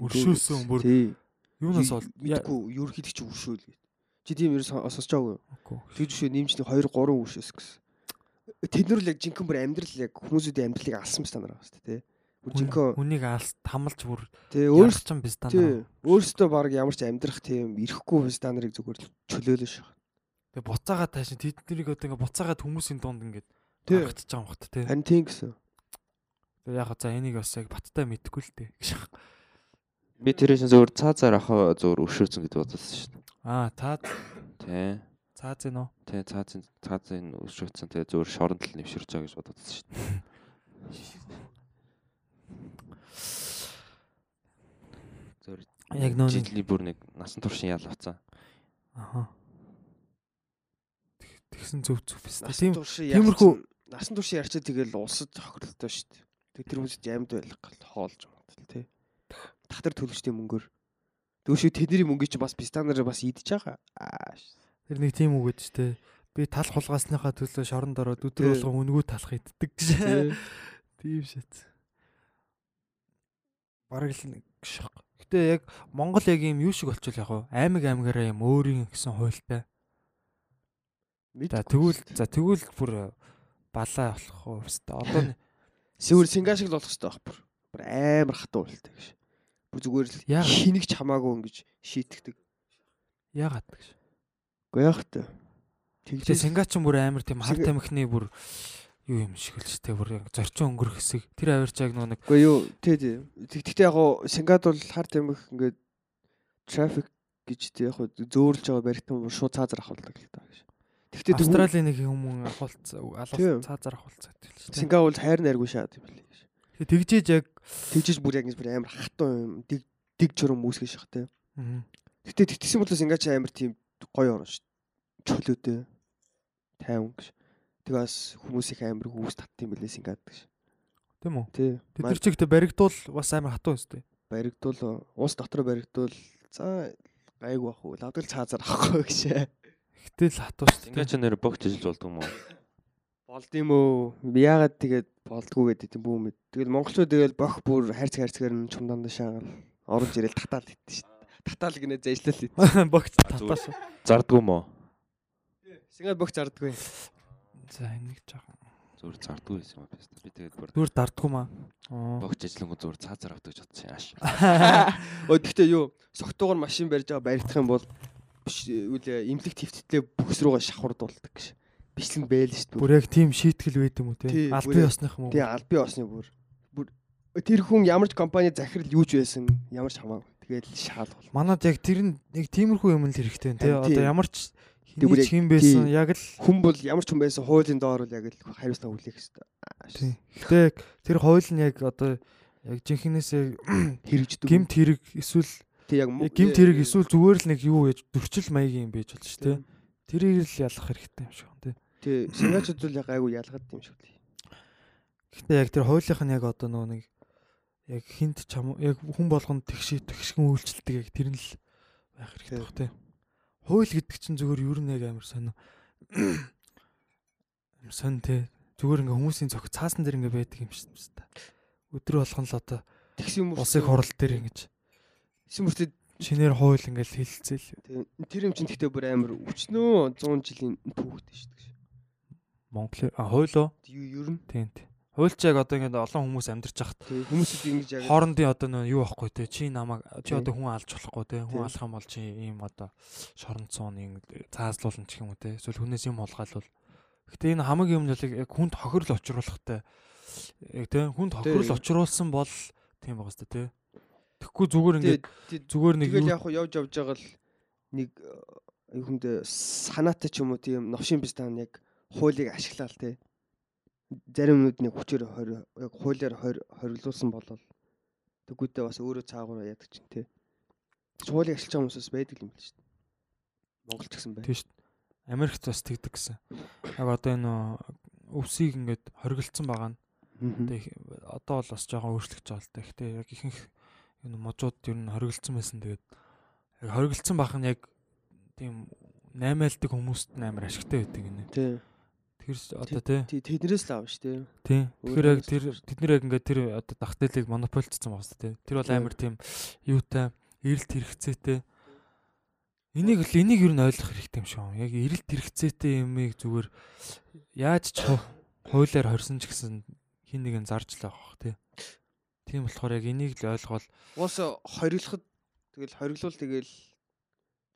Өршөөсөн бүр юунаас бол мэдгүй ерхийлэгч өршөөл гэд. Чи тийм ер сонсож байгаагүй юу? Тэгж шүү нэмжний 2 3 өршөөс гэсэн. Тэд нар л яг жинхэнэ бүр амьдрал яг хүмүүсүүдийн амьдралыг алсан биз та нараа шүү дээ тий. Бүр жинхэнэ хүнийг алс тамалж бүр тий өөрс өөрс ч тий даа өөрсдөө баг ямар ч амьдрах тийм ирэхгүй биз та нарыг зүгээр л чөлөөлөө шүү. тэгээ буцаагаад таашин тэд нарыг одоо ингээ буцаагаад хүмүүсийн дунд ингээ гаргаж байгаа юм бахт тий. Харин тийм гэсэн. Тэгээ яг за энийг бас яг баттай мэдгүй л дээ. Би тэрээс зөвөр цаазаар ахаа зөвөр өшөөцөн гэдэг бодсон шүү дээ. Аа та Тий. цааз энэ үү? Тий цаазын цаазын өшөөцөн тэгээ зөвөр шоронд л нэвширч байгаа гэж бодсон шүү дээ. Зөвөр Яг нөө нэг жилийн бүр нэг насан туршийн ял авцсан. аха. Тэг- Тэгсэн зөв зөв. Насан Тийм тиймэрхүү- насан туршийн ярьчаа тэгэл улсад хохирлоо шүү дээ. Тэг тэр хүмүүс амьд байх гал хоолж байгаа тий. Татар төлөвчдийн мөнгөөр Дөөшөө тэдний мөнгөийг чи бас пистанаар бас идэж байгаа. Тэр нэг тийм үг гэж дээ. Би тал хулгасныхаа төлөө шоронд ороод өдөр болгон үнгүү талах иддэг гэж. Тий. Тийм шат. Бараг л нэг шок. Гэтэ яг Монгол яг юм юу шиг болчихвол яг уу аймаг аймагаараа юм өөрийн гэсэн хуйлтай. За тэгвэл за тэгвэл бүр балаа болох уу өстө. Одоо н- Сүүр синга шиг л болох хэрэгтэй байх бүр. Амар хатуу үлтэй гэж. Зүгээр л хэнийг ч хамаагүй ингэж шийтгдэг. яагаад гэж. Уу яах вэ? Тэгээ Тэгжээ Сингачин бүр амар тийм хар тамхины бүр юу юм шиг л ч тэ бүр яг зорчин өнгөрөх хэсэг. Тэр авирчааг нөгөө нэг Уу юу тий тий. Тэгтээ яг гоо Сингад бол хар тамхи ингээд трафик гэж тий яг зөөрлж байгаа баригтан шууд цаазар ахуулдаг л та гэж. Тэгтээ тэг- Австралийн нэг хүмүүс авахулц Тийм. алуус цаазаар авахулцаа гэдэг л ч тэ. Сингапур бол хайр найргүй шаад юм. Тэгээ тэгжээж яг Тэгжиж бүр яг ингэж бүр амар хатуу юм дэг дэг чурам үүсгэж шах мгм. Гэтэ тэгтсэн бол Сингач амар тийм гоё орно шүү. Чөлөөтэй. Тайван гэж. Тэгээ бас хүмүүс их амар хүүс татт юм билээ Сингад гэж. тийм үү. Тий. Тэд нар ч ихтэй баригдуул бас амар хатуу өстэй. баригдуул уус дотор баригдуул за гайгүй ах уу. Ладгал цаазаар авахгүй гэж. Гэтэл хатуу шүү Ингээ дээ. ч нэр богч ижил болдгоо юм уу? Болд юм уу? Яагаад тэгээд болдгоо гэдэг юм бүү мэд. Тэгэл монголчууд тэгэл бох бүр хайрц хайрцгаар нь чумданд шаагаал орж ирэл татаал иттэн шүү. Татаал гинэ зэжлэл ит. Богц татааш. Зардггүй юм уу? Сингад бох зардггүй. За энийг жоохон Зүгээр зардггүй байсан юм байна. Би тэгээд бүр зүгээр дардггүй маа. Аа. богч ижлэнгүү зүгээр цаазаар авдаг гэж бодсон яаш. Өө тэгтээ юу? Согтуугаар машин барьж байгаа баригдах юм бол биш үл имлэг твттлээ бүхс рүүгээ шахурдуулдаг гэж. Бичлэн бээл шүү дээ. Бүр яг тийм шийтгэл байд юм уу те? Албан ёсных юм уу? Тий албан осны бүр. Бүр тэр хүн ямар ч компани захирал юу ч байсан ямар ч хамаагүй. Тэгээд шаал бол. Манад яг тэр нэг тиймэрхүү юм л хэрэгтэй те. Одоо ямар ч Тэг яг- ч хин байсан яг л Хүн бол ямар ч хүн байсан хуулийн доор бол яг л хариуцлага хүлээх хэрэгтэй. Гэтэ тэр хууль нь яг одоо яг жинхэнээсээ Хэрэгждэг. гимт хэрэг эсвэл тий яг гимт хэрэг эсвэл зүгээр л нэг юу яж зөрчил маягийн юм байж болж ш те. Тэрийг л ялах хэрэгтэй юм шиг байна те. Тий сингачууд бол яг айгу ялгаад юм шиг лээ. Гэхдээ яг тэр хуулийнх нь яг одоо нөгөө нэг яг хинт чам яг хүн болгонд тэгши тэгшгэн үйлчлдэг яг тэр нь л байх хэрэгтэй Тий. баг те. Хууль гэдэг чинь зүгээр юу нэг амар сонио. Амар сонь те. Зүгээр ингээ хүмүүсийн цог цаасан дээр ингээ байдаг юм шиг байна. Өдөр болгон л одоо Тэгс юм уу? улсын хурал дээр ингэж Сүмөртөд шинээр хууль ингээл хэлэлцээл тэр юм чинь тэгтээ бүр амар өчнөө 100 жилийн түүхтэй шүү дээ. Монгол а хууль уу? Юу ер нь. Тийм тийм. Хууль ч яг одоо ингээ олон хүмүүс амьдарч хахад тий хүмүүсд ингэж яг хоорондын одоо нөө юу байхгүй те чи намайг чи одоо хүн алж болохгүй те хүн алах юм бол чи ийм одоо шорон цууны цаазлуулна ч юм уу те эсвэл хүнээс юм хулгайлвал гэтээ энэ хамаг юм л яг хүнд хохирол очруулахтай яг те хүнд хохирол очруулсан бол тийм байгаа сте те. Тэгэхгүй зүгээр ингээд зүгээр нэг Тэгэл яг хуу явж явж байгаа л нэг э, хүнд санаатай ч юм уу тийм новшин бистан яг хуулийг ашиглаал те. Зарим юмуд нэг хүчээр яг хуулиар хорь хоригдуулсан болол тэггүйдээ бас өөрөө цаагаараа яадаг чинь. Тэгж хуулийг ашиглаж байгаа хүмүүсээс байдаг юм шүү дээ. Монгол ч гэсэн бай. тийм шүү. Америкт бас тэгдэг гэсэн яг одоо энэ өвсийг ингээд хоригдсан байгаа нь Мгм. Тэг одоо бол бас жоохон өөрчлөгдөж байгаа л та. Гэхдээ яг ихэнх энэ можууд ер нь хоригдсан байсан. Тэгээд яг хоригдсан бах нь яг тийм наймаалдаг хүмүүст амар ашигтай байдаг гинэ. Тий. Тэр одоо тий. Тэднээс л аав шүү дээ. Тий. Тэгэхээр яг тэр тэд нэр яг ингээд тэр одоо дахтайлыг монополицсан байгаа шүү дээ. Тэр бол амар тийм юутай эрэлт хэрэгцээтэй. Энийг л энийг ер нь ойлгох хэрэгтэй юм шиг байна. Яг эрэлт хэрэгцээтэй юмыг зүгээр яаж ч ху- хуулиар хорьсон ч гэсэн хин нэг нь зарж л бох тий. Тийм болохоор яг энийг л ойлгоод Уус хориглоход тэгэл хориглуул тэгэл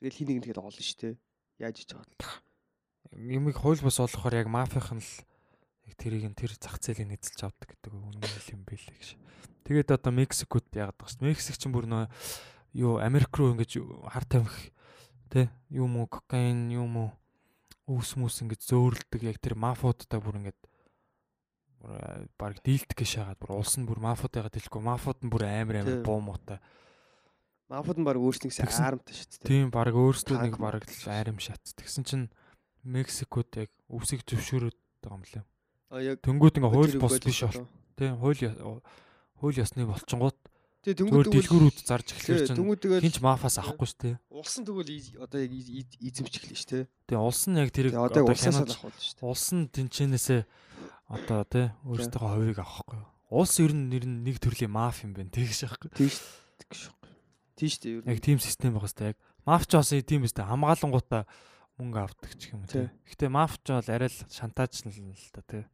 тэгэл хий нэг нь тэгэл олно шүү дээ. Яаж хийж байгаа. Юмыг хууль бус олохоор яг мафийнх нь л яг тэрийг нь тэр зах зээлийн эзэлж авдаг гэдэг үнэн юм билээ гэж. Тэгээд одоо Мексикод байгаа шүү. Мексик чинь бүр нөө юу Америк руу ингэж хар тамхи тэ юм уу кокаин юм уу өвс мүс ингэж зөөрөлдөг яг тэр мафуудтай бүр ингэж баг дийлдэх гэж шагаад бүр улс нь бүр мафуудтайгаа дэлэхгүй мафууд нь бүр амар амар буу муутай Мафууд нь баг өөрснийгсээ аарамтай дээ. тийм баг өөрсдөө нэг баг л айрам шат тэгсэн чинь Мексикод яг өвсөг зөвшөөрөд байгаа юм лээ А яг Тэнгүүд ингээ хууль бос биш бол тийм хууль хууль ясны болчингууд Тэг зүгээр тэнгууд дэлгүүрүүд зарж эхлэхээр чинь хинч мафаас авахгүй шүү дээ улсан тэгвэл и- одоо яг эзэмчих лээ шүү дээ. Тэгээ улс нь яг тэрийг Тэгээ одоо хянаж авах шүү дээ. улс нь тэнчэнээсээ одоо тий өөрсдийнхөө хувийг авах байхгүй юу. Улс ер нь нэр нь нэг төрлийн маф юм байна тэгш яахгүй. Тийш тэгш шүү. Тийш дээ ер нь. Яг тийм систем байгаа сте яг мафч бас тийм өстэй хамгаалангуудаа мөнгө авдаг ч юм уу тий. Гэтэ мафч бол арай л шантааж л л та тий.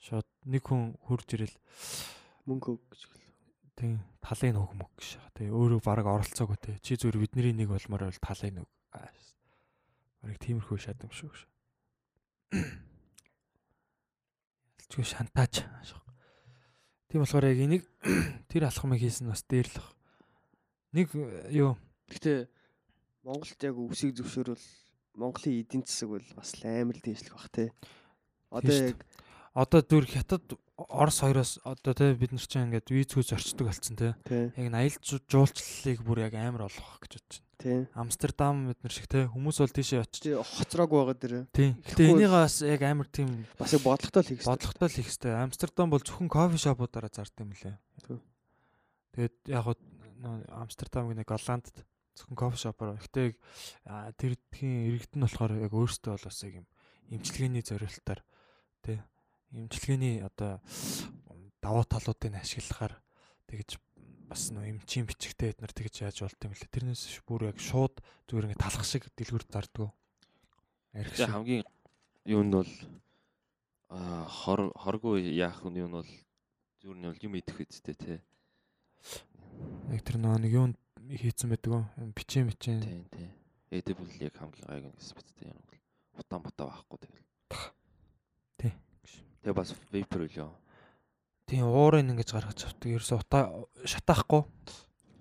Шууд нэг хүн хурж ирэл мөнгө өг гэж хэл. тий талын өг мөг гэж байгаа тий. Өөрөө баг оролцоогүй тий. Чи зүгээр бидний нэг болмоор бол талын өг. Бараг тиймэрхүү шат юм шүү гэж. Ялчгүй шантааж. Тийм болохоор яг энийг тэр алхмыг хийсэн нь бас дээрлэх. Нэг э, юу Гэтэ Монголд яг өвсийг зөвшөөрөл Монголын эдийн засаг бол бас л амар дээшлэх бах те. Одоо яг одоо дүр хятад Орос хоёроос одоо те бид нар чинь ингээд визгүй зорчдог болсон те. Яг аялал жу- жуулчлалыг бүр яг амар олгох гэж бодож байна. те. Амстердам бид нар шиг те хүмүүс бол тийшээ очиж Чи хоцроог байгаа дэр тийм. Гэтэ энийг бас яг амар тийм бас яг бодлоготой л хийх хэрэгтэй. бодлоготой л хийх хэрэгтэй. Амстердам бол зөвхөн кофе шопуудаараа зард юм лээ. Тэгээд яг Амстердам гэнэ Голландд зөвхөн кофе шопоор. Гэтэ яг, а, тэр дэлхийн иргэдэн болохоор яг өөртөө бол бас яг юм имчилгээний зорилтоор тий имчилгээний одоо давуу талуудыг ашиглахаар тэгэж бас нөө эмчийн бичгтээ эднэр тэгэж яаж болт юм лээ. Тэрнээс бүр яг шууд зүгээр ингээ талах шиг дэлгүр зардггүй. Арх Тэгээ шиг. хамгийн юунд бол а хор хоргүй яах нь юу нь бол зүгээр нь бол юм идэх үстэй те. Яг тэр нөгөө нэг юунд хийцэн байдаг уу? Бичээ мичээ. Тийм тийм. Edible яг хамгийн гайг нь гэсэн биз дээ юм бол. Утаан ботаа байхгүй тэгэл. Тий. Тэгээ бас vapor үлээ. Тийм уурыг ингэж гаргаж авдаг. Ерөөсө утаа шатаахгүй.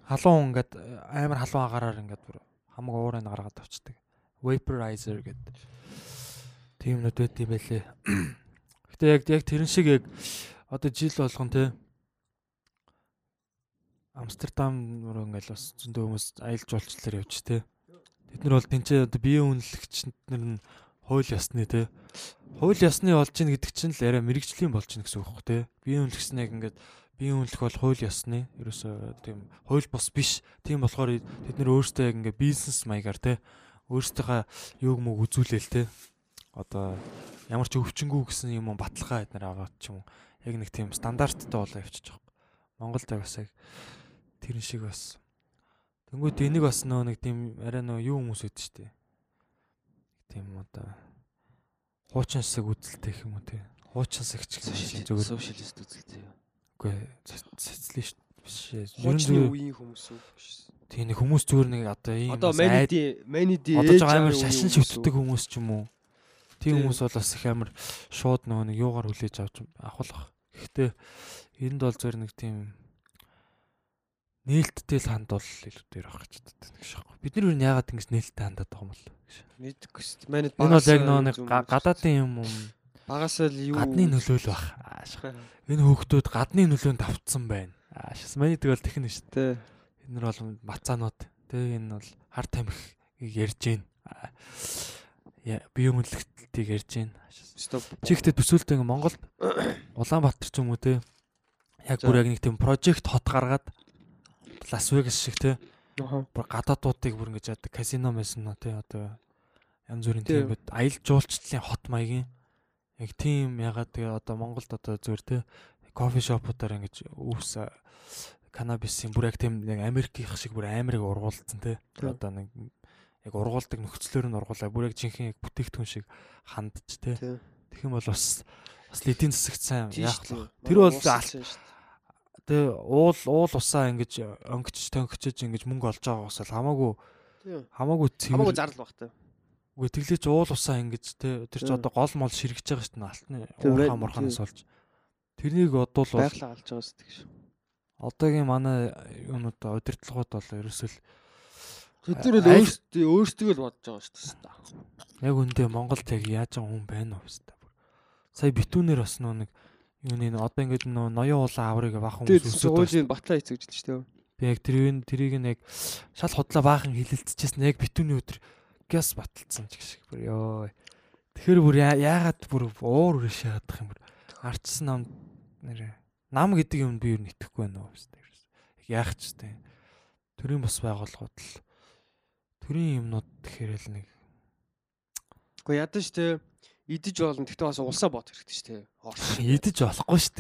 Халуун ингээд амар халуун агаараар ингээд бүр хамаг уурыг гаргаад авчдаг. Vaporizer гэдэг. Тийм нүд байт юм байлээ. Гэтэ яг яг тэрэн шиг яг одоо жил болгон те Амстердам руу ингээл бас зөндөө хүмүүс аялал жуулчлалаар явж те. Тэд нар бол тэнцээ одоо биеийн үнэлэгч нар нь хууль ёсны те. Хууль ёсны болж ийн гэдэг чинь л арай мэрэгжлийн болж ийн гэсэн үг хөх те. Биеийн үнэлэгч нь яг ингээд биеийн үнэлэх бол хууль ёсны. Ерөөсөө тийм хууль бус биш. Тийм болохоор тэд нар өөрсдөө яг ингээд бизнес маягаар те. Өөрсдийнхээ юуг мөг үзүүлээл те. Одоо ямар ч өвчнгүү гэсэн юм баталгаа эднэр аваад ч юм. Яг нэг тийм стандарттай болоо явчих. Монголд бас яг тэрэн шиг бас Тэнгүүд энийг бас нөө нэг тийм арай нөө юу хүмүүс үүд штэ. Тийм одоо хуучин хэсэг үзэлтэй юм уу те. Хуучин хэсэг ч гэсэн зүгээр Socialist үзэлтэй. үгүй социалист биш Хуучны үеийн хүмүүс үү? тийм нэг хүмүүс зүгээр нэг одоо ийм Одоо Mandy Mandy одоо жоо амар шашин шивтдэг хүмүүс ч юм уу. Тийм хүмүүс бол бас их амар шууд нөгөө нэг юугаар хүлээж авч авах. Гэхдээ энд бол зөв нэг тийм нээлттэй л ханд бол илүү дээр авах гэж шахах. Бид нар юу яагаад ингэж нээлттэй хандаад байгаа юм бол гэж. Мэдгүй шүү дээ. Манайд Энэ бол яг нэг га- гадаадын юм юм багасаа л юу гадны нөлөөл баг. Аашаа. Энэ хүүхдүүд гадны нөлөөнд автсан байна. Аашаа. Маний тэгэл техник шүү дээ. Энэ нар бол мацаанууд. Тэг энэ бол хар тамхиг ярьж. Яа бие үнэлэлтийг ярьж гин. Стоп. Чи ихтэй төсөөлтөө ингээ Монголд Улаанбаатар ч юм уу те. Яг бүр яг нэг тийм прожект хот гаргаад Лас Вегас шиг те. Бүр гадаадуудыг бүр ингэж яадаг казино мэсэнэ те одоо янз бүрийн Тийм. байд аялал жуулчлалын хот маягийн яг тийм ягаад тэгээ одоо Монголд одоо зүгээр те кофе шопуудаар ингэж өвс канабисын бүр яг тийм нэг Америкийнх шиг бүр амирыг ургуулсан те одоо нэг яг ургуулдаг нөхцлөөр нь ургуулаа бүр яг жинхэнэ яг бүтээгдэхүүн шиг хандж те Тэ. тэгэх юм бол бас бас эдийн засагт сайн яах вэ. Тэр бол Шүү дээ. тэгээ уул уул усаа ингэж өнгөч төнгөчөж ингэж мөнгө олж байгаа бас хамаагүй хамаагүй цэвэр Хамаагүй зардал багтай. Үгүй тэглэж уул усаа ингэж те тэр чи Тий. одоо гол мол ширгэж байгаа шүү дээ алтны уурхаа мурханаас олж. Тэрнийг бодвол бол байглаа алж байгаа зү гэж. одоогийн манай юунууд удирдлагууд бол ерөөсөө Тэд нар л өөрсдөө өөрсдөө л бодож байгаа шүү дээ. яг үндэ Монголд яг яаж байгаа хүн байна уу хэвээр. Сая битүүнээр бас нэг юуны одоо ингээд нөө ноён уулаа аврыг баах хүмүүс Тэгээд өсөд бас- суулын батлаа эцэгдэж шүү дээ. би яг тэрийг тэрийг нь яг шал худлаа баахан хилэлцчихсэн яг битүүний өдөр гяс баталцсан ч гэх шиг бүр ёо. Тэгэхээр бүр яа- яагаад бүр уур үрээ шаадах юм бүр арчсан нам нэрэ нам гэдэг юм би юу нэтгэхгүй байна уу. Яг яах ч тийм. Төрийн бас байгууллагууд л төрийн юмнууд тэгэхээр л нэг Гэхдээ ядаж те идэж болно. Гэхдээ бас улсаа бод хэрэгтэй шүү дээ. Орш. идэж болохгүй шүү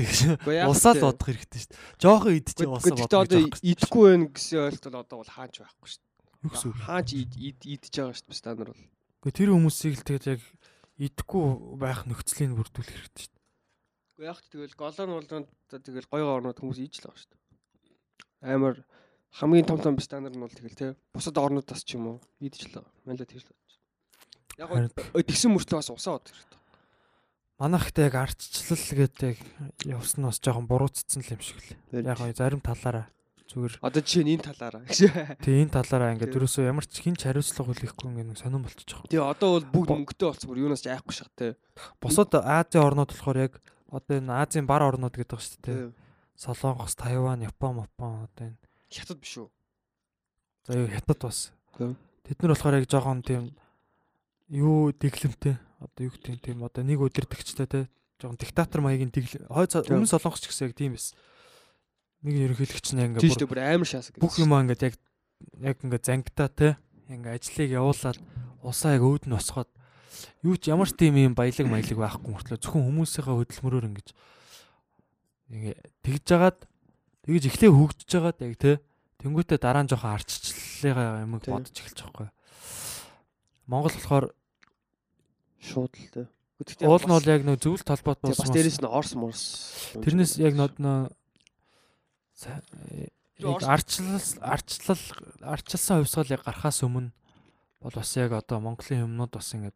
дээ Усаа л бодох хэрэгтэй шүү дээ. Жохон идэж гэхдээ бодох одоо гэж байгаа идэхгүй байх гэсэн ойлголт одоо бол хаач байхгүй шүү Юу гэсэн үг? дээ. Хаач ид- ид- идэж байгаа шүү дээ стандар бол. Гэхдээ тэр хүмүүсийг л тэгээд яг идэхгүй байх нөхцөлийг бүрдүүлэх хэрэгтэй шүү дээ. Гэхдээ яг тэгэл голон болонд тэгэл гоё орнууд хүмүүс ийж л байгаа шүү дээ. Амар хамгийн том том стандар нь бол тэгэл те бусад орнуудаас ч юм уу идэж л байгаа. Манайд тэгж л байна. Яг тэгсэн мөртлөө бас усаа бод хэрэгтэй. Манайхтай яг ардчлал гэдэг явсан нь бас жоохон буруутцсан л юм шиг л. Яг зарим талаараа зүгээр Одоо жишээ нь энэ талаараа гэж. тэг энэ талаараа ингээд ерөөсөө ямар ч хинч хариуцлага хүлээхгүй ингээд сонирн болчих жоох. Тэгээ одоо бол бүгд мөнгөтэй болсон бүр юунаас ч айхгүй шах те. Бусад Азийн орнууд болохоор яг одоо энэ Азийн бар орнууд гэдэг ба шүү дээ. Солонгос, Тайван, Япон, Япон одоо энэ Хятад биш үү? за юу хятад бас. Тэд нар болохоор яг жоохон тийм юу дэглэмтэй одоо юу гэдэг тийм одоо нэг өдөртөгчтэй те жоохон диктатор маягийн дэглэм. Хой өмнө солонгос ч гэсэн яг тийм эс. Нэг ерөнхийлөгч нь ингээд Тийм бүр амар шаас. бүх юм ингээд яг яг ингээд зангидаа те ингээд ажлыг явуулаад усаа яг өөд нь босгоод юу ч ямар ч тийм юм баялаг маялаг байхгүй мөртлөө зөвхөн хүмүүсийнхээ хөдөлмөрөөр ингэж ингээ тэгж жагаад тэгж эхлээ хөгжиж жагаад яг те тэнгуүтээ дараа нь жоохон арччлалыгаа Тий. бодож эхэлж байгаа байхгүй. Монгол болохоор шууд л те. Гэхдээ уул нь бол яг нөө зөвлөлт толгойд бас болсон. дээрэс нь орс морс. Тэрнээс яг нөө арчлал арчлал арчилсан хувьсгал яг гарахаас өмнө бол бас яг одоо Монголын юмнууд бас ингээд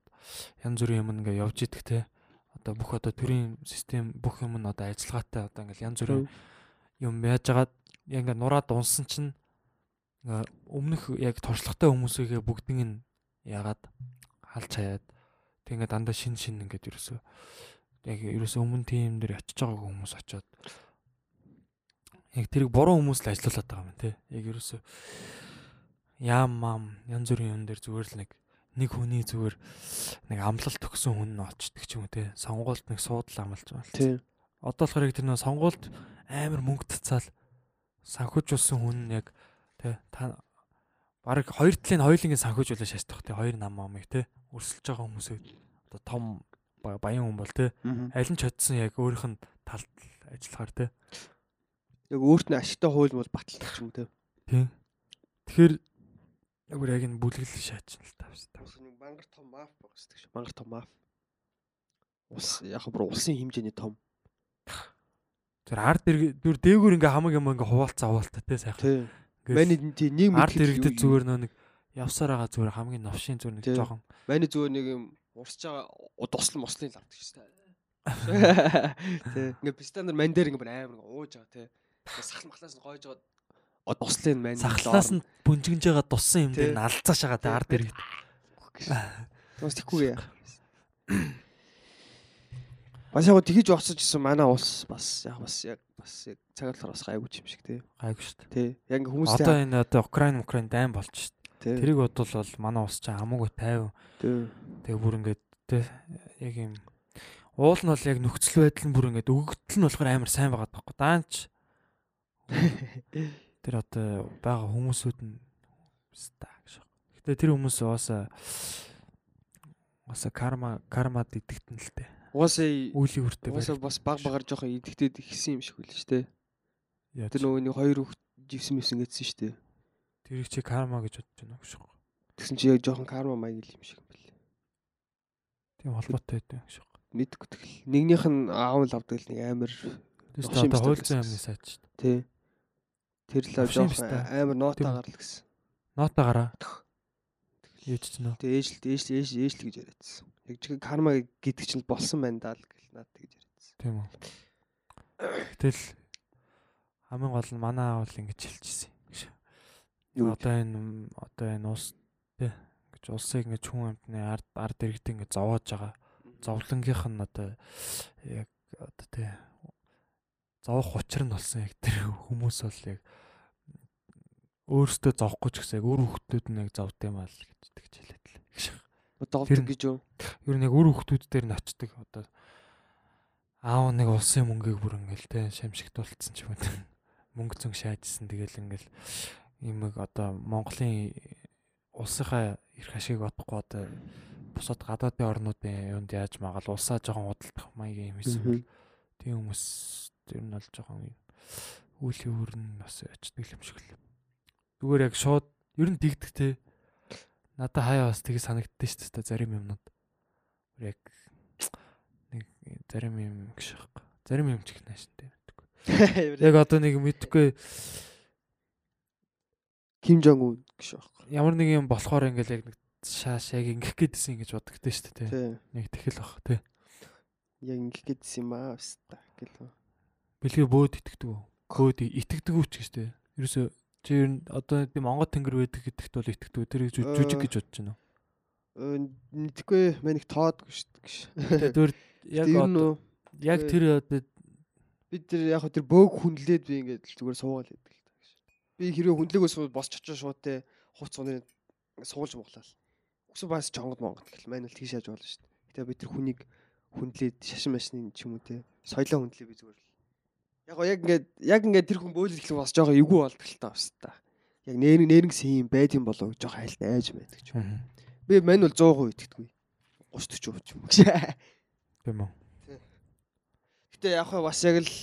янз бүрийн юм ингээд явж идэх те одоо бүх одоо төрийн систем бүх юм нь одоо ажиллагаатай одоо ингээд янз бүрийн юм яаж жагаад яг ингээд нураад унсан чинь өмнөх яг туршлагатай хүмүүсийгээ бүгднийг нь ягаад? Халж хаяад тэг ингээд дандаа шин шин ингээд ерөөсөө яг ерөөсөө өмнө тийм дээр очиж байгаа хүмүүс очиод яг тэрийг буруу хүмүүс л ажилуулад байгаа юм тий яг ерөөсөө яам мам янз бүрийн юм дээр зүгээр л нэг нэг хүний зүгээр нэг амлалт өгсөн хүн нь очдөг ч юм уу тий сонгуульд нэг суудал амлаж байгаа л Тийм. одоо болохоор яг тэр нөө сонгуульд амар мөнгө цацаал санхүүжүүлсэн хүн нь яг тий та баг хоёр талын хоёулынгийн санхүүжүүлээ шаардах тий хоёр нам амыг тий өрсөлдөж байгаа хүмүүсээ одоо том ба- баян хүн бол тий аль нь чадсан яг өөрийнх нь талд ажиллахаар тий Яг өөрт нь ашигтай хууль бол батлах юм те. тий тэгэхээр яг бүр яг энэ бүлэглэл шаачна л тавс Бас нэг мангар том маф багсдаг ш. Мангар том маф. Ус яг бүр улсын хэмжээний том. тэр ард дүр дээгүүр ингээ хамаг юм ингээ хуваалцаа хуваалта тий сайхан Тийм. Маний тийм нэг мэдлэг иргэдэд юу- зүгээр нөө нэг явсаар байгаа зүгээр хамгийн новшийн зүгээр нэг Тий. жоохон Маний зүгээр нэг юм урсж байгаа дуслал мослын лавдаг ш. Тэ. Ингээ пистандар ман дээр ингээ амар ингээ ууж байгаа. Ингээ Сахал махлаас нь гойж байгаа дуслын ман. сахлаас нь бүнжигнж байгаа туссан юм дээр Тий. нь алцааш байгаа тий ард иргэд Бас тэггүй яа. Бас яг тэгэж уусаж исэн манай улс бас яг бас яг бас яг цагаалахаар бас гайгүй юм шиг те. гайгүй шүү дээ Тэ. Яг ингээ хүмүүс одоо энэ одоо Украин Украин дайм болж шүү дээ тэ. тэрийг бодвол бол манай ус чинь хамаагүй тайван Тэ. тэгээ бүр ингээд тий яг юм уул нь бол яг нөхцөл байдал нь бүр ингээд өгөгдөл нь болохоор амар сайн байгаа байхгүй даанч тэр одоо байгаа хүмүүсүүд нь ста гэж. Гэтэ тэр хүмүүс уусаа уусаа карма карма дидэгтэн л дээ. Уусаа Үлийн үртэй уусаа бас баг багаар жоохон идэгдээд ихсэн юм шиг үл ч те. яаж Тэр нөгөө нэг хоёр хүүхд живсэн мэсэн гэдсэн шүү дээ. тэрийг чи карма гэж бодож байна уу гэж. Тэгсэн чи яг жоохон карма маяг л юм шиг юм бэл. Тийм холбоотой байдаг гэж. Мэдгүй тэгэл. Нэгнийх нь аав л авдаг л нэг амар Новшин одоо гэсэн. юмны сайд шүү дээ. тий. Тэр л жоохон амар Тийм. нотагаар л гэсэн. Нота гараа. Юу ч чинь Тэгээ ээжлэлт ээж ээж ээжл гэж яриадсан. Яг чиг карма гэдэг чинь болсон байна даа л гэл надад тэгж яриадсан. тийм үү. Гэтэл хамгийн гол нь манай аав л ингэж хэлчихсэн юм Одоо энэ одоо энэ ус тий гэж улсыг ингэж хүн амтны ард ард иргэд ингэж зовоож байгаа. Зовлонгийнх нь одоо яг одоо тий зовох учир нь болсон яг тэр хүмүүс бол яг өөрөөсөө зовхгүй ч гэсэн өөр хүмүүсд нь яг зовд юм аа л гэж тэгж хэлээд л. Догддог Тэр- гэж юу? Ер нь яг өөр хүмүүс дээр нь очдөг одоо аав нэг улсын мөнгийг бүр ингээл те шамшигт болцсон ч юм уу. Мөнгө зөнгө шаажсэн тэгэл ингээл имэг одоо Монголын улсынхаа эрх ашиг бодохгүй одоо бусад гадаадын орнуудын юунд яаж магаал улсаа жоохон худалдах маягийн юм бол тийм хүмүүс ер нь бол жоохон үлийн өрн бас очдөг юм шиг л. Зүгээр яг шууд ер нь дигдэг те. Надаа хаяа бас тийг санагддээ шүү дээ зарим юмнууд. Яг нэг зарим юм гэж аахгүй. Зарим юм ч их нааштай. Яг одоо нэг мэдхгүй Ким Жонг ун гэж байна. ямар нэг юм болохоор ингээл яг нэг шааш яг ингэх гээдсэн гэж бодогдсон шүү дээ. Нэг тэгэл бах тий. Яг ингэх гэдсэн юм аа өста гэл. Бэлгээ бөөд итгэдэг үү? Код итгэдэг үү ч гэж тий. Ерөөсө чи ер нь одоо тийм Монгол тэнгэр байдаг гэдэгт бол итгэдэг. үү? Тэр их жү- жүжиг гэж бодож байна уу? Мэдгүй маник тоодгүй шүү дээ. Тэгээ тэр яг одоо яг тэр одоо бид тэр яг тэр бөөг хүнлээд би ингээд зүгээр суугаал байдаг л та гэж. Би хэрвээ хүнлээгөөс босч очиж шууд те хувц цоныг суулж моглаа. Өсөө бас жонгод монгод гэл маань л тийш яаж болно шүү дээ. Гэтэ би тэр хүнийг хүнлээд шашин машины ч юм уу те соёлоо хүндлээ би зүгээр л. Яг гоо яг ингээд яг ингээд тэр хүн бөөлөл ихлэх бас жоохон эвгүй болдог л та бас та. Яг нэр нэрнгсэн юм байд юм болов гэж жоохон айлт айж байдаг ч. Би мань бол 100% итгэдэггүй. 30 40% ч юм уу. тийм үү. Гэтэ яг хаа бас яг л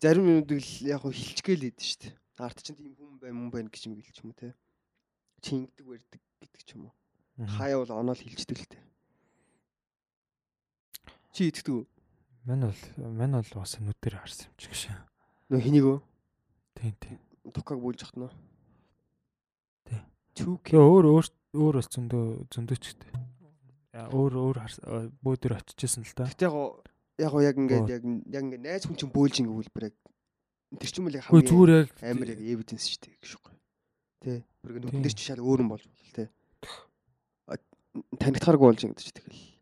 зарим юмуд л яг хилчгээл идэв шүү дээ. Арт чинь тийм хүн бай мөн байна гэж юм гэлч юм те. Чи ингэдэг барьдаг гэдэг ч юм уу. Хаяа бол оноол хилчдэг л те. Чи итгэдэг үү? Мань бол мань бол бас нүдээр харсан юм чи гэж. Нөө хэнийг үү? Тийм тийм. Тукаг бүүлж ахт нөө. Тий. Чүк. Тэгээ өөр өөр өөр бас зөндөө зөндөө ч гэдэг. Яа өөр өөр бөөдөр очижсэн л та. Гэтэ яг яг яг ингээд яг яг ингээд найз хүн чинь бөөлж ингээд үлбэр яг тэр чинь Үгүй хамгийн зүгээр яг амар яг эвиденс шүү дээ гэж байна. Тэ. Бүр ингээд Тийм. нүдэн дээр чи шал өөр юм болж болно те. А, Танигдахааргүй болж ингээд чи тэгэл.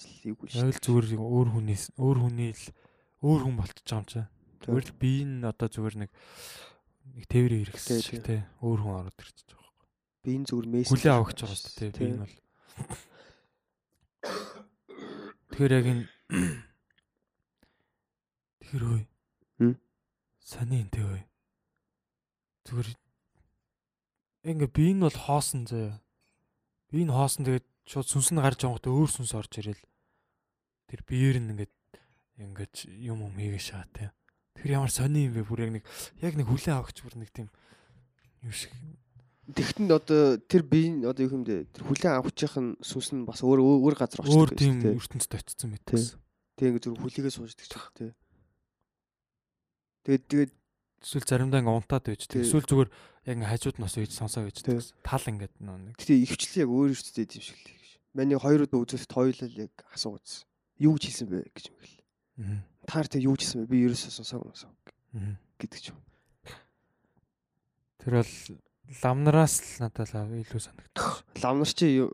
Эвгүй шүү. яг л зүгээр өөр хүнээс өөр хүний л өөр хүн болчихж байгаа юм чи. Зүгээр л би энэ одоо зүгээр нэг нэг тээврээ Тий, хэрэгсэн шиг те өөр хүн ороод ирчихэж байгаа байхгүй. Би энэ зүгээр мессеж Хүлээ авах гэж байгаа шүү те би энэ бол. Тэгэхээр яг энэ Тэр ой. Хм? Сони энэ тэ ой. Зүгээр ингээ би энэ бол хоосон зөө. Би энэ хоосон тэгээд шууд сүнс нь гарч хөтэ өөр сүнс орж ирэл. Тэр биеэр нь ингээд ингээд юм юм хийгээ шаа те. Тэр ямар сони юм бэ бүр яг нэг яг нэг хүлээ авахч бүр нэг тийм юм шиг. Тэгтэн одоо тэр би одоо юу юм бэ? Тэр хүлэн авахчийн сүнс нь бас өөр өөр газар Өөр очдог тийм тийм. ертөнцид очсон мэт Тий. Тэг ингээд зүгээр хүлээгээ сууждаг ч тий. Тэгээд тэгээд Эсвэл заримдаа ингээ унтаад байж Тий. тэг. Эсвэл зүгээр яг ингээ хажууд нас үйж сонсоо гэсэн. Тал ингээд нэг. тэгтээ ихвчлэн яг өөр ихтэй юм шиг л гэж. Миний хоёр удаа үзэхэд хоёулаа яг асуугац. Юу гэж хэлсэн бэ гэж юм. Мгм. Таар тэг юу гэж хэлсэн бэ? Би ерөөсөө сонсоогүй юмсаа Мгм. гэдэг ч юм. Тэр бол ламнараас л надад илүү санагдчих. Ламнар чи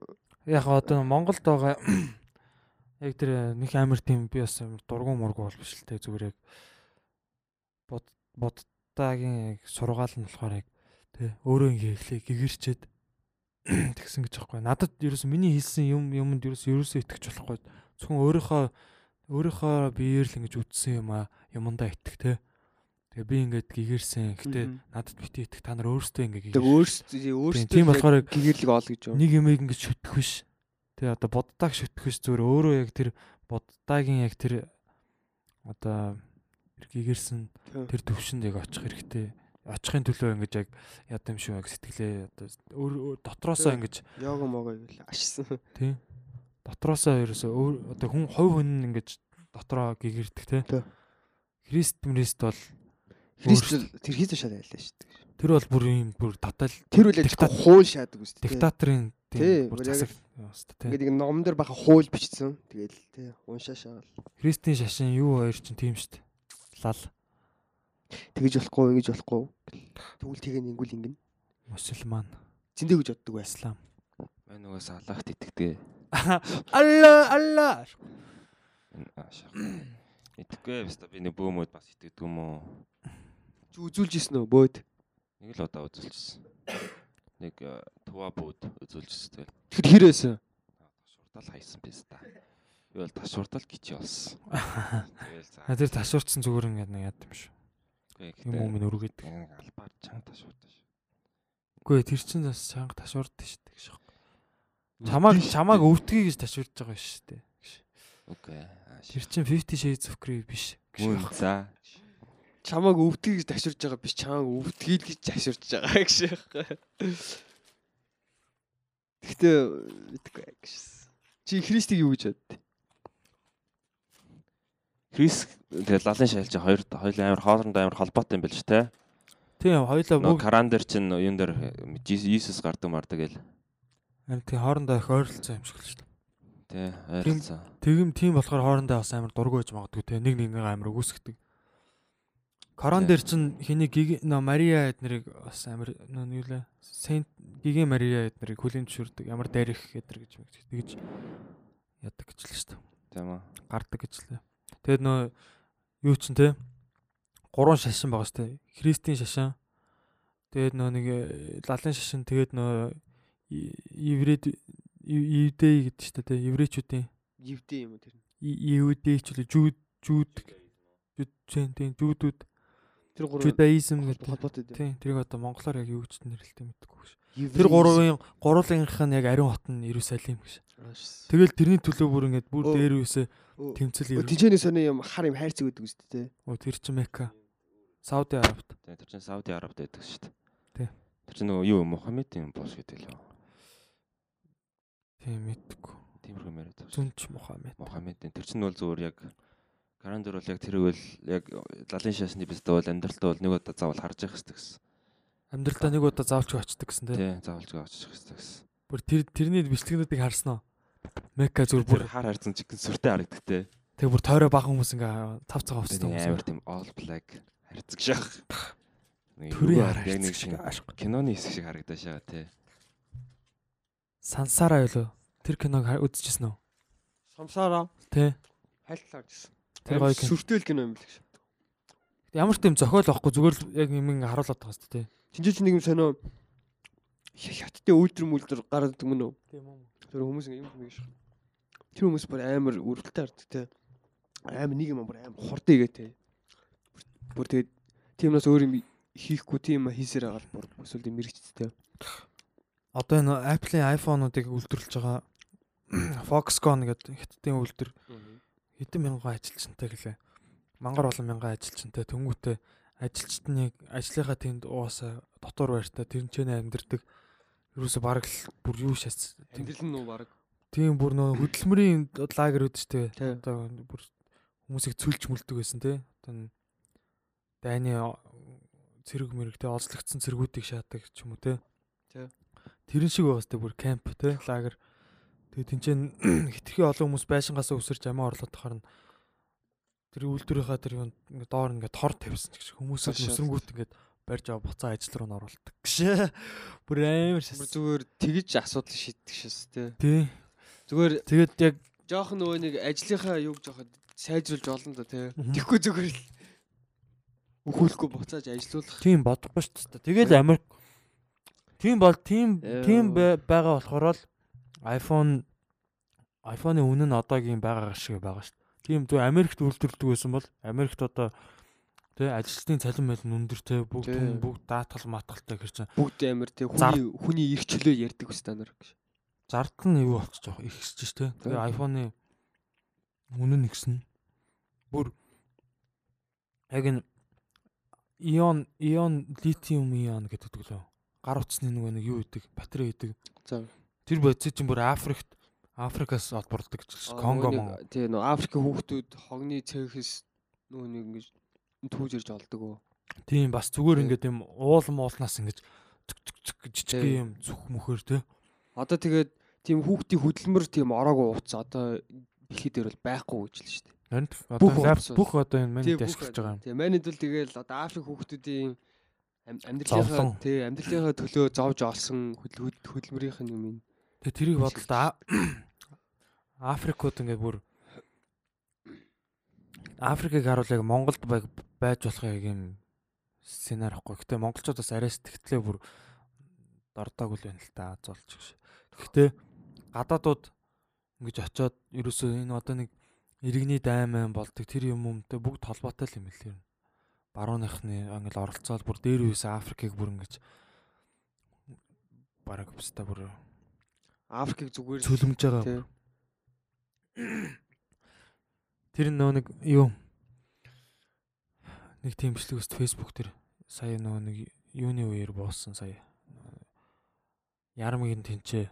Яг одоо Монголд байгаа яг тэр нэг амир тийм би бас амар дургуун мургу бол биш л те зүгээр яг бод бодтагийн яг сургаал нь болохоор яг те өөрөө ингээ эхлээ гэгэрчээд тэгсэн гэж аахгүй. Надад ерөөс миний хийсэн юм юмд ерөөс ерөөсөө итгэж болохгүй. Зөвхөн өөрийнхөө өөрийнхөө биеэр л ингэж үтсэн юм а юмдаа итгэх те. Тэгээ би ингээд гэгэрсэн. Гэтэ надад бити итгэх та нар өөрсдөө ингээ тэг гэгэрсэн. өөрсдөө өөрсдөө тийм болохоор гэгэрлэг ол гэж юм. нэг юмыг ингэж шүтэх биш. Тэгээ одоо бодтааг шүтэх биш зүгээр өөрөө яг тэр бодтаагийн яг тэр одоо Тий. тэр төвшөнд яг очих хэрэгтэй. Очихын төлөө ингэж яг яд юм шүү яг сэтгэлээ одоо дотроосоо ингэж Йога мого гэл ашсан. тий дотроосоо ерөөсөө одоо хүн хувь хүн ингэж дотроо гэгэрдэг тий. Христ мрист бол Христ тэр хийсэн шал айлаа шүү дээ. Тэр бол бүр юм бүр тотал Тэр үл ажиг Диктат- хуул шаадаг үст. диктаторын Тий, бүр яг- засаг ёстой тий. Ингээд дээр баха хуул бичсэн. Тэгэл тий уншаашаа. Христийн шашин юу хоёр чинь тийм шүү дээ. Лал Тэгэж болохгүй, ингэж болохгүй. Тэгвэл тэгээ нэггүй ингэн. мусульман Зиндээ гэж боддог байс. ислам. Мань угаас Аллахт итгэдэг. Алла алла. Итгэхгүй баста би нэг бөөмөд бас итгэдэг юм уу? Чи үзүүлж ирсэн үү бөөд? Нэг л удаа үзүүлчихсэн. Нэг э, тува бүүд үзүүлчихсэн. Тэгэл Тэр хэр байсан? ташурдал хайсан биз та. Би бол ташурдал гिच болсон. Тэгэл за. А тэр ташуурцсан зүгээр ингээд нэг яд юм шүү. Гэхдээ Юм уу минь өргөд. нэг албаар чанга ташурдаа шүү. Үгүй тэр чинь бас чанга ташуурд шүү дээ гэж. Чамааг чамааг өвтгий гэж ташуурж байгаа шүү дээ. Окей. Тэр чинь 50 Shades of Grey биш. Мөн байна. за. Чамааг өвдгийг гэж ташурж байгаа биш чамааг өвдгийг гэж ташурж байгаа гэж байхгүй. Гэхдээ итгэхгүй гэж. Чи Христийг юу гэж бодд? Крис тэгэл лалын шайл чи хоёр хоёул амар хоорондоо амар холбоотой юм байл ч те. Тийм хоёлаа Нөө бүгд каран дээр чин юун дээр Иесус гардаг мардаг гэл. харин тийм хоорондоо их ойролцоо юм шиг л шүү дээ. Тэ ойролцоо. Тэгм тийм болохоор хоорондоо бас амар дургу байж магадгүй те нэг нэг амар өгөөсгдөг. Корон дээр чин хэний гиг Мария эднэрийг бас амар юу лээ Сент гигийн Мария эднэрийг хүлээн зөвшөөрдөг ямар дайрах эднэр гэж мэг тэгж ядаг гэж л шүү дээ. Тийм үү. гардаг гэж лээ. Тэгээд нөө юу ч те гурван шашин байгаа дээ. Христийн шашин. Тэгээд нөө нэг э, лалын шашин тэгээд нөө еврейд евдей гэдэг шүү дээ. Еврейчүүдийн Евдээ юм уу тэр? и- евдейч л жүүд жүүд жүүд тийм жүүдүүд Тэр гурав жудаизм гэдэг. холбоотой. Тийм тэрийг одоо монголоор яг юу гэж нэрлэлтэй шүү. Еврей- Тэр гурвын гурвынх нь яг ариун хот нь Иерусалим гэж. Тэгэл тэрний төлөө бүр ингээд бүр дээр үсээ тэмцэл өө, ирв. Тинчээний сони юм хар юм хайрцаг гэдэг үст дээ. Оо тэр чинь Мекка. Сауди Арабт. Тэ тэр чин Сауди Арабид байдаг шүү дээ. Тий. Тэр чин нөгөө юу Мухаммедийн бос гэдэг л. Тийм мэдгүй. Тиймэрхүү юм яриад байгаа. Зүнч Мухаммед. Мухаммедийн тэр чин бол зүгээр яг каран дээр бол яг тэр үйл яг лалын шашны бистэ бол амьдралтаа бол нэг удаа заавал харж явах хэрэгтэй гэсэн. Амьдралдаа нэг удаа заавч очдөг гэсэн тий. Тий, заавалж очих хэрэгтэй гэсэн. Бүр тэр тэрний бичлэгнүүдийг харсан уу? Мекка зүгээр Бүр хар харцсан чигэн сүртэй харагдаг те. тэг бүр тойроо бахан хүмүүс ингээ тав цагаа нэг хүмүүс. амар тийм all black харцаг шах. Нэг Төрийн юу хар яг нэг харцаг шиг киноны хэсэг шиг харагдаж байгаа те. Сансараа юу лөө? Тэр киног үзчихсэн үү? Самсараа Тий. хайлтлаа гэсэн. Тэр гоё кино. Сүртэл кино юм л гэж. Ямар ч юм зохиол авахгүй зүгээр л яг юм ингээ харуулдаг байгаа шүү дээ. Тинчээ чи нэг юм сонио хятадтай үйлдвэр мүлдэр гараад мөн үү? Тийм үү. Тэр хүмүүс ингэ юм юм гэж. Тэр хүмүүс бүр амар өрөвдөлтэй хардаг те. Амар нэг юм бүр амар хордоо игээ те. Бүр тэгээд тиймээс өөр юм хийхгүй тийм хийсээр байгаа л бүр эсвэл юм мэрэгчтэй. Одоо энэ Apple-ийн iPhone-уудыг үйлдвэрлэж байгаа Foxconn гэдэг хятадын үйлдвэр хэдэн мянган ажилчинтай гэлээ. Мангар болон мянган ажилчинтай тэнгуүтэй ажилчдны ажлынхаа тэнд уусаа дотор байртаа тэрнчэнэ амьдэрдэг. Ерөөсө бараг л бүр юу шац. Амьдрал нь нуу баг. Тийм бүр нөө хөдөлмөрийн лагер үүд штэ. Одоо бүр хүмүүсийг цүлж мүлдэг байсан те. Одоо дайны цэрэг мэрэг те олзлогдсон цэргүүдийг шаадаг ч юм уу те. Тий. Тэрэн шиг байгаас те бүр кемп те лагер. Тэгээ тэнцэн хитрхи олон хүмүүс байшингаас өсөрч амиа орлоод тахаар нь тэр үйлдвэрийнхаа тэр доор ингээ тор тавьсан ч гэж Ташаад. нүсрэнгүүт ингээ барьж аваа буцаа ажил руу н оруулдаг. Гшээ. Бүр амар шас. зүгээр тэгж асуудал шийддэг шээс те. Тий. Зүгээр Тэгээд яг жоохон нөгөө нэг ажлынхаа юг жоохон сайжруулж олон да. Мгм. Тэгэхгүй зүгээр л өхөөлөхгүй буцааж ажилуулах. Тийм бодохгүй шүү дээ. Тэгээд Америк тийм бол тийм Яа. тийм бай- байгаа болохоор л iPhone iPhone-ы үнэ нь одоогийн байгаа шиг байгаа шүү дээ. Тийм зөв Америкт үйлдвэрлэдэг байсан бол Америкт одоо тий ажилчдын цалин майл нь өндөр тий бүгд Тий. бүгд даатгал матгалтай гэр чинь Бүгд те Зар- хүний хүний ирэх чөлөө ярьдаг үс танаар гэж. зардал нь юу болчих жоох ихсэж ш тий. Тий. Тэгээ iPhone-ы үнэ нь ихсэн. Бүр яг энэ ион ион литиум ион гэдэг лөө. Гар утасны нөгөө нэг юу гэдэг батарей гэдэг. За. Тэр бодис чинь бүр Африкт Африкаас олборлдог гэж. Конго мөн. Тэгээ нөө Африкийн хүүхдүүд хогны цэхэс нөгөө нэг ингэж түүж ирж олдог уу. Тийм бас зүгээр ингээд юм уул муулнаас ингэж цүк цүк цүк жижиг Тийм. юм зүх мөхөр те. Одоо тэгээд тийм хүүхдийн хөдөлмөр тийм ороогүй утас одоо дэлхий дээр бол байхгүй гэж л шүү дээ. Харин одоо Бүх одоо энэ бүх ашиглаж байгаа юм. Тийм манайд бол тэгэл одоо Африк хүүхдүүдийн амьдралынхаа тий амьдралынхаа төлөө зовж олсон хөдөл- хөдөлмөрийнх нь юм ин. Тэгээ тэрийг бодлоо Африкууд ингээд бүр Африкийг харуул яг Монголд байж болох яг юм сценар ахгүй. Гэтэ монголчуудаас арай сэтгэлээ бүр дордог үл байна л та аз болж гэж. Гэхдээ гадаадууд ингэж очиод ерөөсөө энэ одоо нэг иргэний дайман болдог тэр юм юмтай бүгд холбоотой л юм хэлээ. Барууныхны англ оролцоод бүр дээр үес Африкийг бүр ингэж бараг өстой бүр Африкийг зүгээр л- цөлмж байгаа. Тэр нөө нэг юу нэг тийм бичлэг өст фэйсбુક дээр сая нөө нэг юуны үеэр буусан сая. Ярамгийн тэнцээ.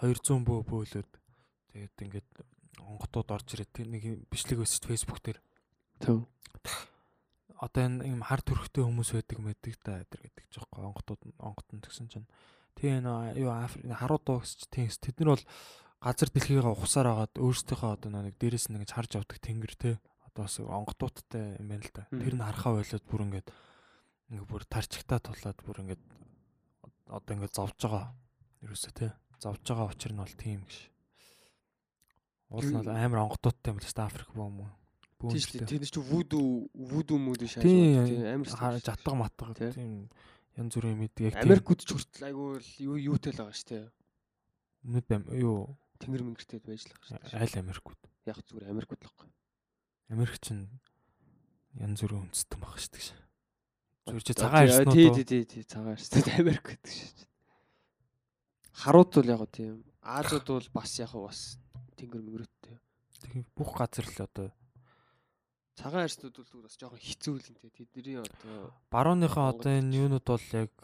200 бөө бөөлөд тэгээд ингээд онготууд орж ирээд тэр нэг бичлэг өст фэйсбુક дээр. Төв. одоо энэ юм хар төрхтэй хүмүүс байдаг мэддэг та эдэр гэдэг ч жоохгүй онготууд онготон гэсэн чинь. Тийм юу Африк харууд дуу гэж тийм тэд нар бол газар дэлхийгээ ухсаар агаад өөрсдийнхөө одоо нэг дээрээс нь ингэж харж авдаг тэнгэр те бас онготуудтай юм байна л да. Тэр нь харахаа байлаад бүр ингээд ингээ бүр тарчигтаа тулаад бүр ингээд одоо ингээд зовж байгаа. Ерөөсөө те зовж байгаа учир нь бол тийм гэж. Уул нь бол амар онготуудтай юм л дээ Африк. Тийм шүү дээ. Тэр чинь вуду вуду мөд шааж Тийм амар жатга матга Тий. тийм янз бүрийн мэддэг яг Америкууд ч хүртэл айгүй юу юутай л байгаа шүү дээ. нүд ам юу Тэнгэр мэнгэртэй байж л байгаа шүү дээ. аль Америкууд. Яг зүгээр Америкууд л байхгүй. Америк чинь янз бүрийн үндэстэн баг шүү дээ. За, цагаан ирсэн үү? тий тий тий цагаан ирсэн. Америк гэдэг шүү дээ. Харууд бол яг тийм. Аазууд бол бас яг бас тэнгэр мэнгэртэй. Тийм бүх газар л одоо Цагаан арьснууд бол бас жоохон хэцүү л те. Тэдний одоо барууныхаа одоо энэ юунууд бол яг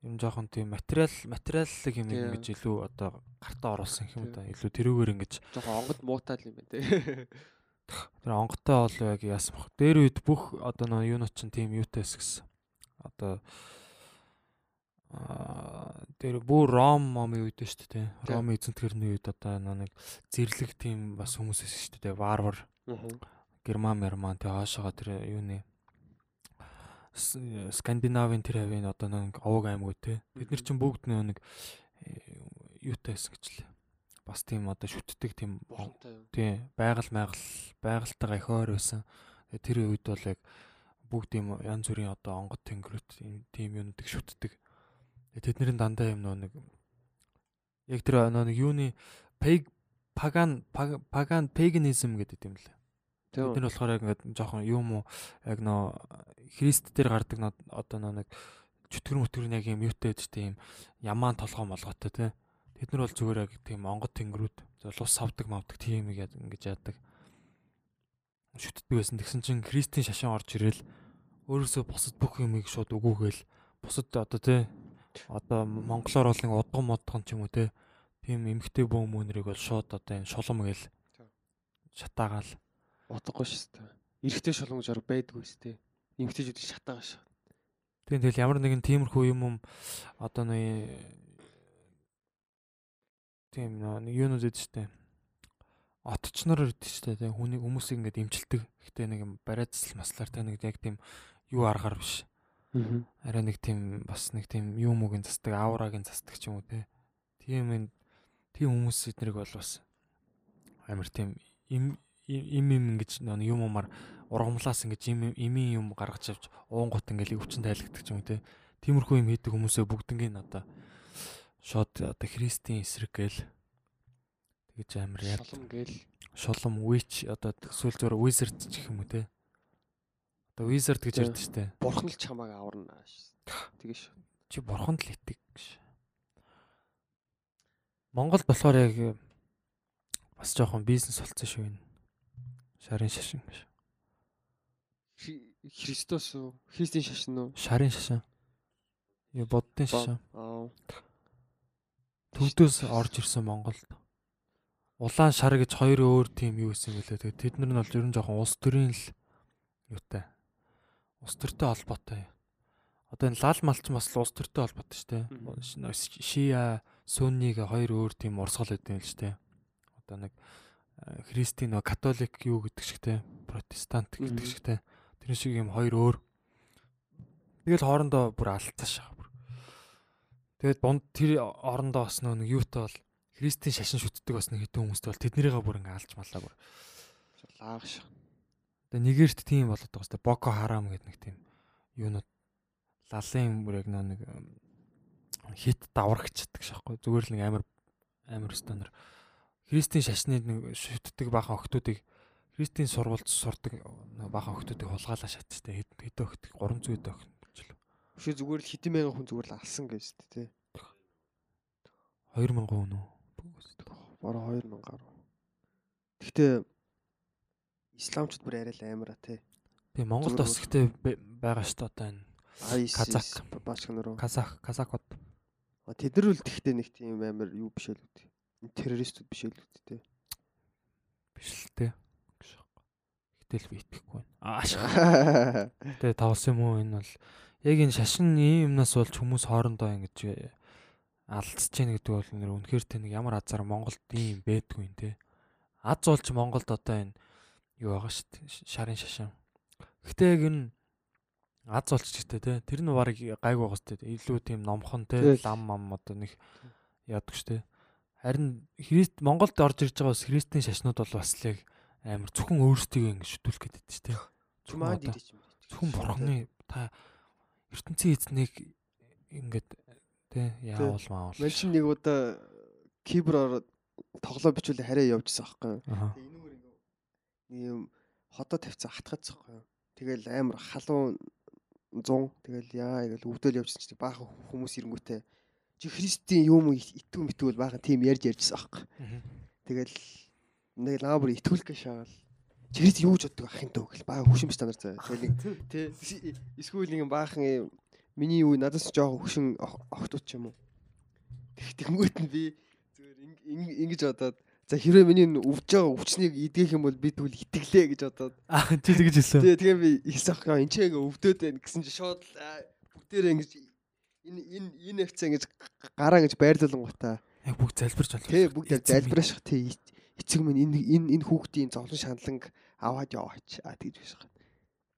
юм жоохон тийм материал материаллык юм ингэж илүү одоо гартаа оруулсан юм да. Илүү тэрүүгээр ингэж жоохон онгод муутай л юм байна те. тэр онготой бол яг яасан бах. Дээр үед бүх одоо нөө юунууд чинь тийм юутайс гэсэн. Одоо тэр бүр ром момын үед шүү дээ. Ромын эзэнтгэрний үед одоо нэг зэрлэг тийм бас хүмүүс эс шүү дээ. Варвар Герман Мерман тэг хаашаага тэр юуны Скандинавын тэр хавийн одоо нэг овог аймагуд те бид нар чинь бүгд нэг э, юутай байсан гэж л бас тийм одоо шүтдэг тийм Бурхантай юу? тий байгаль майгал байгальтайгаа их ойр байсан тэр үед бол яг бүгд юм янз бүрийн одоо онгод тэнгэрүүд ийм тийм юунуудыг шүтдэг тэднэрийн дандаа юм нэг яг тэр нэг юуны пэг паган паг- паган паганизм гэдэг юм лээ Тийм. Бид нар болохоор яг ингээд жоохон юм уу яг нөө христ дээр гардаг одоо нэг чөтгөр мөтгөр яг юм юутай гэж тийм ямаан толгоо молготой тий. Тэд нар бол зүгээр яг тийм онгод тэнгэрүүд зөв лус савдаг мавдаг тийм яг ингэж яадаг. Шүтдэг байсан. Тэгсэн чинь христийн шашин орж ирэл өөрөөсөө бусад бүх юмыг шууд өгөөгөөл бусад одоо тий одоо монголоор бол нэг удган модгон ч юм уу тий тийм эмгтэй бөөм мөнрийг бол шууд одоо энэ шулам гээл шатаагаал Утгагүй шүү дээ. Эрэхтэй шулуун жор байдгүй шүү дээ. Эмгтэйчүүд шатаагаа шүү. Тийм тэгэл ямар нэгэн тиймэрхүү юм юм одоо нэг тийм нэг юунууд гэдэг штэ. Отчнор гэдэг штэ тийм хүний хүмүүсийг ингээд имчилдэг. Гэтэ нэг юм барайцл маслаар тийм нэг яг тийм юу аргаар биш. Арай нэг тийм бас нэг тийм юм үгийн застдаг, аурагийн застдаг ч юм уу те. Тийм энэ тийм хүмүүс эднэрийг бол бас амар тийм им им им ингэж нэг юм умаар ургамлаас ингэж им имийн юм гаргаж авч уунгут ингээл өвчин тайлгдаг ч юм те. Тиймэрхүү юм хийдэг хүмүүсээ бүгднийг одоо шууд одоо христийн эсрэг гээл тэгэж амар яа Шулам гээл шулам witch одоо сүүл зур wizard ч гэх юм уу те. Одоо wizard гэж ярьдаг штэ. бурхан л чамааг аварна шүү. Чи бурханд л итэг гэж. Монголд болохоор яг бас жоохон бизнес болцсон шүү энэ. Шарын шашин гэж. Хри- Христос уу? Христийн шашин уу? Шарын шашин. Юу боддын шашин. Аа. Төвдөөс орж ирсэн Монголд. Улаан шар гэж хоёр өөр тийм юу исэн бэлээ. Тэгээд тэд нар нь бол ер нь жоохон улс төрийн л юутай. улс төртэй холбоотой. Одоо энэ лал малч бас улс төртэй холбоотой шүү дээ. Шиа, Сүнниг хоёр өөр тийм урсгал өгдөг юм л шүү дээ. Одоо нэг э, христийн нөгөө католик юу гэдэг шигтэй, протестант гэдэг шигтэй. Тэр шиг юм хоёр өөр. Тэгэл хоорондоо бүр байгаа бүр. Тэгээд бонд тэр орондоо бас нэг юутай бол христийн шашин шүтдэг бас нэг хэдэн хүмүүстэй бол тэднэрийгээ бүр ингээ алж маллаа бүр. Лаагш. Тэгээ нэгэрт тийм болоод байгаа хэвээр Боко Харам гэдэг нэг тийм юунууд лалын бүр яг нэг хит даврагчдаг шахгүй зүгээр л нэг амар амар стандар христийн шашны нэг шүтдэг баахан охтуудыг христийн сургуульд сурдаг баахан охтуудыг хулгайлаа шатчихтай хэд хэд охт? 300 хэд охт л ээ, зүгээр л хэдэн мянган хүн зүгээр л алсан гэж тий. 2000 хүн үү Бараг 2000 гаруй. Гэхдээ исламчууд бүр арай л амар а тий. би Монголд бас ихтэй байгаа шүү дээ одоо энэ Казак. баачг нөрөө. казах казакууд Тэд нар үл тэгтээ нэг тийм амар юу биш л үү. Террористүүд биш л үү тий. биш л дээ аахгүй. Гэтэл би итгэхгүй байна. Ааш. Гэтэ тавсан юм уу энэ бол яг энэ шашин ийм юмнаас болж хүмүүс хоорондоо ингэж алдсаж чинь гэдэг бол нэр үнэхээр тэ нэг ямар азар Монголд ийм байдгүй юм те. Аз болж Монголд одоо энэ юу байгаа шүү дээ. Шарын шашин. Гэтэ яг энэ аз болж штэ те. Тэр нь барыг гайг байгаа штэ. Илүү тийм номхон те Тэгэл. лам мам одоо нэг яадаг штэ. Харин Христ Монголд орж ирж байгаа бас христийн шашнууд бол бас л яг амар зөвхөн өөрсдийгөө ингэ шүтүүлэх гэдэг. Зөвхөн Чумаад одоо- идэж юм. Зөвхөн бурхны та ертөнцийн эзнийг ингээд тэ яавал маавал. Мэн чинь нэг удаа кибер тоглоо бичүүлээ хараа явжсан аахгүй. Аха. Тэгээ энэгээр ингээ нэг юм ходоо тавьсан хатгацсан аахгүй. Тэгэл амар халуун 100 тэгэл яа гэл өвдөөл явжсан чинь баахан хүмүүс ирэнгүүтээ чи христийн юм итгүү митгүүл баахан тийм ярьж ярьжсан аахгүй. Мгм. Тэгэл нэг лаа бүр итгүүлэх гэж шаагаал. Чи христ юу гэж боддог ахын дөө гэл баахан хөшин биш танаар заа. Тэгэл нэг тий эсвэл нэг юм баахан юм миний юу надаас жоохон хөшин охтууд ч юм уу. Тэг тэгэнгүүт нь би зүгээр ин- ин- ингэж бодоод за хэрвээ миний өвж байгаа өвчнийг идэх юм бол би тэгвэл итгэлээ гэж бодоод Аа чи тэгж хэлсэн. тэгээ тэгээ би ихсэн ах энэ ч ингээ өвдөд байна гэсэн чи шууд бүгдээрээ ингэж энэ энэ энэ хвцаа ингэж гараа ингэж байрлуулангуудаа Яг бүгд залбирч байна. Тэ бүгд залбираш тэ эцэг минь энэ энэ энэ хүүхдийн зовлон шаналнг аваад яваач а тэгж биш хаа.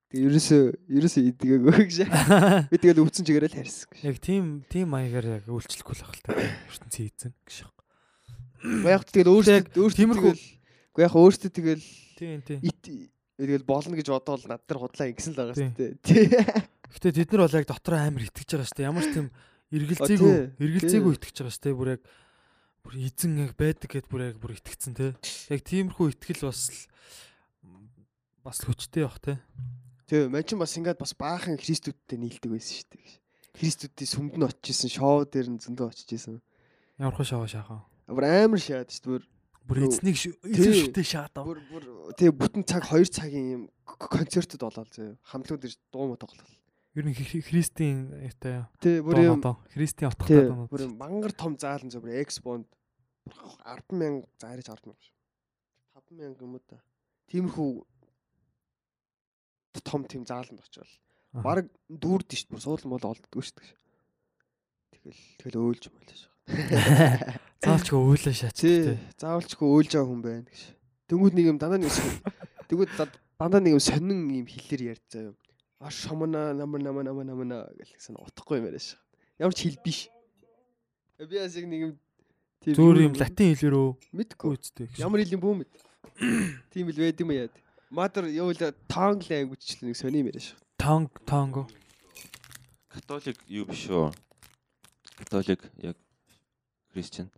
Тэгээ ерөөсөө ерөөсөө идгээгүй гэж. Би тэгэл өвцөн чигээрээ л харьсан гэж. Яг тийм тийм маягаар яг үйлчлэхгүй л ахaltaа ертөнцийн эзэн гэж. Яг тэгэл өөртөө Яг өөртөө тиймэрхүү- Уу яг өөртөө тэгэл Тийм тийм. тэгэл болно гэж бодоол над дээр худлаа ингэсэн л байгаа шүү дээ. Тий. Гэтэ тэд нар бол яг дотроо амар итгэж байгаа шүү дээ. Ямар ч тийм тий, эргэлзээгүй эргэлзээгүй тий. итгэж байгаа шүү дээ. Бүр яг бүр эзэн яг байдаг гэд бүр яг бүр итгэцэн те. Яг тиймэрхүү итгэл бас л бас хүчтэй бах те. Мань ч бас ингээд бас баахан христүүдтэй нийлдэг байсан шүү дээ. Христүүдийн сүмд нь очижсэн, шоу дээр нь зөндөө очижсэн. Ямар хөө шаваа шаахан. Бүр амар шаад шүү дээ. Бүр эзнийг ш- тий. эзэн шүтээ шаадав. Бүр бүр тэгээ бүтэн цаг 2 цагийн юм концертод болоод зөө. Хамтлагууд ирж дуу муу тоглол. Ер нь хри- христийн ятай Тий, бүр юм христийн тий, утгатай доо. бүр юм мангар том заалан зөө бүр экспонд 100000 заарж 100000 биш. 5000 юм уу та. Тиймэрхүү том тийм зааланд очивол баг дүүрд шүү дээ. Бүр суулан мол олддгүй шүү дээ. Тэгэл тэгэл өөлж юм байлаа шүү. Заалчгүй үйлэн шаач заавалчгүй өөлж байгаа хүн байна гэж. Тэнгүүд нэг юм дандаа нэг тэгвэл дандаа нэг юм сонин юм хэлээр ярьж заяа. А шамана намар намаа намаа намаа гэлсэн утахгүй юм яриаш. Ямар ч хэл биш. Би бас яг нэг юм тийм юу- юм латин хэлээрөө мэдгүй. үздэй. Ямар хэл юм бүү мэд. Тийм л байд юм яа. Мадэр явуул tongue language ч нэг сони юм яриаш. Танг танго. Католик юу биш үү? Католик яг христиан.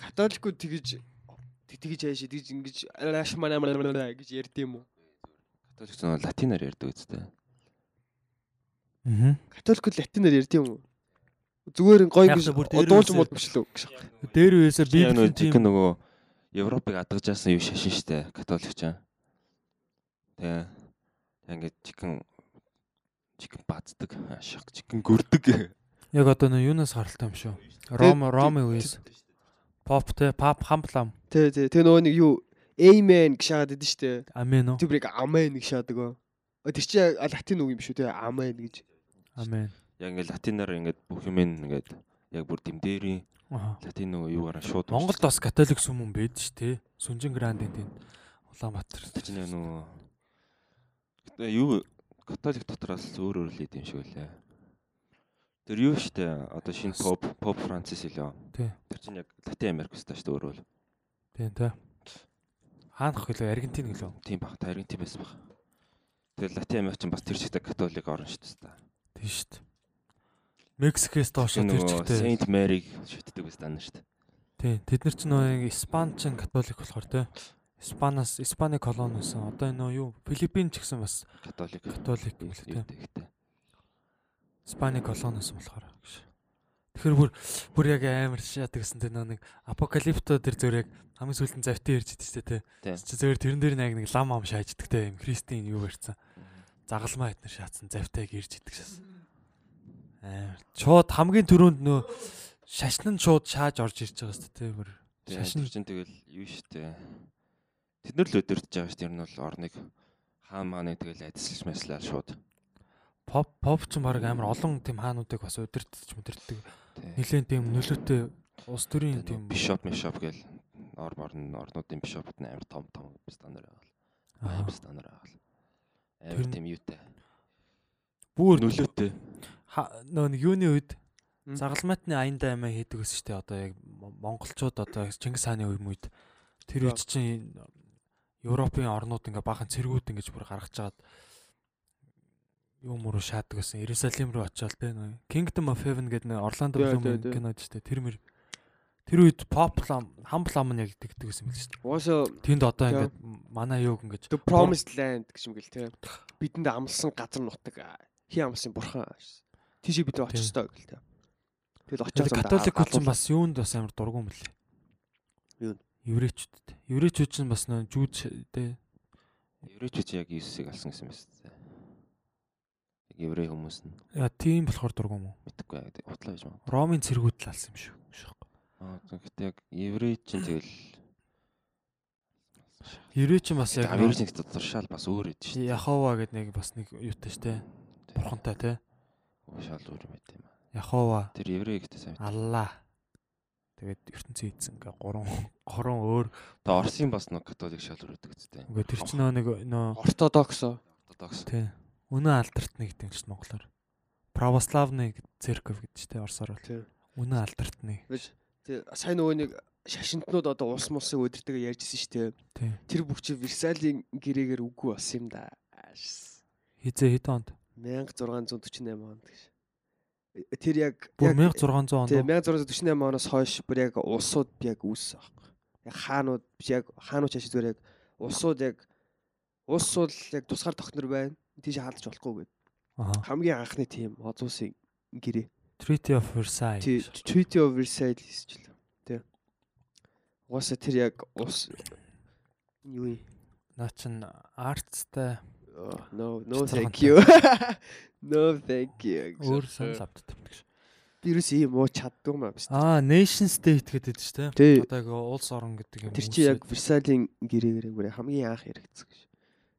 Католикууд тэгж тэг- тэгж яаш тэгж ингэж ашмана гэж ярьд юм уу? Католик зөв латинаар ярьдаг үстэй. Аа. Католикууд латинаар ярьд юм уу? Зүгээр гой Яг гэж л үсээ- мод биш гэж. Дээр үесээ Яг библийн тийм нөгөө Европыг адгажаасан юу шашин штэ католик ч. Тэгээ ингээд чикэн чикэн бацдаг шах чикэн гөрдөг. яг одоо нөө юунаас гаралтай юм шүү. Ром Роми үеэс. Поп те пап хамплам. Тэ тэ тэ нөгөө нэг юу Amen гэж шаагаад идэв штэ. Амен уу. Тэр бүрийг Amen гэж шаадаг. Тэр чи яг латин үг юм шүү те. Амен гэж. Амен. Яг ингээд латинаар ингээд бүх юм ингээд яг бүр дэмдэрийн Аа. латин нөгөө юугаараа шууд Монголд бас католик сүм юм байд ш тий. Сүнжин грандын тийм Улаанбаатар. чинь нөгөө Гэтэ юу католик дотроос өөр өөр л идэм шиг үлээ. Тэр юу штэ одоо шинэ поп поп Францис илээ. Тий. Тэр чинь яг Латин Америк өстой штэ өөрөө л. Тийм тий. Хаанах гэлөө Аргентин гэлөө. Тийм баг. Та Аргентин байсан баг. Тэр Латин Америк чинь бас тэр чигтээ католик орн штэ. Тийм дээ. Мексикээс доош Тэр тэр чигтээ. Saint Mary шүтдэг байсан тань штэ. Тийм. Тэд нар ч нөгөө Испан ч католик болохоор тий. Испанаас Испани колони байсан. Одоо энэ нөгөө юу Филиппин ч гэсэн бас Католик. католик юм гэх л тий. тэгтэй. Испани колони байсан болохоор. гэж. Тэгэхээр бүр бүр яг амар шат гэсэн нөгөө нэг апокалипто тэр зөв яг хамгийн сүүлд нь идэв шүү дээ Тийм. тий. Чи зөвөр тэрэн дээр нэг лам ам шааждаг тий. Юм христийн юу барьцсан. загалмаа эднэр шаацсан завтайг ирж идэх шээс. Аа шууд хамгийн түрүүнд нөө шашин нь шууд шааж орж ирж байгаа шүү дээ бүр. Шашин чинь тэгэл юу штэ. Тэд нар л өдөртж байгаа штэ. Тэр нь бол орныг хаан мааныг тэгэл адисалж маслаа шууд. Поп поп ч баг амар олон тийм хаануудыг бас удирдах мүдэрдэг. Тий. Нилээн тийм нөлөөтэй улс төрийн тийм бишоп мишоп гэл ор орн орнуудын бишопт нь амар том том стандар байгаа. Аа. Амар стандар байгаа. Амар тийм юутай. бүр Нөлөөтэй. Нөө юуны үед М. загалмайтны аяндаа амиа хийдэг гэсэн дээ одоо яг монголчууд одоо Чингис хааны үе үед. Тэр үед чинь Европын орнууд ингээ баахан цэргүүд ингэж бүр гаргаж жагаад юм руу шаадаг гэсэн. Иерусалим руу очиод те нөө Kingdom of Heaven гэдэг нэг Орландо Блум кинод шүү дээ тэр мэр тэр үед pop lam humble lam нь яг тэгдэг гэсэн мэл шүү дээ Уусаа тэнд одоо ингээд манай юуг ингэж The Promised Land гэж юм гээл те. Бидэнд амлсан газар нутаг хий амлсан бурхан. Тийш бид очих Тий. ёстой гэл те. Тэгэл очиод Тэгээд католик хүн чинь бас юунд бас амар дургу юм бэлээ. Юунд? Еврейчүүд. Еврейчүүд чинь бас нөө жүүд тэ Еврейчүүд яг Иесусыг алсан гэсэн юм байна. Яг еврей хүмүүс нь яа тийм болохоор дургу юм уу? мэдхгүй яг утлаа гэж байна. Ромын цэргүүд л алсан юм шүү. шүү. Аа гэхдээ яг еврей чинь тэгэл Еврей чинь бас яг еврей чинь тодоршаал бас өөр эд шүү. Яхова гэдэг нэг бас нэг юутай штэ. Бурхантай те. Шал өөр юм байт юм аа. Яхова, Тэр еврей гэдэг сайн. Аллах. Тэгээд ертөнцийн эзэн ингээ гурван гурван өөр. Та Оросын бас нэг католик шал өөр өгдөг үстэй. Үгүй тэр чинь нэг нөө ортодоксо. Ортодокс. тий. Үнэн алдарт нэг гэдэг чинь монголоор. Православны церковь гэдэг чинь орсоор бол. Тий. Үнэн алдарт нэг. Тэг сайн нөгөө нэг шашинтнууд одоо улс мулсыг өдөртэйг ярьжсэн шүү дээ. Тий. Тэр бүх чи Версалийн гэрээгээр үгүй болсон юм да. Хизээ хэд онд? 1648 онд гэж. Тэр яг Бүр яг- 1600 онд. Уу? 1648 оноос хойш бүр яг улсууд яг үүссэн аахгүй. Яг хаанууд биш яг хаанууд чаш зүгээр яг улсууд яг улс бол яг тусгаар тогтнор байна. Тийш хаалж болохгүй гэд. Аа. Хамгийн анхны тийм олон улсын гэрээ. Treaty of Versailles. Treaty of Versailles хийсчихлээ. Тий. Угаасаа тэр яг улс юу юм? Наа чин артстай Oh, No, no thank you. No thank you. өөр санал авдаг юм гэж. Вирус ийм уу чаддгүй маа биш. Аа, nation state гэдэг Тий. тийм. Одоо яг улс орон гэдэг юм. Тэр чи яг Versailles-ийн гэрээгээр бүр хамгийн анх яригдсан гэж.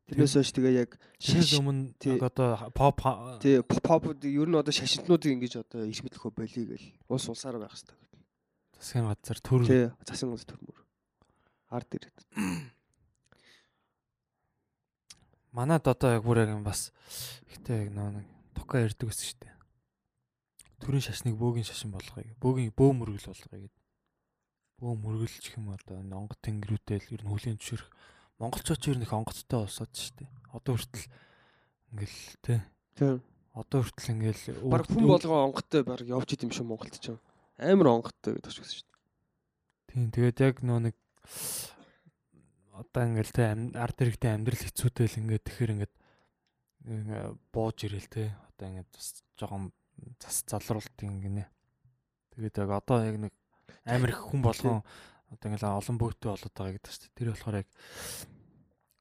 Тэрнээс хойш тэгээ яг шаш- өмнө одоо pop тий попууд ер нь одоо шашинтнуудыг ингэж одоо иш мэдлэхөө болиё гэл. Улс улсаараа байх хэрэгтэй. засгийн газар төр Тий засан улс төрмөр. Ард ирээд. Манад одоо яг бүр яг юм бас ихтэй яг нөө нэг тука ярддаг гэсэн шүү дээ. Төрийн шашныг бөөгийн шашин болгоё. Бөөгийн бөө мөргөл болгоё гэдэг. Бөө мөргөлч юм одоо энэ онгод тэнгэрүүдээ л ер нь хүлийн зөвшөөрөх монголчууд ер нь их онгодтой болсоод шүү дээ. Одоо хүртэл ингээл тий. Тий. Одоо хүртэл ингээл Баг хүн болгоо онгодтой баг явж идэм шүү Монголд ч. Амар онгодтой гэдэг шүү дээ. Тийм тэгээд яг нөө нэг одоо ингээл те ард иргэдийн амьдрал хэцүүтэй л ингээд тэгэхээр ингээд ингээ бууж ирэл те одоо ингээд бас жоохон зас залруулт юм гинэ. Тэгээд яг одоо яг нэг амар их хүн болгон одоо ингээл олон бөөттэй болоод байгаа гэдэг чинь тэр болохоор яг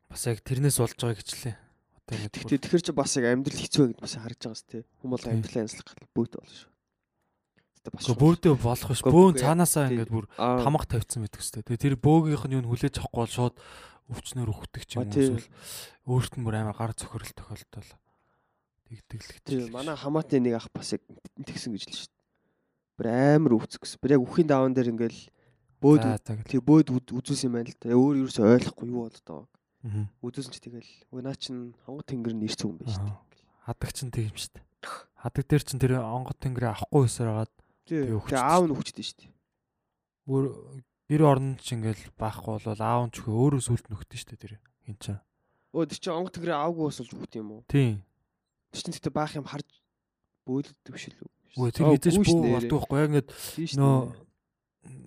бас яг тэрнээс болж байгаа гэчлээ. Одоо ингээд Тэгтээ тэгэхэр чи бас яг амьдрал хэцүү гэдэг бас харж байгаа сте. Хүн бол амьслах гал бөөд болно шүү. Тэгтээ бас Гэхдээ бөөдөө болох биш. Бөөн цаанаасаа ингээд бүр тамга тавьсан байдаг хэвчээ. Тэгээ тэр бөөгийнх нь юу хүлээж авахгүй бол шууд өвчнөр өгдөг ч юм уу эсвэл өөрт нь бүр амар гар цохирол тохиолдол тэгдэг л. Тийм манай хамаатны нэг ах бас яг тэгсэн гэж л шүү дээ. Бүр амар өвцөг гэсэн. Бүр яг үхийн даван дээр ингээл бөөд тий бөөд үз- үзүүлсэн юм байна л да. Өөр юусоо ойлгохгүй юу байгаа. Аа. Үзүүлсэн ч тэгэл наа чин хонгод тэнгэр юм байна шүү Аа. дээ. Хадаг чинь тийм шүү дээ. Хадаг дээр чинь тэр онгод тэнгэрээ авахгүй өсөр хагаад. Тэгээ аав нь өгчдөө шүү дээ. өөр гэр орнд ч ингээл байхгүй бол аав нь ч өөрөө сүлд нөхдөж шүү дээ тэр хин чаа. Өө тэр чинь онгод тэнгэрээ аавгүй босолж өгт юм уу? Тийм. Тэр чинь тэгтээ баах юм харж бөөлөддөг биш л үү? Үгүй тэр дээ. болдог байхгүй яг ингээд нөө.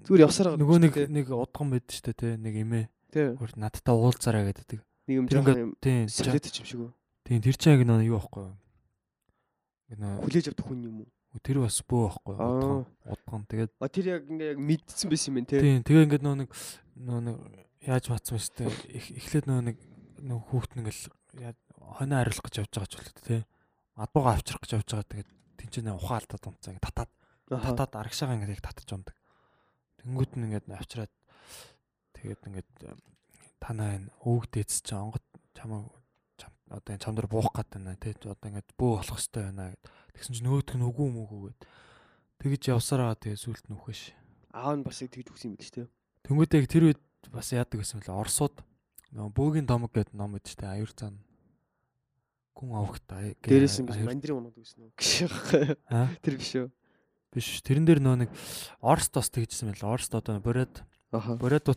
Зүгээр явсараа нөгөө нэг нэг удган байд шүү дээ те нэг эмээ өөр надтай уулзараа гэдэг. Нэг юм Тэр жоохон тийм сэвлэт ч юм шиг үү? тийм тэр чинь яг нөө юу байхгүй юу? Нөө Хүлээж авдаг хүн юм уу? Тэр бас бөө байхгүй. Удган удган тэгээд А тэр яг ингээ яг мэдсэн байсан юм байна тий. тийм тэгээ ингээд нөө нэг нөө нэг яаж матсан мэт те эхлээд нөө нэг нөө хүүхд нь ингээл хоноо хариулах гэж явж байгаа ч болоо те адууга авчрах гэж явж байгаа. Тэгээд тэнцэнэ ухаан алдаад унцаа ингээд татаад татаад арагшаага ингээд яг татаж ундаг. Тэнгүүд нь ингээд авчраад тэгээд ингээд м, танаа энэ өвөг дээдс чи онгод чамаа чам одоо энэ чам дээр буух гээд байна тий одоо ингээд бөө болох хэвээр байна гэд. Тэгсэн чинь нөгөөдг нь үгүй мүгүй гэд. Тэгэж явсараа тэгээд сүлд нүхэш. Аав нь бас тэгж өгсөн юм биш тий. Тэнгүүдээ тэр үед бас яадаг гэсэн мөлий Оросууд нөгөө бөөгийн домог гэдэг ном байдаг штэ аюур цаана. Гүн авахт ая. гэ- Дээрээс аюур- мандрин унаад өгсөн үү? Аа? Тэр биш үү? биш тэрэн дээр нөө нэг Оросд бас тэгжсэн байл. Оросд одоо бороод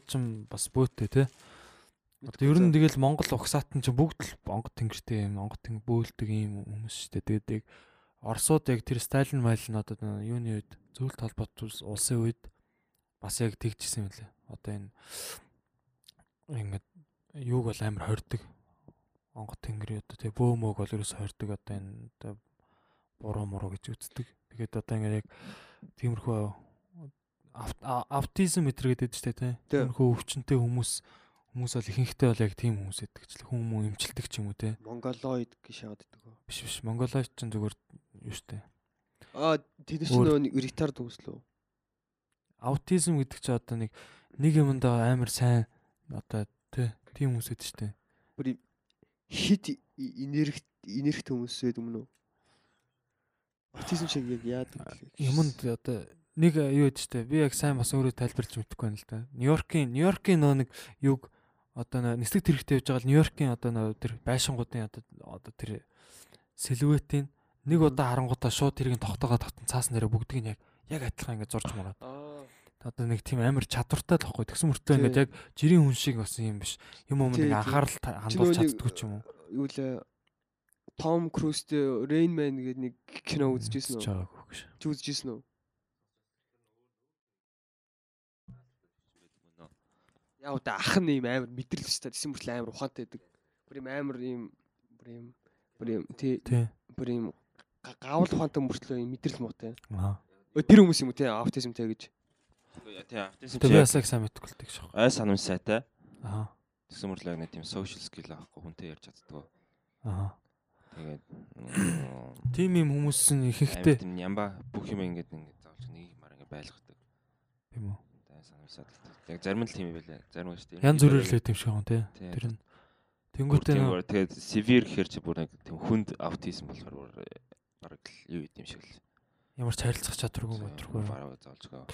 ч юм бас бөөтэй те. Одоо ер нь тэгэл Монгол угсаатан ч бүгд л онгод тэнгэртэй юм онгод тэнгэр бөөлдөг юм хүмүүс шүү дээ. Тэгээд яг Оросууд яг тэр Сталин майл нь одоо юуны үед зөвлөлт улс- улсын үед бас яг тэгжсэн юм лээ. Одоо энэ ингээд юуг бол амар хордог. Онгод тэнгэрийн одоо тэг бөөмөг бол ерөөс хордог одоо энэ одоо буруу муруу гэж үздэг. Тэгээд одоо ингээд яг тиймэрхүү авт- а- аутизм метр гэдэг чинь тий. Тий. Тиймэрхүү өвчнөд хүмүүс хүмүүс бол ихэнхдээ бол яг тийм хүмүүс гэдэг ч л хүн мөн эмчилдэг ч юм уу тий. Монголоид гэж шахаад байдаг. уу? Биш биш монголооч ч зүгээр юу штэ. Аа тэд чинь нөгөө ретард үслөө. Аутизм гэдэг чинь одоо нэг нэг юмд амар сайн одоо тий тийм хүмүүс гэдэг штэ. Хит энерги энергт хүмүүс байдаг юм уу? Аутизм шиг яг яадаг? Юмд одоо нэг юу гэдэг штэ. Би яг сайн бас өөрөө тайлбарлаж мэдэхгүй байна л да. Нью-Йоркийн Нью-Йоркийн нөө нэг юг одоо нислэг тэрэгтэй явж байгаа л Нью-Йоркийн одоо тэр байшингуудын одоо одоо тэр сэлвэтийн нэг удаа харангуудаа шууд тэрийг тогтоогоо татсан цаасан дээрээ бүгдийг нь яг яг адилхан ингээд зурж мураад. Аа. Одоо нэг тийм амар чадвартай л байхгүй. Тэгсэн мөртөө ингээд яг жирийн хүн шиг бас юм биш. Юм юм Тий, нэг анхаарал хандуулж чаддгүй ч юм уу. Юу лээ Том Крузтэй Rain Man гэдэг нэг кино үзчихсэн үү? Чи үзчихсэн үү? Яа одоо ах нь юм амар мэдрэл өстэй тэсэн мөртлөө амар ухаантай байдаг. Бүр юм амар юм бүр юм бүр юм тий бүр юм га- гавал ухаантай мөртлөө юм мэдрэл муутай. Аа. Тэр хүмүүс юм уу тий аутизмтэй гэж. тий автизм Тэгээ би бас яг сайн мэдгүй л тэг шах. ай санам сайтай Аа. тэгсэн мэрлэг нэг тийм social skill авахгүй хүнтэй ярьж чаддгаа Аа. тэгээд Тим юм хүмүүс нь ихэнхдээ тийм ямба бүх юм ингээд ингээд заавалж нэг мар ингээд байлгадаг тийм үү. Санам сайтай яг зарим нь л тийм байлаа зарим нь шүү дээ Ян зүрэлээ тийм шиг юм тий. Тэр нь нөө бүр тэгээд severe гэхэр чи бүр нэг тийм хүнд аутизм болохоор бүр бараг л юу юм шиг л ямар ч харилцах чадваргүй матргүй. бараг заалжгаа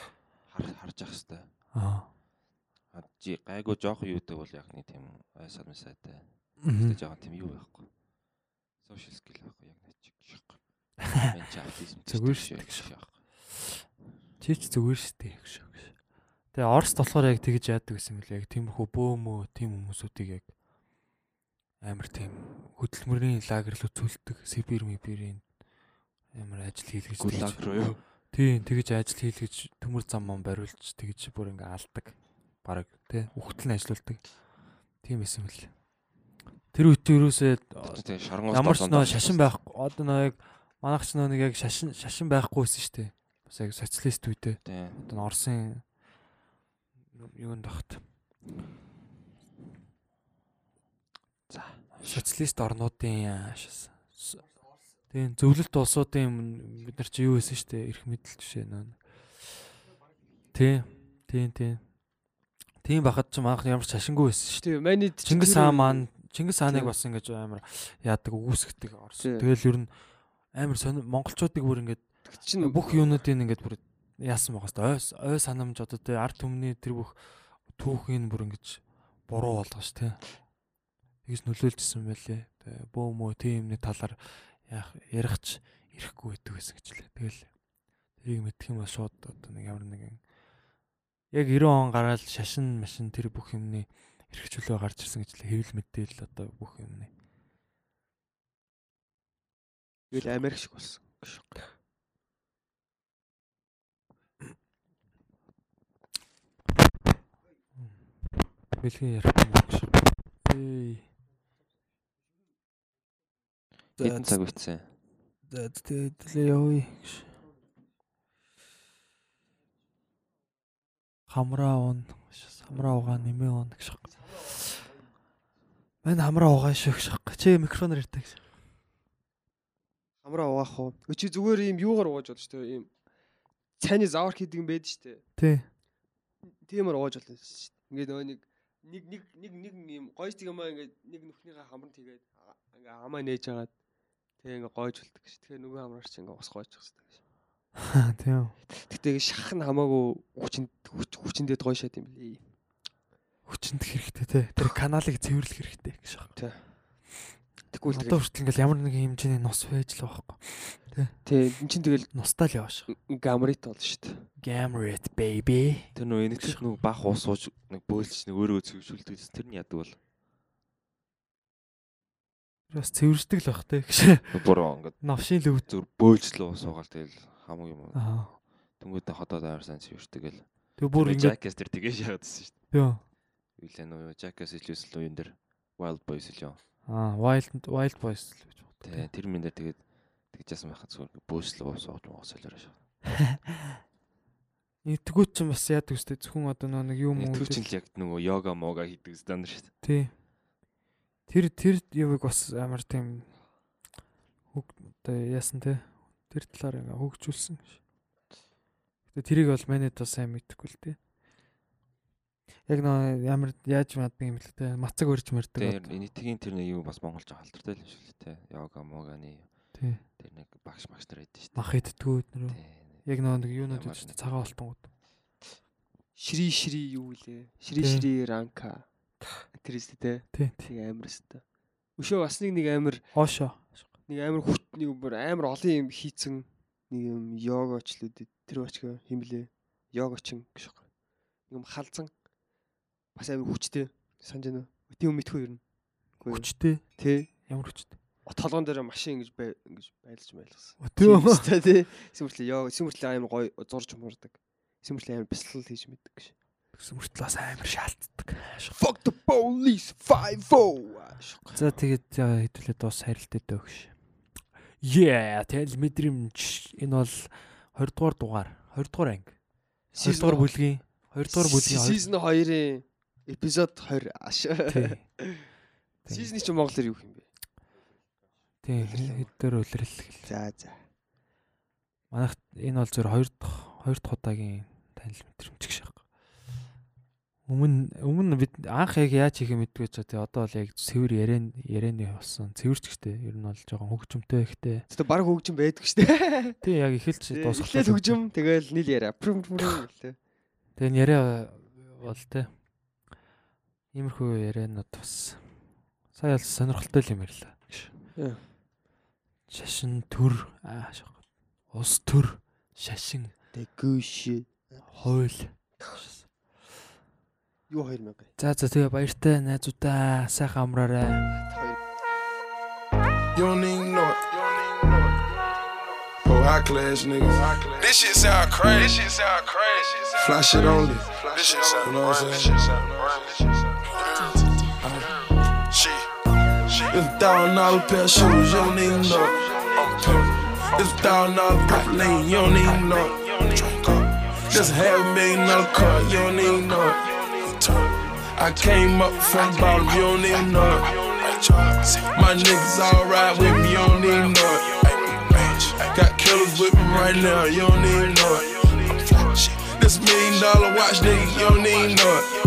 хар харж ах хэвээр Аа. Жи гайгүй жоох юудаг бол яг нэг тийм ай санам сайтай Мгм. Тэгэж байгаа тийм юу байхгүй. Social skill байхгүй яг нэг чиг шиг. Мен ч аутизм Зүгээр шүү. Чи ч зүгээр шүү дээ. Тэгээ Оросд болохоор яг тэгж яадаг гэсэн лээ. Яг тиймэрхүү бөөмөө тийм хүмүүсүүдийг яг амар тийм хөдөлмөрийн лагер л үзүүлдэг. Сибир мибирийн амар ажил хийлгэж тэгж- руу юу? Тийм тэгж ажил хийлгэж төмөр зам мам бариулж тэгж бүр ингээ алдаг. Бараг тий үхтэл нь ажилуулдаг. Тийм эсэм л. Тэр үед шоронгоос ямар ч нөө шашин байхгүй одоо нөө яг манайх ч нөө нэг яг шашин шашин байхгүйсэн шүү дээ. Бас яг социалист үедээ одоо Оросын юунд багт. За. Социалист орнуудын. Тийм зөвлөлт улсуудын бид нар чи юу хийсэн шүү дээ. Ирэх мэдлэл жишээ нөө. Тийм. Тийм тийм. Тийм бахад ч манайх ямар ч шашингүй байсан шүү. Тийм манайд ч Чингис хаан маань Чингис хааныг бас ингэж амар яадаг үгүйсгдэг орс. Тийм. Тэгэл ер нь амар сони монголчуудыг бүр ингэж чинь бүх юунуудыг ингэж бүр яасан байгаа хэвээр ой ой санамж одоо тэ арт түмний тэр бүх түүхийг бүр ингэж буруу болгож тэ. Тэгж нөлөөлжсэн байлээ. Бөө мөө тиймний талаар яах ярихч ирэхгүй байдаг гэсэн гэж лээ. Тэгэл тэрийг мэдэх юм бол шууд одоо нэг ямар нэгэн яг 90 он гараад шашин машин тэр бүх юмны эрхчлөө гарч ирсэн гэж л хэвлэл мэдээл одоо бүх юмны. Тэгэл Америк шиг болсон. Бэлгийн ярих юм гэж. Эй. Хэдэн цаг тэгээд л явъя гэж. Хамраа уун. Хамраа угаа нэмээ уун гэж. Мэн хамраа угаа шүү гэж. Чи микрофоноор ирдэг гэж. Хамраа угаах уу? Өчи зүгээр ийм юугаар угааж болно шүү дээ. Ийм цайны завар хийдэг юм байдаг шүү дээ. Тий. Тиймэр угааж болно шүү дээ. Ингээд нөгөө нэг нэг нэг нэг нэг ийм гойстик юмаа ингээд нэг нүхнийхээ хамранд хийгээд ингээ хамаа нээж агаад тэгээ ингээ гойж болдог шүү. Тэгэхээр нөгөө хамраар чи ингээ ус гойж шүү дээ. Тийм. Гэтэ шах нь хамаагүй хүчинд хүч- хүчиндээ гойшаад юм билий. Хүчинд хэрэгтэй те. Тэр каналыг цэвэрлэх хэрэгтэй гэж байна. Тэгвэл Одоо хүртэл ингээл ямар нэгэн хэмжээний нус байж л байхгүй. тий эн чин тэгэл Нустай л явааш. гамрит болно шүү дээ. Gamrit baby. Тэр нөө энэтгэж нэг бах уус сууж нэг бөөлч нэг өөрөө цэвэршүүлдэг гэсэн тэр нь яадаг бол Бас цэвэрждэг л байх те бүр ингээд Навшийн лөв. зүр бөөлжлөө суугаал тэгэл хамаг юм. Аа. Тэнгүүд ходоод амар сайн цэвэршдэг гэл. Тэг бүр ингээд Jackass тэр тгийж яагаадсэн шүү дээ. ёо. Юу лээ нөө Jackass илүүсэл үеин дээр Wild Boys л юу. Аа, wild wild boys л гэж боддог. тэр минь дээр тэгээд тэгж яасан байхад зүгээр бөөслөө сууж байгаа солиороо шүү. Нэгтгүүт ч бас яадаг үстэй зөвхөн одоо нэг юм уу. Чинь л яг нөгөө йога мога хийдэг стандарт шүү дээ. Тий. Тэр тэр юуг бас амар тийм хөг одоо яасан те. Тэр талаар ингээ хөгжүүлсэн гэж. Гэтэ тэрийг бол манайд бас сайн мэдэхгүй л те. Яг нөө ямар яаж маддаг юм бэл те. Мацаг өрж мэрдэг. Тэр энэтгийн тэр нэг юу бас монголж халдвартай л юм шүү дээ. тэ. Йога моганы Тий. тэр нэг багш багш нар байдаг шүү дээ. Мах идтгүүд нөрөө. Тэ. Яг нөө нэг юунууд Ямар гэж нэг- цагаан алтангууд. Шри шри юу лээ? Шри шри ранка. Тэр өстө те. Тий. амар өстө. Өшөө бас нэг нэг амар Оошо. нэг амар хүт нэг бүр амар олон юм хийцэн нэг юм йогачлууд тэр очго химлээ. Йогачин гэж байна. Нэг юм халзан бас амар хүчтэй санаж байна. Тийм юм мэдгүй юм. Хүчтэй. Тэ. Ямар хүчтэй. Толгоон дээр машин ингэж бай ингэж байлж байлгасан. Тийм. Тэ тий. Симэртлээ йога симэртлээ амар гоё зурж мурдаг. Симэртлээ амар бясалгал хийж мэддэг гэж. Мөртлөөс амар шаалтдаг. Fuck the police 5-0. За тэгээд хэдүүлээ дуус харилтаа дөөш. Yeah, тэгэл мэдрэмж энэ бол 20 дугаар дугаар, 20 дугаар анги. 20 дугаар бүлгийн 20 дугаар бүлгийн Season 2-ын эпизод 20 аш. Тий. Season чи монголоор юу юм бэ? Тий, хэдээр үлрэл гэл. За за. Манайх энэ бол зөв 2 дахь 2 дахь удаагийн танил мэдрэмж гэх шиг. Өмнө өмнө бид анх яг яаж хийх юм мэдгүй ч тий одоо бол яг цэвэр яриан ярианы болсон. Цэвэрч гэхтэй ер нь бол жоохон хөгжмөнтэй ихтэй. Тэгтээ баг хөгжим байдаг шүү дээ. Тий яг эхэлж дуусах. Эхлээд хөгжим тэгэл нийл яриа. Тэгээ яриа бол те. Иймэрхүү ярианууд бас сая л сонирхолтой юм ярьлаа. Яа. Шашин төр аа. Ус төр шашин Тэгүүш. хууль. Юу 2000. За за тэгээ баяртай найзуудаа сайхан амраарай. You don't even know it. Oh, high class niggas. This shit sound crazy. This shit sound crazy. Fly shit only. This shit sound you know what I'm saying? It's a thousand dollar pair of shoes. You don't even know it. It's a thousand dollar purple lane. You don't even know. Just half a million dollar car. You don't even know. I came up from the bottom. You don't even know. My niggas all ride with me, you don't even know. Got killers with me right now, you don't even know. This million dollar watch nigga, you don't even know.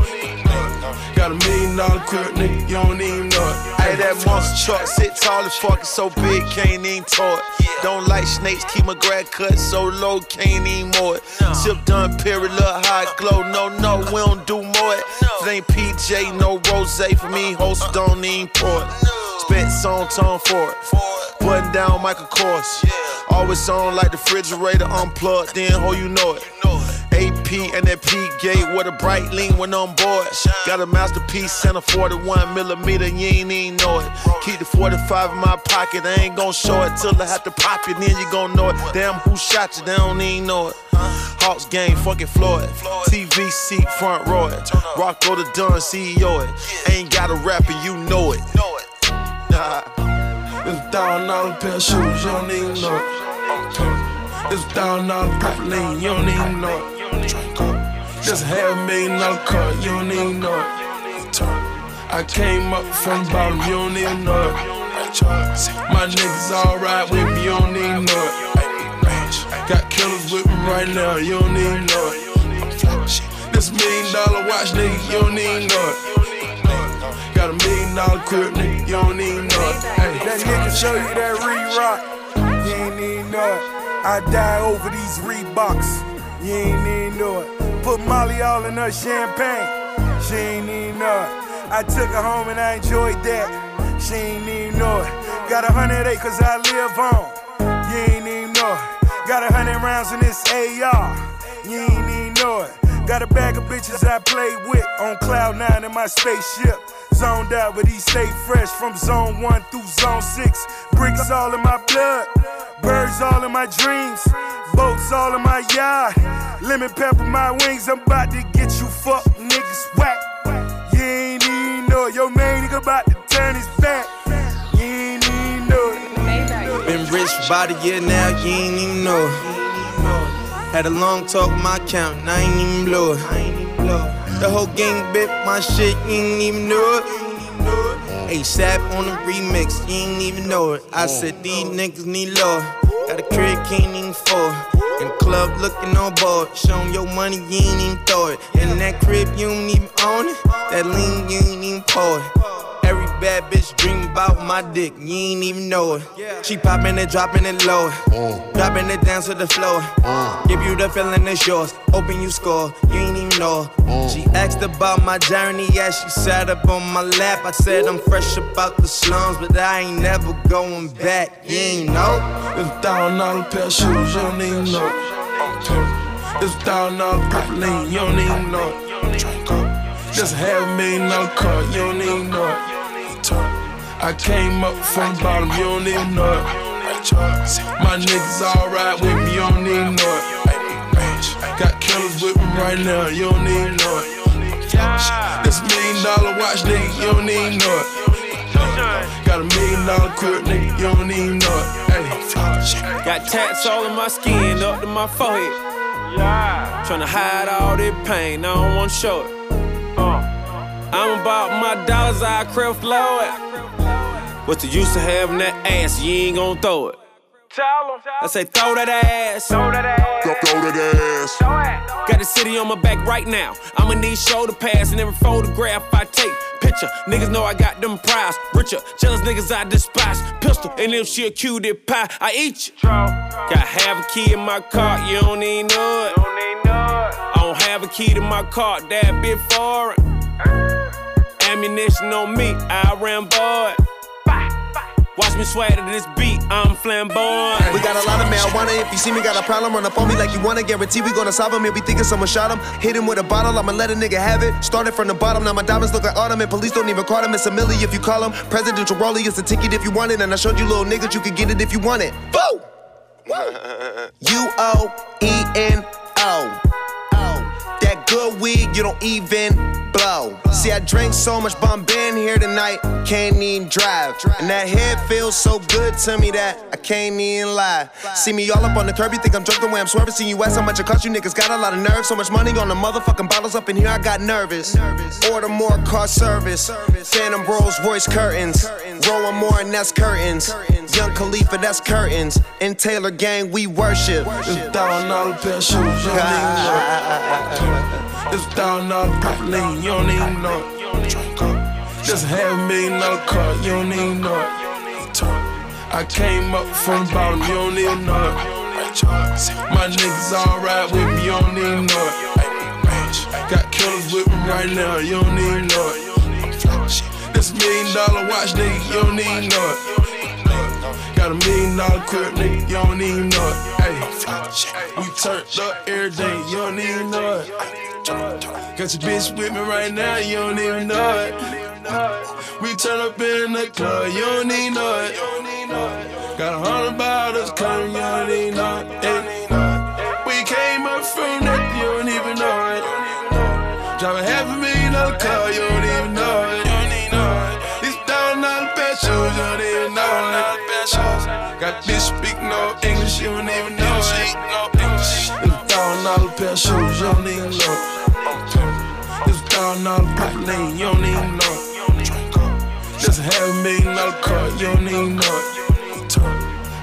Got a million dollar crib, nigga, you don't even know it. Hey, that monster truck sit tall as fuck, it's so big, can't even tow it. Don't like snakes, keep my grad cut so low, can't even mow it. Sip done, period, look high glow. No, no, we don't do more it. If it ain't PJ, no rose for me, host don't even pour it. Spent song tone for it. Button down Michael Kors. Always on like the refrigerator unplugged, then ho, you know it. AP and that P gate where the bright lean went on board. Got a masterpiece and a 41 millimeter, you ain't even know it. Keep the 45 in my pocket, I ain't gon' show it till I have to pop it, then you gon' know it. Damn, who shot you? They don't even know it. Hawks game, fucking Floyd. TV seat, front row it. Rocco the Dunn, CEO it. Ain't got a rapper, you know it. Nah. It's a thousand dollar pair of shoes, you don't even know it. It's a thousand dollar purple lean, you don't even know it. Just half million dollar car, you don't even know it. I came up from bottom, you don't even know it. My niggas alright with me, you don't even know it. Got killers with me right now, you don't even know it. This million dollar watch, nigga, you don't even know it. Got a million dollar crib, nigga, you don't even know it. That nigga show you that re-rock. You ain't even know it. I die over these Reeboks. You ain't even know it. Put Molly all in her champagne. She ain't know it. I took her home and I enjoyed that. She ain't know it. Got a hundred acres I live on. You ain't know it. Got a hundred rounds in this AR. You ain't know it. Got a bag of bitches I play with on cloud nine in my spaceship. Zoned out, but he stay fresh from zone one through zone six. Bricks all in my blood, birds all in my dreams, boats all in my yard. Lemon pepper my wings, I'm about to get you fuck niggas whack. You ain't even know. Your main nigga about to turn his back. You ain't even know. Been rich about a year now, you ain't even know. Had a long talk my account, and I ain't even blow it. The whole gang bit my shit, you ain't even know it. ASAP on the remix, you ain't even know it. I mm. said these niggas need love. Got a crib, can't even afford. In the club looking on board. Show 'em your money, you ain't even throw it. In that crib, you don't even own it. That lean, you ain't even pour it. Every bad bitch dream about my dick, you ain't even know it. She popping it, dropping it low, oh. dropping it down to the floor. Oh. Give you the feeling it's yours. Open you score, you ain't even know. it. Oh. She asked about my journey, yeah, she sat up on my lap. I said I'm fresh about the slums, but I ain't never going back. You ain't know. It's a thousand dollar pair of shoes, you don't even know. It's a thousand dollar purple lean, you don't even know it. Just a half a million dollar car, you don't even know it. I came up from the bottom, you don't even know it. My niggas alright with me, you don't even know it. Got killers with me right now, you don't even know it. This million dollar watch, nigga, you don't even know it. Got a million dollar crib, nigga, you don't even know it. Hey. Got tats all in my skin, up to my forehead. Yeah. Tryna hide all this pain, I don't wanna show it. I'm about my dollars, I crib flow it. What's the use of having that ass? You ain't gon' throw it. I say throw that ass. Throw that ass. Go throw that ass. Got the city on my back right now. I'ma need shoulder pads and every photograph I take. Picture, niggas know I got them prize. Richer, jealous niggas I despise. Pistol, and if she a cutie pie, I eat you. Got half a key in my car, you don't even know it. I don't have a key to my car, that bit foreign. Ammunition on me, I Rambo. Watch me swag to this beat, I'm flamboyant. We got a lot of marijuana. If you see me got a problem, run up on me like you wanna. Guarantee we gonna solve him. If we thinking someone shot him, hit him with a bottle. I'ma let a nigga have it. Started from the bottom. Now my diamonds look like autumn. And police don't even call him. It's a milli if you call him. Presidential rollie is a ticket if you want it. And I showed you little niggas you could get it if you want it. Boo! U O E N O. Oh, that good weed you don't even blow. See, I drank so much Bombay in here tonight, can't even drive. And that head feels so good to me that I can't even lie. See me all up on the curb, you think I'm drunk the way I'm swerving. See you ask how much it cost you niggas, got a lot of nerve. So much money on the motherfucking bottles up in here, I got nervous. Order more car service, Phantom Rolls Royce curtains, rolling more and that's curtains. Young Khalifa, that's curtains. In Taylor Gang, we worship. It's a thousand dollar pair of shoes, you don't even know it. It's a thousand dollar purple lean, you don't even know it. Just a half million dollar car, you don't even know it. I came up from the bottom, you don't even know it. My niggas alright with me, you don't even know it. Got killers with me right now, you don't even know it. This million dollar watch, nigga, you don't even know it. Got a million dollar crib, nigga, you don't even know it. Hey, we turned up every day, you don't even know it. Got your bitch with me right now, you don't even know it. We turn up in the club, you don't even know it. Got a hundred bottles coming, you don't even know it. We came up from that, you don't even know it. Drive a half a million dollar car, you don't bitch speak no English, you don't even know it. These thousand dollar pair of shoes, you don't even know it. This thousand dollar pop lane, you don't even know it. Just a half a million dollar car, you don't even know it.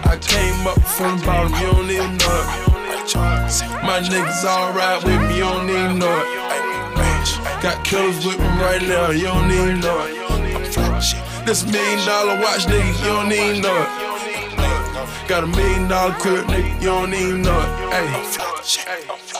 I came up from the bottom, you don't even know it. My niggas alright with me, you don't even know it. Got killers with me right now, you don't even know it. This million dollar watch, nigga, you don't even know it. Got a million dollar crib, nigga, you don't even know it. Hey.